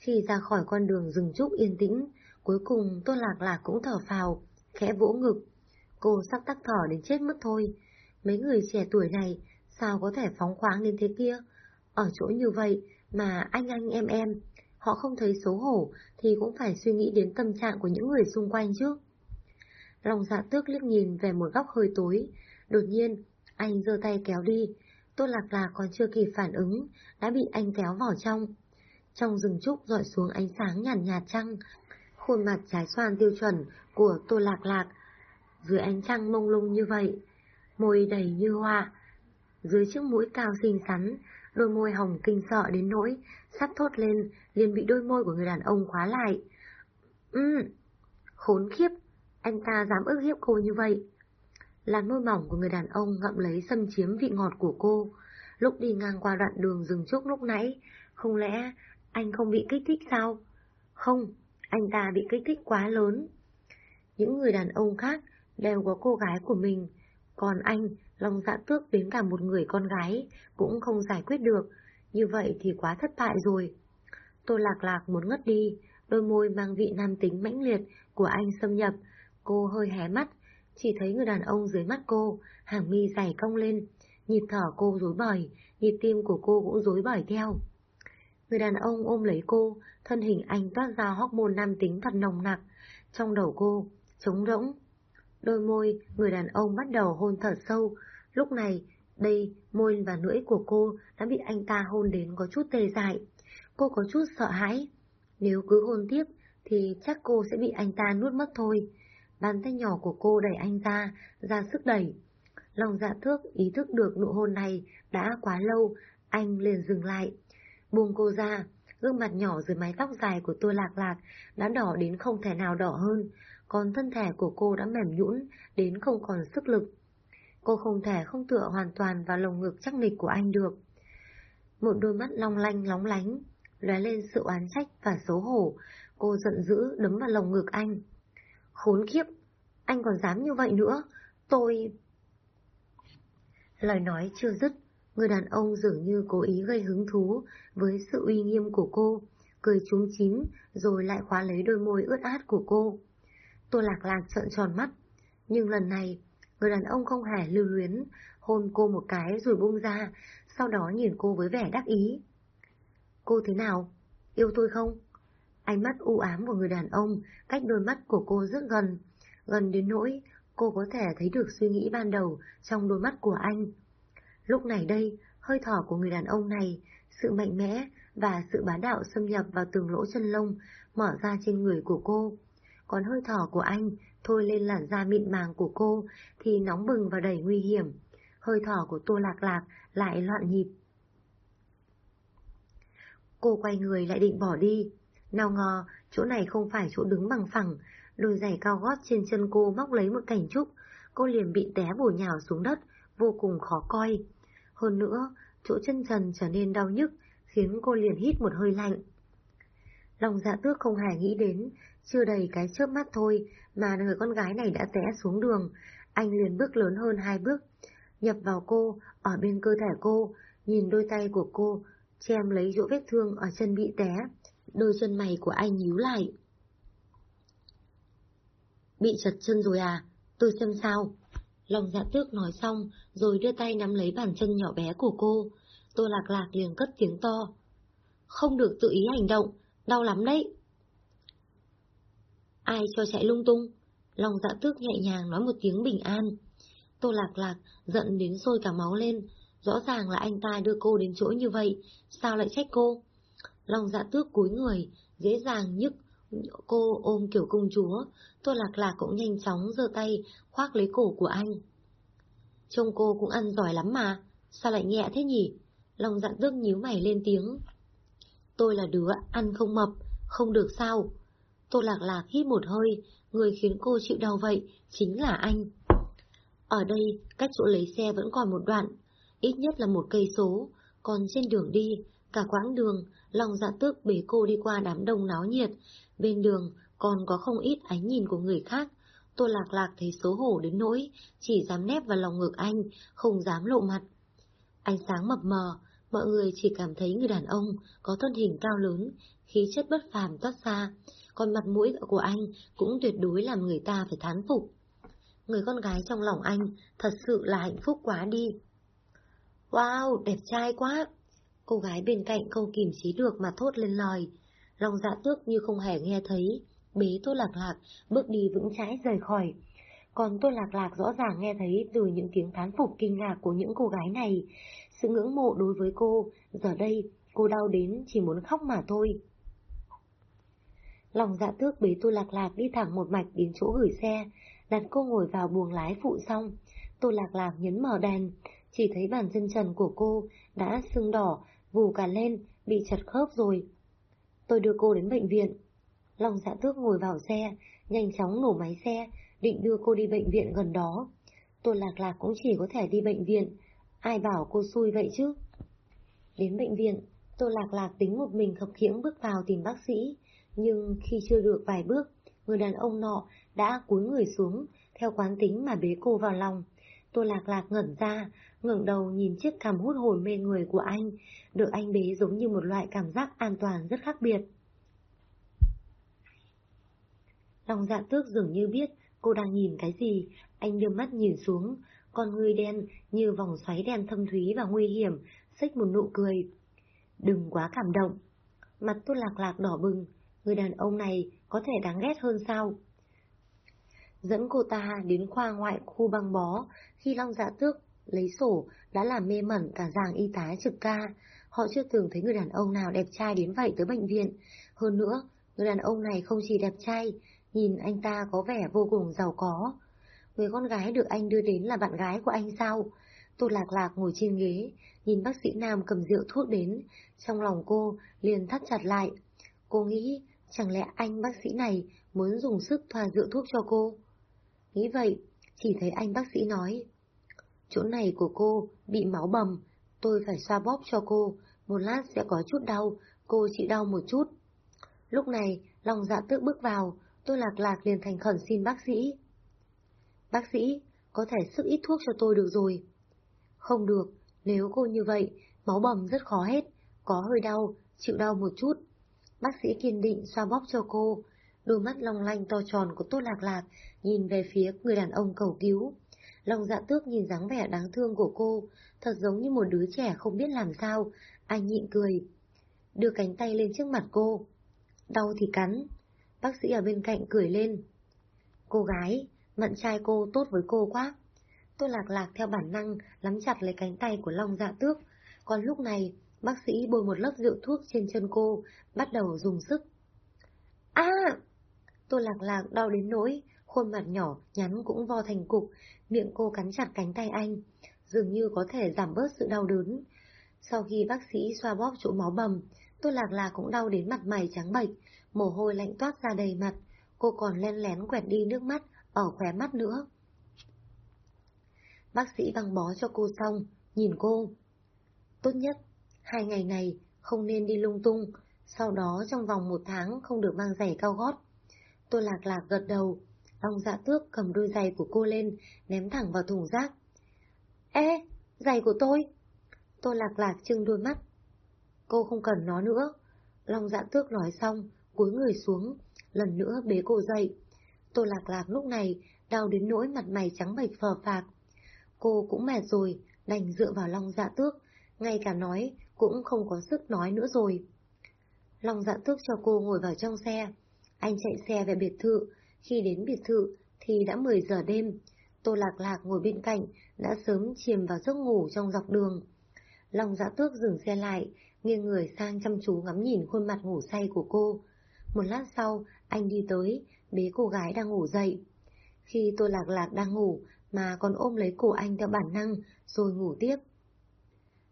Khi ra khỏi con đường rừng trúc yên tĩnh, cuối cùng Tôn Lạc Lạc cũng thở phào, khẽ vỗ ngực. Cô sắp tắc thở đến chết mất thôi. Mấy người trẻ tuổi này sao có thể phóng khoáng đến thế kia? Ở chỗ như vậy mà anh anh em em, họ không thấy xấu hổ thì cũng phải suy nghĩ đến tâm trạng của những người xung quanh chứ. Lòng dạ tước liếc nhìn về một góc hơi tối, Đột nhiên, anh giơ tay kéo đi. tôn lạc lạc còn chưa kịp phản ứng, đã bị anh kéo vào trong. Trong rừng trúc dọi xuống ánh sáng nhàn nhạt, nhạt trăng, khuôn mặt trái xoan tiêu chuẩn của Tô Lạc Lạc, dưới ánh trăng mông lung như vậy, môi đầy như hoa, dưới chiếc mũi cao xinh xắn, đôi môi hồng kinh sợ đến nỗi, sắp thốt lên, liền bị đôi môi của người đàn ông khóa lại. ừ khốn khiếp, anh ta dám ức hiếp cô như vậy. Làn môi mỏng của người đàn ông ngậm lấy xâm chiếm vị ngọt của cô. Lúc đi ngang qua đoạn đường rừng trúc lúc nãy, không lẽ anh không bị kích thích sao? Không, anh ta bị kích thích quá lớn. Những người đàn ông khác đều có cô gái của mình, còn anh, lòng dạ tước đến cả một người con gái, cũng không giải quyết được, như vậy thì quá thất bại rồi. Tôi lạc lạc muốn ngất đi, đôi môi mang vị nam tính mãnh liệt của anh xâm nhập, cô hơi hé mắt, chỉ thấy người đàn ông dưới mắt cô, hàng mi dày cong lên, nhịp thở cô rối bời, nhịp tim của cô cũng rối bời theo. Người đàn ông ôm lấy cô, thân hình anh toát ra hormone nam tính thật nồng nặc, trong đầu cô, trống rỗng. Đôi môi, người đàn ông bắt đầu hôn thở sâu, lúc này, đây, môi và lưỡi của cô đã bị anh ta hôn đến có chút tê dại. Cô có chút sợ hãi, nếu cứ hôn tiếp thì chắc cô sẽ bị anh ta nuốt mất thôi. Bàn tay nhỏ của cô đẩy anh ra, ra sức đẩy. Lòng dạ thước ý thức được nụ hôn này đã quá lâu, anh liền dừng lại. Buông cô ra, gương mặt nhỏ dưới mái tóc dài của tôi lạc lạc đã đỏ đến không thể nào đỏ hơn, còn thân thể của cô đã mềm nhũn đến không còn sức lực. Cô không thể không tựa hoàn toàn vào lồng ngực chắc nịch của anh được. Một đôi mắt long lanh lóng lánh, lóe lên sự oán trách và xấu hổ, cô giận dữ đấm vào lồng ngực anh. Khốn kiếp, anh còn dám như vậy nữa, tôi... Lời nói chưa dứt, Người đàn ông dường như cố ý gây hứng thú với sự uy nghiêm của cô, cười trúng chín rồi lại khóa lấy đôi môi ướt át của cô. Tô lạc lạc trợn tròn mắt, nhưng lần này, người đàn ông không hề lưu luyến, hôn cô một cái rồi buông ra, sau đó nhìn cô với vẻ đắc ý. Cô thế nào? Yêu tôi không? Ánh mắt u ám của người đàn ông cách đôi mắt của cô rất gần, gần đến nỗi cô có thể thấy được suy nghĩ ban đầu trong đôi mắt của anh. Lúc này đây, hơi thở của người đàn ông này, sự mạnh mẽ và sự bá đạo xâm nhập vào từng lỗ chân lông mở ra trên người của cô. Còn hơi thở của anh thôi lên làn da mịn màng của cô thì nóng bừng và đầy nguy hiểm. Hơi thở của Tô Lạc Lạc lại loạn nhịp. Cô quay người lại định bỏ đi. Nào ngờ, chỗ này không phải chỗ đứng bằng phẳng, đôi giày cao gót trên chân cô móc lấy một cảnh trúc, cô liền bị té bổ nhào xuống đất, vô cùng khó coi. Hơn nữa, chỗ chân trần trở nên đau nhức, khiến cô liền hít một hơi lạnh. Lòng dạ tước không hề nghĩ đến, chưa đầy cái chớp mắt thôi mà người con gái này đã té xuống đường. Anh liền bước lớn hơn hai bước, nhập vào cô, ở bên cơ thể cô, nhìn đôi tay của cô, chém lấy chỗ vết thương ở chân bị té. Đôi chân mày của anh nhíu lại. Bị chật chân rồi à? Tôi xem sao? Lòng dạ tước nói xong, rồi đưa tay nắm lấy bàn chân nhỏ bé của cô. Tô lạc lạc liền cất tiếng to. Không được tự ý hành động, đau lắm đấy. Ai cho chạy lung tung? Lòng dạ tước nhẹ nhàng nói một tiếng bình an. Tô lạc lạc giận đến sôi cả máu lên. Rõ ràng là anh ta đưa cô đến chỗ như vậy, sao lại trách cô? Lòng dạ tước cúi người, dễ dàng nhức cô ôm kiểu công chúa, tôi Lạc Lạc cũng nhanh chóng giơ tay khoác lấy cổ của anh. Trông cô cũng ăn giỏi lắm mà, sao lại nhẹ thế nhỉ? Lòng dạng tước nhíu mày lên tiếng. Tôi là đứa ăn không mập, không được sao? Tô Lạc Lạc hít một hơi, người khiến cô chịu đau vậy chính là anh. Ở đây, cách chỗ lấy xe vẫn còn một đoạn, ít nhất là một cây số, còn trên đường đi, cả quãng đường, lòng dạ tước bế cô đi qua đám đông náo nhiệt, Bên đường còn có không ít ánh nhìn của người khác. Tô lạc lạc thấy xấu hổ đến nỗi, chỉ dám nép vào lòng ngực anh, không dám lộ mặt. Ánh sáng mập mờ, mọi người chỉ cảm thấy người đàn ông có thân hình cao lớn, khí chất bất phàm toát ra, còn mặt mũi của anh cũng tuyệt đối làm người ta phải thán phục. Người con gái trong lòng anh thật sự là hạnh phúc quá đi. Wow, đẹp trai quá! Cô gái bên cạnh không kìm chế được mà thốt lên lời. Long dạ tước như không hề nghe thấy, bế Tô Lạc Lạc, bước đi vững chãi rời khỏi. Còn tôi lạc lạc rõ ràng nghe thấy từ những tiếng thán phục kinh ngạc của những cô gái này. Sự ngưỡng mộ đối với cô, giờ đây cô đau đến chỉ muốn khóc mà thôi. Lòng dạ tước bế tôi lạc lạc đi thẳng một mạch đến chỗ gửi xe, đặt cô ngồi vào buồng lái phụ xong. Tôi lạc lạc nhấn mở đèn, chỉ thấy bàn chân trần của cô đã sưng đỏ, vù cả lên, bị chật khớp rồi. Tôi đưa cô đến bệnh viện. Long dạ tước ngồi vào xe, nhanh chóng nổ máy xe, định đưa cô đi bệnh viện gần đó. Tôi lạc lạc cũng chỉ có thể đi bệnh viện, ai bảo cô xui vậy chứ? Đến bệnh viện, tôi lạc lạc tính một mình khập khiễng bước vào tìm bác sĩ, nhưng khi chưa được vài bước, người đàn ông nọ đã cúi người xuống, theo quán tính mà bế cô vào lòng. Tôi lạc lạc ngẩn ra, ngẩng đầu nhìn chiếc cằm hút hồn mê người của anh, được anh bế giống như một loại cảm giác an toàn rất khác biệt. Lòng dạ tước dường như biết cô đang nhìn cái gì, anh đưa mắt nhìn xuống, con người đen như vòng xoáy đen thâm thúy và nguy hiểm, xích một nụ cười. Đừng quá cảm động. Mặt tôi lạc lạc đỏ bừng, người đàn ông này có thể đáng ghét hơn sao? Dẫn cô ta đến khoa ngoại khu băng bó, khi Long Dạ Tước lấy sổ đã làm mê mẩn cả dàng y tá trực ca. Họ chưa từng thấy người đàn ông nào đẹp trai đến vậy tới bệnh viện. Hơn nữa, người đàn ông này không chỉ đẹp trai, nhìn anh ta có vẻ vô cùng giàu có. Người con gái được anh đưa đến là bạn gái của anh sao? Tô Lạc Lạc ngồi trên ghế, nhìn bác sĩ Nam cầm rượu thuốc đến, trong lòng cô liền thắt chặt lại. Cô nghĩ, chẳng lẽ anh bác sĩ này muốn dùng sức thoa rượu thuốc cho cô? Nghĩ vậy, chỉ thấy anh bác sĩ nói. Chỗ này của cô bị máu bầm, tôi phải xoa bóp cho cô, một lát sẽ có chút đau, cô chịu đau một chút. Lúc này, lòng dạ tự bước vào, tôi lạc lạc liền thành khẩn xin bác sĩ. Bác sĩ, có thể sức ít thuốc cho tôi được rồi. Không được, nếu cô như vậy, máu bầm rất khó hết, có hơi đau, chịu đau một chút. Bác sĩ kiên định xoa bóp cho cô, đôi mắt long lanh to tròn của Tô Lạc Lạc nhìn về phía người đàn ông cầu cứu. Lòng dạ tước nhìn dáng vẻ đáng thương của cô, thật giống như một đứa trẻ không biết làm sao, anh nhịn cười. Đưa cánh tay lên trước mặt cô. Đau thì cắn. Bác sĩ ở bên cạnh cười lên. Cô gái, mận trai cô tốt với cô quá. Tôi lạc lạc theo bản năng, nắm chặt lấy cánh tay của Long dạ tước. Còn lúc này, bác sĩ bôi một lớp rượu thuốc trên chân cô, bắt đầu dùng sức. À! Tôi lạc lạc đau đến nỗi, khuôn mặt nhỏ, nhắn cũng vo thành cục, miệng cô cắn chặt cánh tay anh, dường như có thể giảm bớt sự đau đớn. Sau khi bác sĩ xoa bóp chỗ máu bầm, tôi lạc lạc cũng đau đến mặt mày trắng bệch, mồ hôi lạnh toát ra đầy mặt, cô còn len lén quẹt đi nước mắt ở khóe mắt nữa. Bác sĩ băng bó cho cô xong, nhìn cô. Tốt nhất, hai ngày này không nên đi lung tung, sau đó trong vòng một tháng không được mang giày cao gót. Tôi lạc lạc gật đầu, Long dạ tước cầm đôi giày của cô lên, ném thẳng vào thùng rác. Ê, giày của tôi! Tôi lạc lạc trưng đôi mắt. Cô không cần nó nữa. Long dạ tước nói xong, cúi người xuống, lần nữa bế cô dậy. Tôi lạc lạc lúc này, đau đến nỗi mặt mày trắng bệch phờ phạc. Cô cũng mệt rồi, đành dựa vào long dạ tước, ngay cả nói cũng không có sức nói nữa rồi. Long dạ tước cho cô ngồi vào trong xe. Anh chạy xe về biệt thự, khi đến biệt thự thì đã 10 giờ đêm. Tô Lạc Lạc ngồi bên cạnh, đã sớm chìm vào giấc ngủ trong dọc đường. Long dạ tước dừng xe lại, nghiêng người sang chăm chú ngắm nhìn khuôn mặt ngủ say của cô. Một lát sau, anh đi tới, bế cô gái đang ngủ dậy. Khi Tô Lạc Lạc đang ngủ, mà còn ôm lấy cổ anh theo bản năng, rồi ngủ tiếp.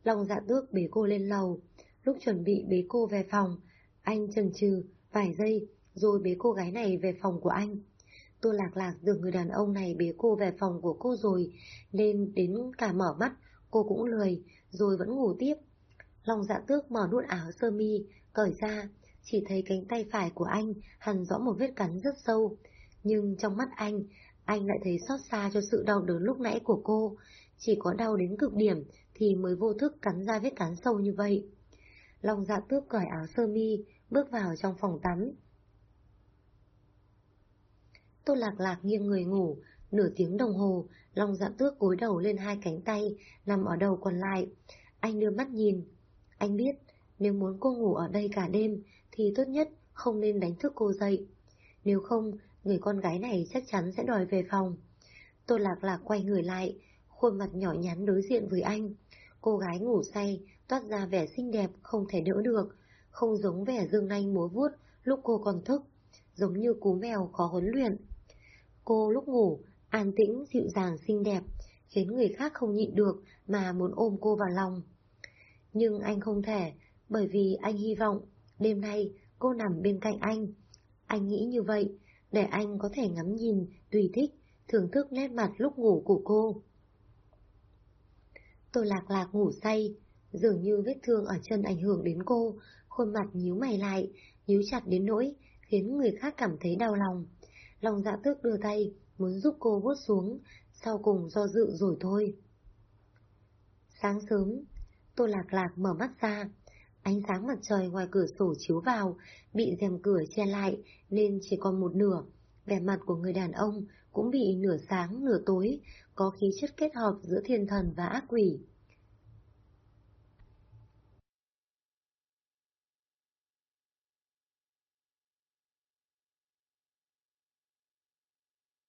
Long dạ tước bế cô lên lầu, lúc chuẩn bị bế cô về phòng, anh chần chừ vài giây rồi bế cô gái này về phòng của anh. Tô lạc lạc được người đàn ông này bế cô về phòng của cô rồi, nên đến cả mở mắt, cô cũng lười, rồi vẫn ngủ tiếp. Lòng dạ tước mở nút áo sơ mi, cởi ra, chỉ thấy cánh tay phải của anh hằn rõ một vết cắn rất sâu. Nhưng trong mắt anh, anh lại thấy xót xa cho sự đau đớn lúc nãy của cô. Chỉ có đau đến cực điểm thì mới vô thức cắn ra vết cắn sâu như vậy. Long dạ tước cởi áo sơ mi, bước vào trong phòng tắm. Tô lạc lạc nghiêng người ngủ, nửa tiếng đồng hồ, Long dạ tước gối đầu lên hai cánh tay, nằm ở đầu còn lại. Anh đưa mắt nhìn. Anh biết, nếu muốn cô ngủ ở đây cả đêm, thì tốt nhất không nên đánh thức cô dậy. Nếu không, người con gái này chắc chắn sẽ đòi về phòng. Tô Lạc Lạc quay người lại, khuôn mặt nhỏ nhắn đối diện với anh. Cô gái ngủ say, toát ra vẻ xinh đẹp không thể đỡ được, không giống vẻ dương nanh múa vuốt lúc cô còn thức, giống như cú mèo khó huấn luyện. Cô lúc ngủ, an tĩnh, dịu dàng xinh đẹp, khiến người khác không nhịn được mà muốn ôm cô vào lòng. Nhưng anh không thể, bởi vì anh hy vọng đêm nay cô nằm bên cạnh anh. Anh nghĩ như vậy, để anh có thể ngắm nhìn, tùy thích, thưởng thức nét mặt lúc ngủ của cô. Tôi lạc lạc ngủ say, dường như vết thương ở chân ảnh hưởng đến cô, khuôn mặt nhíu mày lại, nhíu chặt đến nỗi, khiến người khác cảm thấy đau lòng. Lòng dạ tước đưa tay, muốn giúp cô vuốt xuống, sau cùng do dự rồi thôi. Sáng sớm, Tô Lạc Lạc mở mắt ra, ánh sáng mặt trời ngoài cửa sổ chiếu vào, bị rèm cửa che lại nên chỉ còn một nửa. Vẻ mặt của người đàn ông cũng bị nửa sáng nửa tối, có khí chất kết hợp giữa thiên thần và ác quỷ.